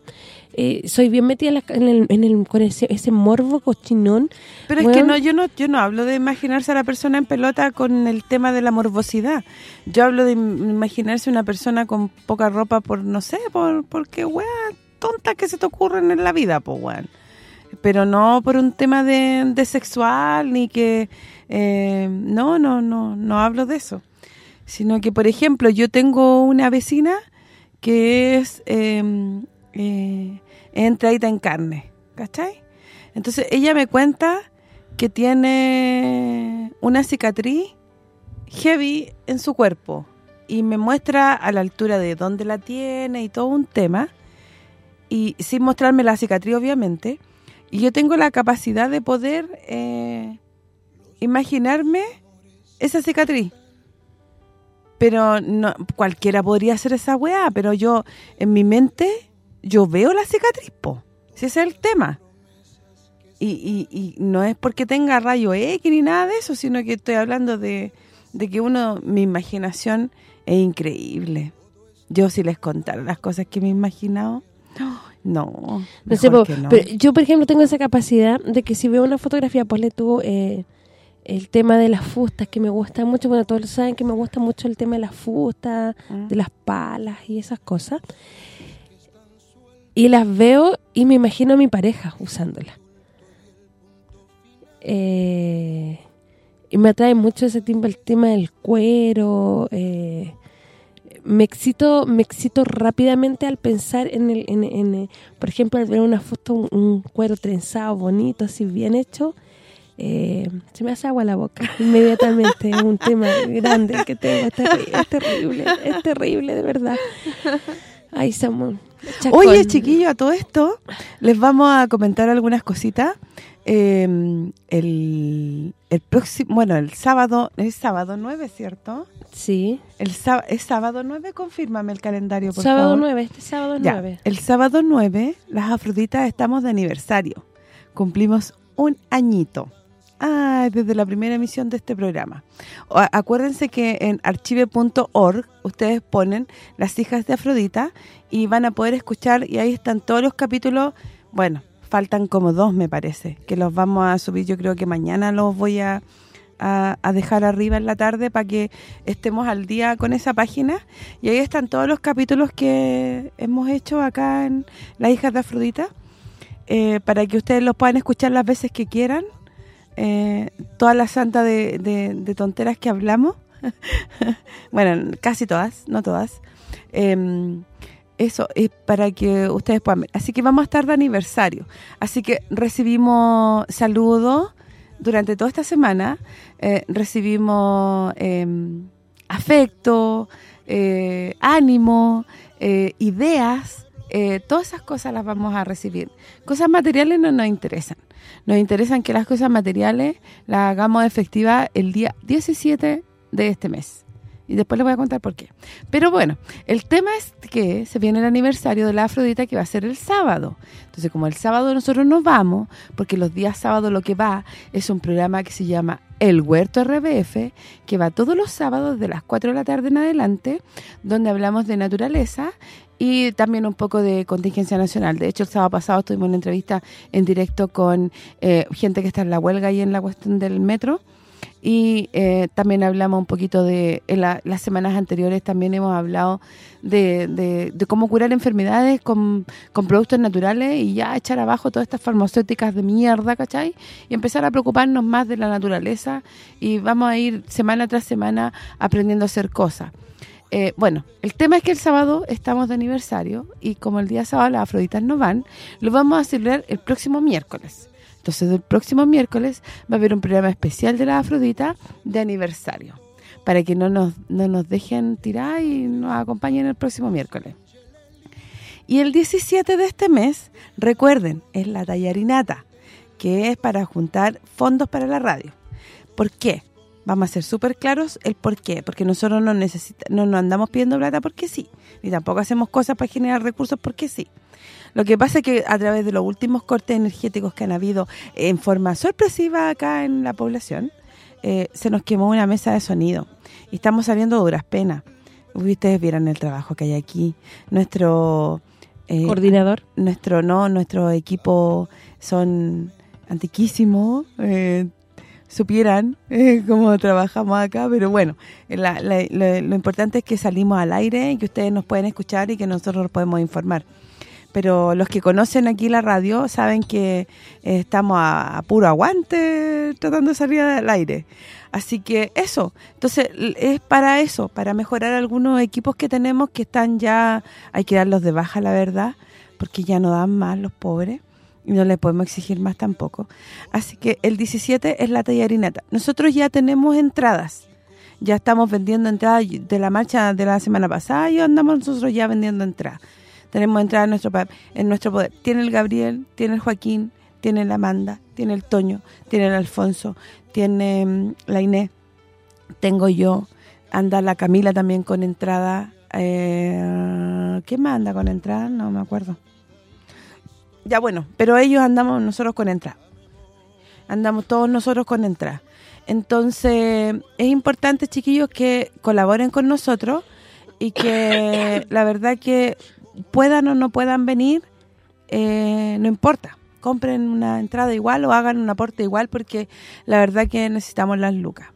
eh, soy bien metida en, la- en el, en el- con ese, ese morbo cochinón. Pero es que no yo no yo no hablo de imaginarse a la persona en pelota con el tema de la morbosidad. Yo hablo de im- imaginarse una persona con poca ropa por, no sé, por porque, weá, tontas que se te ocurren en la vida, pues, weón. Pero no por un tema de, de sexual, ni que... eh, no, no, no, no hablo de eso. Sino que, por ejemplo, yo tengo una vecina que es eh, eh, en carne, ¿cachai? Entonces ella me cuenta que tiene una cicatriz heavy en su cuerpo y me muestra a la altura de dónde la tiene y todo un tema y sin mostrarme la cicatriz obviamente y yo tengo la capacidad de poder eh, imaginarme esa cicatriz pero no cualquiera podría hacer esa weá, pero yo en mi mente yo veo la cicatriz, po. Si ese es el tema. Y, y, y no es porque tenga rayo X ni nada de eso, sino que estoy hablando de, de que uno, mi imaginación es increíble. Yo si les contara las cosas que me he imaginado, [gasps] no, No sé, mejor po, que no. pero yo, por ejemplo, tengo esa capacidad de que si veo una fotografía, ponle tú eh, el tema de las fustas, que me gusta mucho, bueno, todos saben que me gusta mucho el tema de las fustas, Mm. de las palas y esas cosas. Y las veo y me imagino a mi pareja usándolas. Eh, y me atrae mucho ese tema, el tema del cuero, eh, me excito me excito rápidamente al pensar en, el, en, en, por ejemplo, al ver una foto, un, un cuero trenzado, bonito, así bien hecho, eh, se me hace agua la boca inmediatamente, es un tema grande que tengo, es, terri- es terrible, es terrible, de verdad. Ay, Samuel. Oye, chiquillo, a todo esto les vamos a comentar algunas cositas. eh, el, el próximo, bueno, el sábado, es sábado 9, ¿cierto? Sí. El ¿Es sábado 9? Confírmame el calendario, por sábado favor. 9, este sábado Ya, 9. El sábado 9, las Afroditas estamos de aniversario. Cumplimos un añito. Ah, desde la primera emisión de este programa. Acuérdense que en archive.org ustedes ponen Las hijas de Afrodita y van a poder escuchar y ahí están todos los capítulos. Bueno, faltan como dos me parece, que los vamos a subir yo creo que mañana los voy a dejar arriba en la tarde para que estemos al día con esa página y ahí están todos los capítulos que hemos hecho acá en Las hijas de Afrodita eh, para que ustedes los puedan escuchar las veces que quieran eh, toda la santa de, tonteras que hablamos [laughs] bueno, casi todas, no todas Em, eso es para que ustedes puedan ver. Así que vamos a estar de aniversario. Así que recibimos saludos durante toda esta semana. eh, recibimos em, afecto, eh, ánimo, eh, ideas. todas esas cosas las vamos a recibir. Cosas materiales no nos interesan. Nos interesan que las cosas materiales las hagamos efectivas el día 17 de este mes. Y después les voy a contar por qué. Pero bueno, el tema es que se viene el aniversario de la Afrodita que va a ser el sábado. Entonces, como el sábado nosotros nos vamos, porque los días sábados lo que va es un programa que se llama El Huerto RBF, que va todos los sábados de las 4 de la tarde en adelante, donde hablamos de naturaleza y también un poco de contingencia nacional. De hecho, el sábado pasado tuvimos una entrevista en directo con eh, gente que está en la huelga y en la cuestión del metro, y eh, también hablamos un poquito de, en la- las semanas anteriores también hemos hablado de, de- de cómo curar enfermedades con, con productos naturales y ya echar abajo todas estas farmacéuticas de mierda, ¿cachai? Y empezar a preocuparnos más de la naturaleza y vamos a ir semana tras semana aprendiendo a hacer cosas. Eh, bueno, el tema es que el sábado estamos de aniversario y como el día sábado las afroditas no van, lo vamos a celebrar el próximo miércoles. Entonces, el próximo miércoles va a haber un programa especial de la Afrodita de aniversario, para que no nos, no nos dejen tirar y nos acompañen el próximo miércoles. Y el 17 de este mes, recuerden, es la tallarinata, que es para juntar fondos para la radio. ¿Por qué? Vamos a ser súper claros el por qué. Porque nosotros no, necesita, no nos andamos pidiendo plata porque sí. Ni tampoco hacemos cosas para generar recursos porque sí. Lo que pasa es que a través de los últimos cortes energéticos que han habido en forma sorpresiva acá en la población, eh, se nos quemó una mesa de sonido. Y estamos saliendo duras penas. Ustedes vieran el trabajo que hay aquí. Nuestro... eh, Coordinador. nuestro no nuestro equipo son antiquísimos eh, supieran eh, [laughs] cómo trabajamos acá pero bueno lo importante es que salimos al aire y que ustedes nos pueden escuchar y que nosotros podemos informar pero los que conocen aquí la radio saben que eh, estamos a, a puro aguante tratando de salir al aire. Así que eso, entonces es para eso, para mejorar algunos equipos que tenemos que están ya, hay que darlos de baja la verdad, porque ya no dan más los pobres y no le podemos exigir más tampoco. Así que el 17 es la tallarinata. Nosotros ya tenemos entradas, ya estamos vendiendo entradas de la marcha de la semana pasada y andamos nosotros ya vendiendo entradas tenemos entrada en nuestro en nuestro poder. Tiene el Gabriel, tiene el Joaquín, tiene la Amanda, tiene el Toño, tiene el Alfonso, tiene mm, la Inés, tengo yo, anda la Camila también con entrada. Eh, ¿Qué más anda con entrada? No me acuerdo. Ya bueno, pero ellos andamos nosotros con entrada. Andamos todos nosotros con entrada. Entonces, es importante, chiquillos, que colaboren con nosotros y que [coughs] la verdad que puedan o no puedan venir, eh, no importa. Compren una entrada igual o hagan un aporte igual porque la verdad que necesitamos las lucas.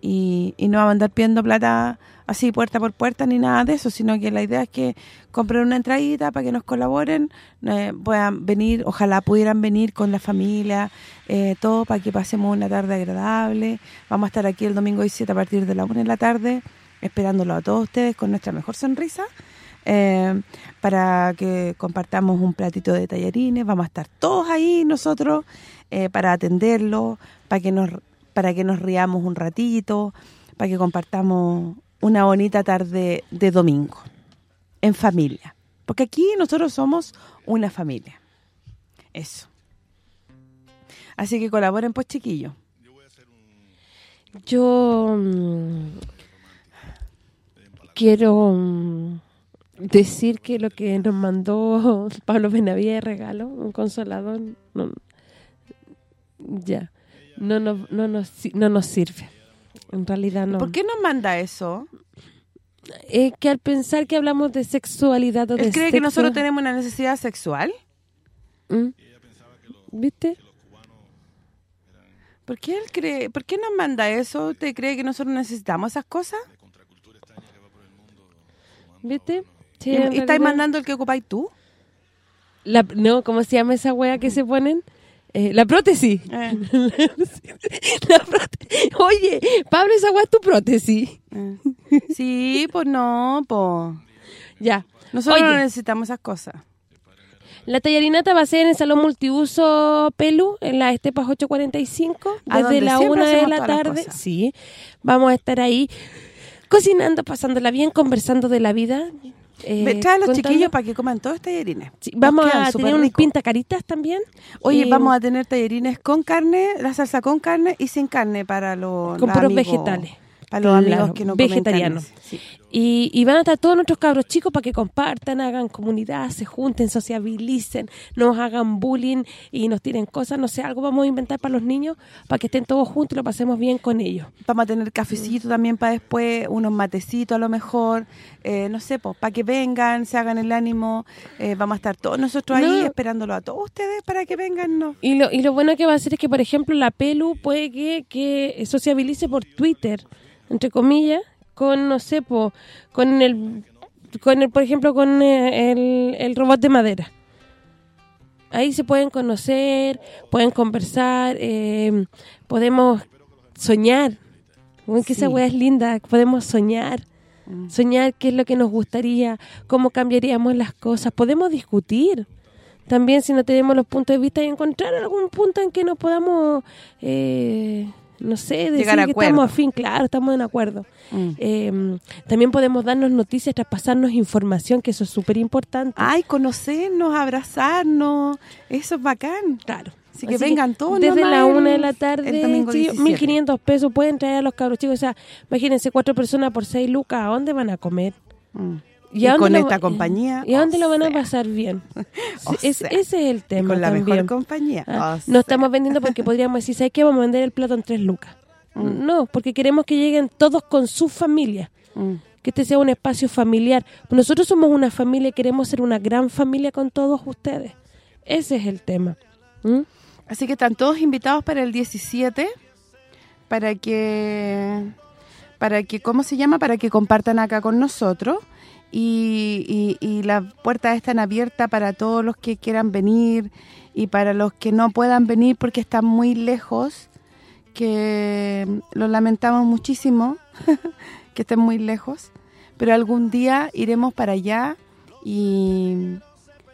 Y, y no vamos a andar pidiendo plata así puerta por puerta ni nada de eso, sino que la idea es que compren una entradita para que nos colaboren, eh, puedan venir, ojalá pudieran venir con la familia, eh, todo para que pasemos una tarde agradable. Vamos a estar aquí el domingo 17 a partir de la 1 de la tarde, esperándolo a todos ustedes con nuestra mejor sonrisa, eh, para que compartamos un platito de tallarines, vamos a estar todos ahí nosotros eh, para atenderlo, para que nos para que nos riamos un ratito, para que compartamos una bonita tarde de domingo en familia. Porque aquí nosotros somos una familia. Eso. Así que colaboren, pues, chiquillos. Yo mm, quiero mm, decir que lo que nos mandó [laughs] Pablo Benavía de regalo, un consolador, no, ya, no, no, no, nos, no nos sirve. En realidad no. ¿Por qué nos manda eso? Eh, que al pensar que hablamos de sexualidad o de ¿Él cree que nosotros tenemos una necesidad sexual? ¿Mm? ¿Viste? ¿Por qué él cree, por qué nos manda eso? ¿Usted cree que nosotros necesitamos esas cosas? ¿Viste? Sí, ¿Y, y estáis mandando el que ocupáis tú? La, no, ¿cómo se llama esa wea que se ponen? Eh, la prótesis. Eh, [laughs] La próte- Oye, Pablo, esa wea es tu prótesis. eh. Sí, pues no, pues. Ya. Nosotros Oye. no necesitamos esas cosas. La tallarinata va a ser en el Salón Multiuso Pelu, en la Estepas 845, A desde la una de la tarde. Sí, vamos a estar ahí cocinando, pasándola bien, conversando de la vida. Eh, Trae a los contando. chiquillos para que coman todos tallerines. Sí, Nos vamos a tener un ricos. pintacaritas también. Oye, vamos a tener tallerines con carne, la salsa con carne y sin carne para los Con los puros amigos- vegetales. Para los amigos que no vegetarianos. comen carne. Sí. Y, y van a estar todos nuestros cabros chicos para que compartan, hagan comunidad, se junten, sociabilicen, nos hagan bullying y nos tiren cosas, no sé, algo vamos a inventar para los niños para que estén todos juntos y lo pasemos bien con ellos. Vamos a tener cafecito también para después, unos matecitos a lo mejor, eh, no sé, pues, para que vengan, se hagan el ánimo, eh, vamos a estar todos nosotros ahí No. esperándolo a todos ustedes para que vengan, ¿no? Y lo, y lo bueno que va a hacer es que, por ejemplo, la Pelu puede que, que sociabilice por Twitter, entre comillas, con, no sé, po, con el, con el por ejemplo, con eh, el, el robot de madera. Ahí se pueden conocer, pueden conversar, eh, podemos soñar. Bueno, que esa wea es linda, podemos soñar. Mm. Soñar qué es lo que nos gustaría, cómo cambiaríamos las cosas. Podemos discutir también si no tenemos los puntos de vista y encontrar algún punto en que nos podamos, eh, no sé, decir Llegar a que acuerdo. estamos afín, claro, estamos en acuerdo. Mm. Eh, también podemos darnos noticias, traspasarnos información, que eso es súper importante. Ay, conocernos, abrazarnos, eso es bacán. claro. Así que vengan todos Desde la una de la tarde, 17. 1.500 pesos pueden traer a los cabros chicos. O sea, imagínense, cuatro personas por seis lucas, ¿a dónde van a comer? Mm. ¿Y, con esta compañía, ¿Y a dónde lo van a pasar bien? [laughs] O es- ese es el Y tema con la también. mejor compañía. Ah, no sea. estamos vendiendo porque podríamos decir, ¿sabes qué? Vamos a vender el plato en tres lucas. [laughs] Mm. No, porque queremos que lleguen todos con su familia. Mm. Que este sea un espacio familiar. Nosotros somos una familia y queremos ser una gran familia con todos ustedes. Ese es el tema. ¿Mm? Así que están todos invitados para el 17 para que para que ¿cómo se llama? Para que compartan acá con nosotros y, y, las puertas están abiertas para todos los que quieran venir y para los que no puedan venir porque están muy lejos que lo lamentamos muchísimo [laughs] que estén muy lejos pero algún día iremos para allá y,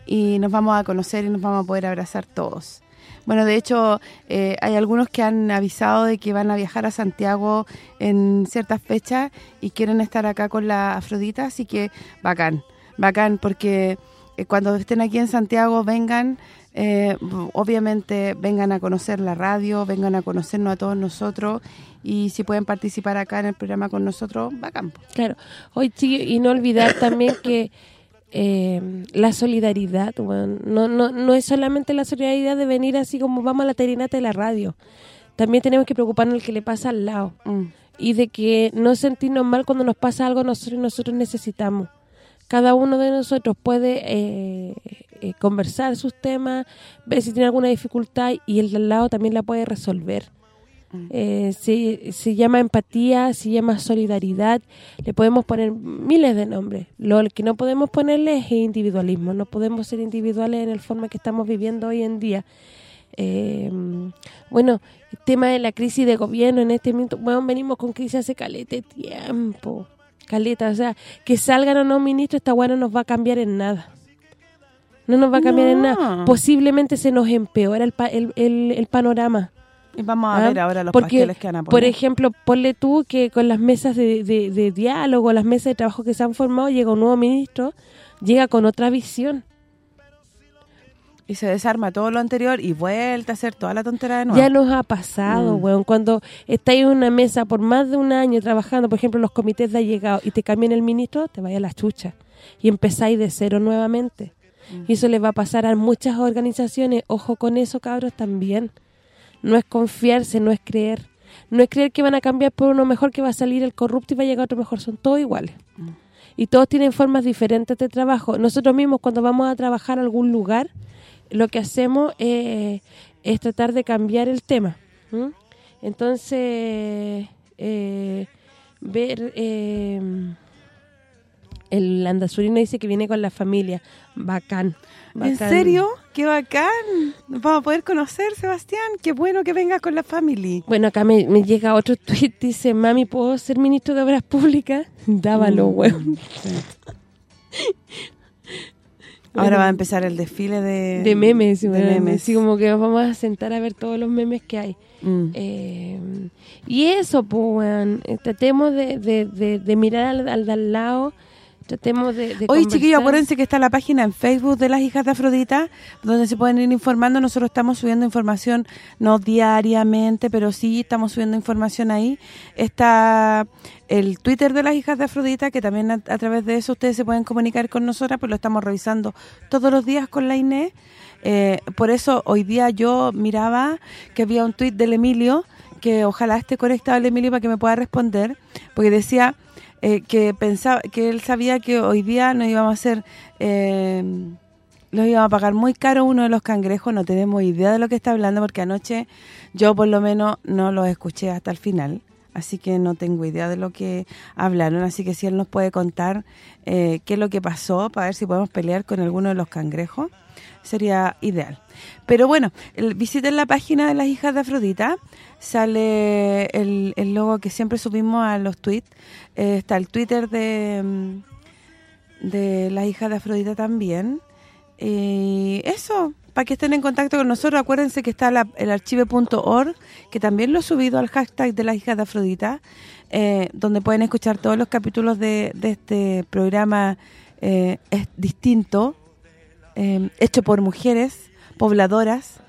y nos vamos a conocer y nos vamos a poder abrazar todos. Bueno, de hecho, eh, hay algunos que han avisado de que van a viajar a Santiago en ciertas fechas y quieren estar acá con la Afrodita, así que bacán, bacán, porque eh, cuando estén aquí en Santiago vengan, eh, obviamente vengan a conocer la radio, vengan a conocernos a todos nosotros y si pueden participar acá en el programa con nosotros, bacán. Claro. Hoy sí, y no olvidar también que eh, la solidaridad, no, no, no es solamente la solidaridad de venir así como vamos a la terinata de la radio. También tenemos que preocuparnos del que le pasa al lado. Mm. y de que no sentirnos mal cuando nos pasa algo nosotros nosotros necesitamos. Cada uno de nosotros puede eh, eh, conversar sus temas, ver si tiene alguna dificultad y el de al lado también la puede resolver. Eh, se, se llama empatía, se llama solidaridad, le podemos poner miles de nombres. Lo que no podemos ponerle es individualismo, no podemos ser individuales en la forma que estamos viviendo hoy en día. Eh, bueno, el tema de la crisis de gobierno en este momento, bueno, venimos con crisis hace calete tiempo, caleta, o sea, que salgan o no ministros, esta weá no nos va a cambiar en nada. No nos va a cambiar en nada. Posiblemente se nos empeora el, pa- el, el, el panorama. Vamos a ¿ah? ver ahora los Porque, pasteles que van a poner. Por ejemplo, ponle tú que con las mesas de, de, de diálogo, las mesas de trabajo que se han formado, llega un nuevo ministro, llega con otra visión. Y se desarma todo lo anterior y vuelta a hacer toda la tontera de nuevo. Ya nos ha pasado, Mm. weón, cuando estáis en una mesa por más de un año trabajando, por ejemplo, los comités de allegado y te cambian el ministro, te vaya a la chucha y empezáis de cero nuevamente. Y eso les va a pasar a muchas organizaciones. Ojo con eso, cabros, también. No es confiarse, no es creer. No es creer que van a cambiar por uno mejor, que va a salir el corrupto y va a llegar otro mejor. Son todos iguales. Y todos tienen formas diferentes de trabajo. Nosotros mismos, cuando vamos a trabajar a algún lugar, lo que hacemos eh, es tratar de cambiar el tema. Entonces, eh, ver... eh, el andasurino dice que viene con la familia. Bacán. ¿En bacán. serio? ¡Qué bacán! Nos vamos a poder conocer, Sebastián. ¡Qué bueno que vengas con la familia! Bueno, acá me, me llega otro [laughs] tweet, dice, mami, ¿puedo ser ministro de Obras Públicas? [laughs] Dábalo, Mm, weón. sí. [laughs] Ahora va a empezar el desfile de... De memes, de memes. Así como que nos vamos a sentar a ver todos los memes que hay. Mm. Eh, y eso, pues, weón, eh, tratemos de, de, de, mirar al, al de al lado, tratemos de, de Oye, chiquillos, acuérdense que está la página en Facebook de las hijas de Afrodita, donde se pueden ir informando. Nosotros estamos subiendo información, no diariamente, pero sí estamos subiendo información ahí. Está el Twitter de las hijas de Afrodita, que también a, a través de eso ustedes se pueden comunicar con nosotras, pues lo estamos revisando todos los días con la Inés. Eh, por eso hoy día yo miraba que había un tuit del Emilio, que ojalá esté conectado el Emilio para que me pueda responder, porque decía eh, que pensaba que él sabía que hoy día no íbamos a hacer eh, los íbamos a pagar muy caro uno de los cangrejos, no tenemos idea de lo que está hablando porque anoche yo por lo menos no los escuché hasta el final, así que no tengo idea de lo que hablaron, así que si él nos puede contar eh, qué es lo que pasó para ver si podemos pelear con alguno de los cangrejos, sería ideal. Pero bueno, el, visiten la página de las hijas de Afrodita, sale el, el logo que siempre subimos a los tweets, eh, está el Twitter de, mm, de las hijas de Afrodita también, y eso, para que estén en contacto con nosotros, acuérdense que está la- el archive.org, que también lo he subido al hashtag de las hijas de Afrodita, eh, donde pueden escuchar todos los capítulos de, de este programa eh, es distinto, eh, hecho por mujeres, pobladoras,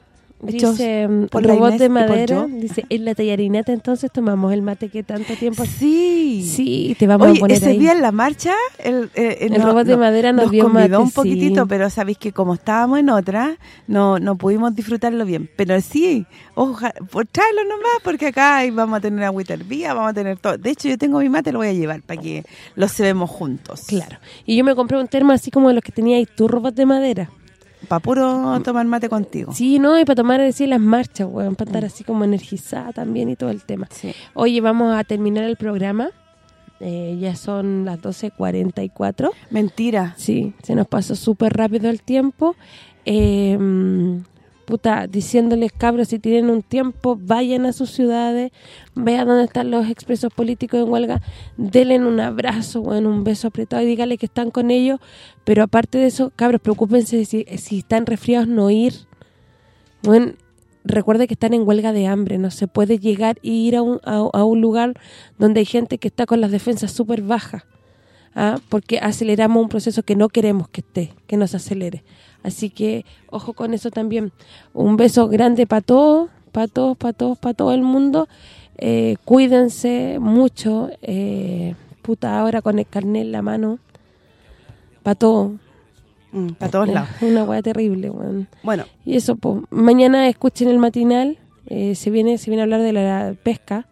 Dice, mm, por robot Inés de madera, dice, en la tallarinata entonces tomamos el mate que tanto tiempo... Sí. Sí, te vamos Oye, a poner ese ahí. día en la marcha, el, eh, eh, El robot de madera nos dio convidó mate, un poquitito, sí. pero sabéis que como estábamos en otra, no no pudimos disfrutarlo bien. Pero sí, ojalá, por tráelo nomás, porque acá vamos a tener agüita hervía, vamos a tener todo. De hecho, yo tengo mi mate, lo voy a llevar para que lo cebemos juntos. Claro. Y yo me compré un termo así como de los que tenía ahí, tu robot de madera. Para puro tomar mate contigo. Sí, ¿no? Y para tomar así las marchas, weón, para estar así como energizada también y todo el tema. Sí. Oye, vamos a terminar el programa. Eh, ya son las 12.44. Mentira. Sí, se nos pasó súper rápido el tiempo. Eh, mm, puta, diciéndoles, cabros, si tienen un tiempo, vayan a sus ciudades, vean dónde están los expresos políticos en huelga, denle un abrazo, bueno, un beso apretado y díganle que están con ellos. Pero aparte de eso, cabros, preocúpense si, están resfriados, no ir. Recuerde que están en huelga de hambre, no se puede llegar e ir a un, a un lugar donde hay gente que está con las defensas súper bajas. ¿ah? porque aceleramos un proceso que no queremos que esté, que nos acelere. Así que, ojo con eso también. Un beso grande para todos, para todos, para todos, para todo el mundo. Eh, cuídense mucho. Eh, puta, ahora con el carnet en la mano. Para todo. para todos Eh, lados. Una hueá terrible. Bueno, Y eso, pues, mañana escuchen el matinal, eh, se viene se viene a hablar de la pesca,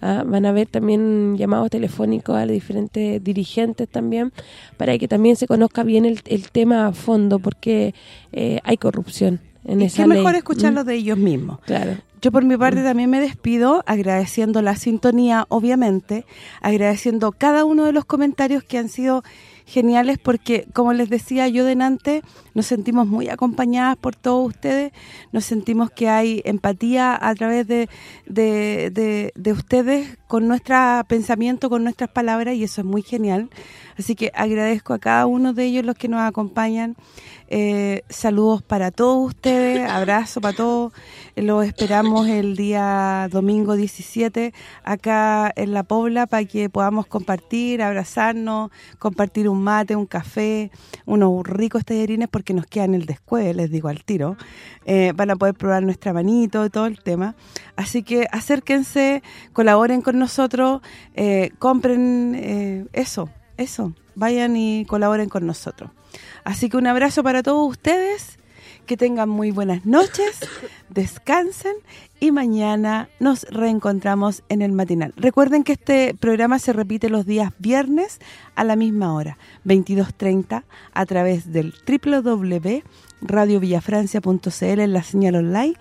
¿ah? van a ver también llamados telefónicos a los diferentes dirigentes también, para que también se conozca bien el, el tema a fondo, porque eh, hay corrupción en y esa qué ley. mejor escucharlo Mm, de ellos mismos. Claro. Yo por mi parte también me despido agradeciendo la sintonía, obviamente, agradeciendo cada uno de los comentarios que han sido geniales porque, como les decía yo delante, nos sentimos muy acompañadas por todos ustedes, nos sentimos que hay empatía a través de, de, de- de ustedes con nuestro pensamiento, con nuestras palabras y eso es muy genial. Así que agradezco a cada uno de ellos los que nos acompañan Eh, saludos para todos ustedes, [laughs] abrazo para todos. Los esperamos el día domingo 17 acá en La Pobla para que podamos compartir, abrazarnos, compartir un mate, un café, unos ricos tallarines porque nos quedan el descueve, les digo al tiro. Eh, van a poder probar nuestra manito y todo el tema. Así que acérquense, colaboren con nosotros, eh, compren eso, eso, vayan y colaboren con nosotros. Así que un abrazo para todos ustedes, que tengan muy buenas noches, [coughs] descansen y mañana nos reencontramos en el matinal. Recuerden que este programa se repite los días viernes a la misma hora, 22.30, a través del www.radiovillafrancia.cl en la señal online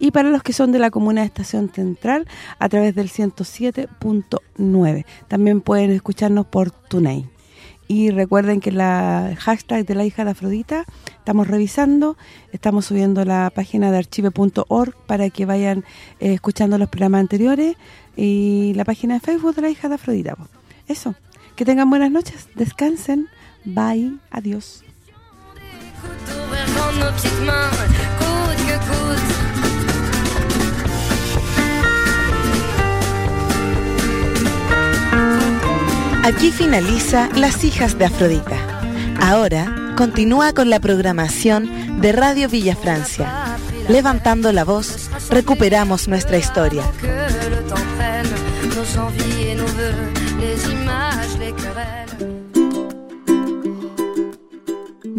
y para los que son de la comuna de Estación Central a través del 107.9. También pueden escucharnos por TuneIn. Y recuerden que la hashtag de la hija de Afrodita estamos revisando, estamos subiendo la página de archive.org para que vayan eh, escuchando los programas anteriores y la página de Facebook de la hija de Afrodita. Eso, que tengan buenas noches, descansen, bye, adiós. Aquí finaliza Las hijas de Afrodita. Ahora continúa con la programación de Radio Villa Francia. Levantando la voz, recuperamos nuestra historia.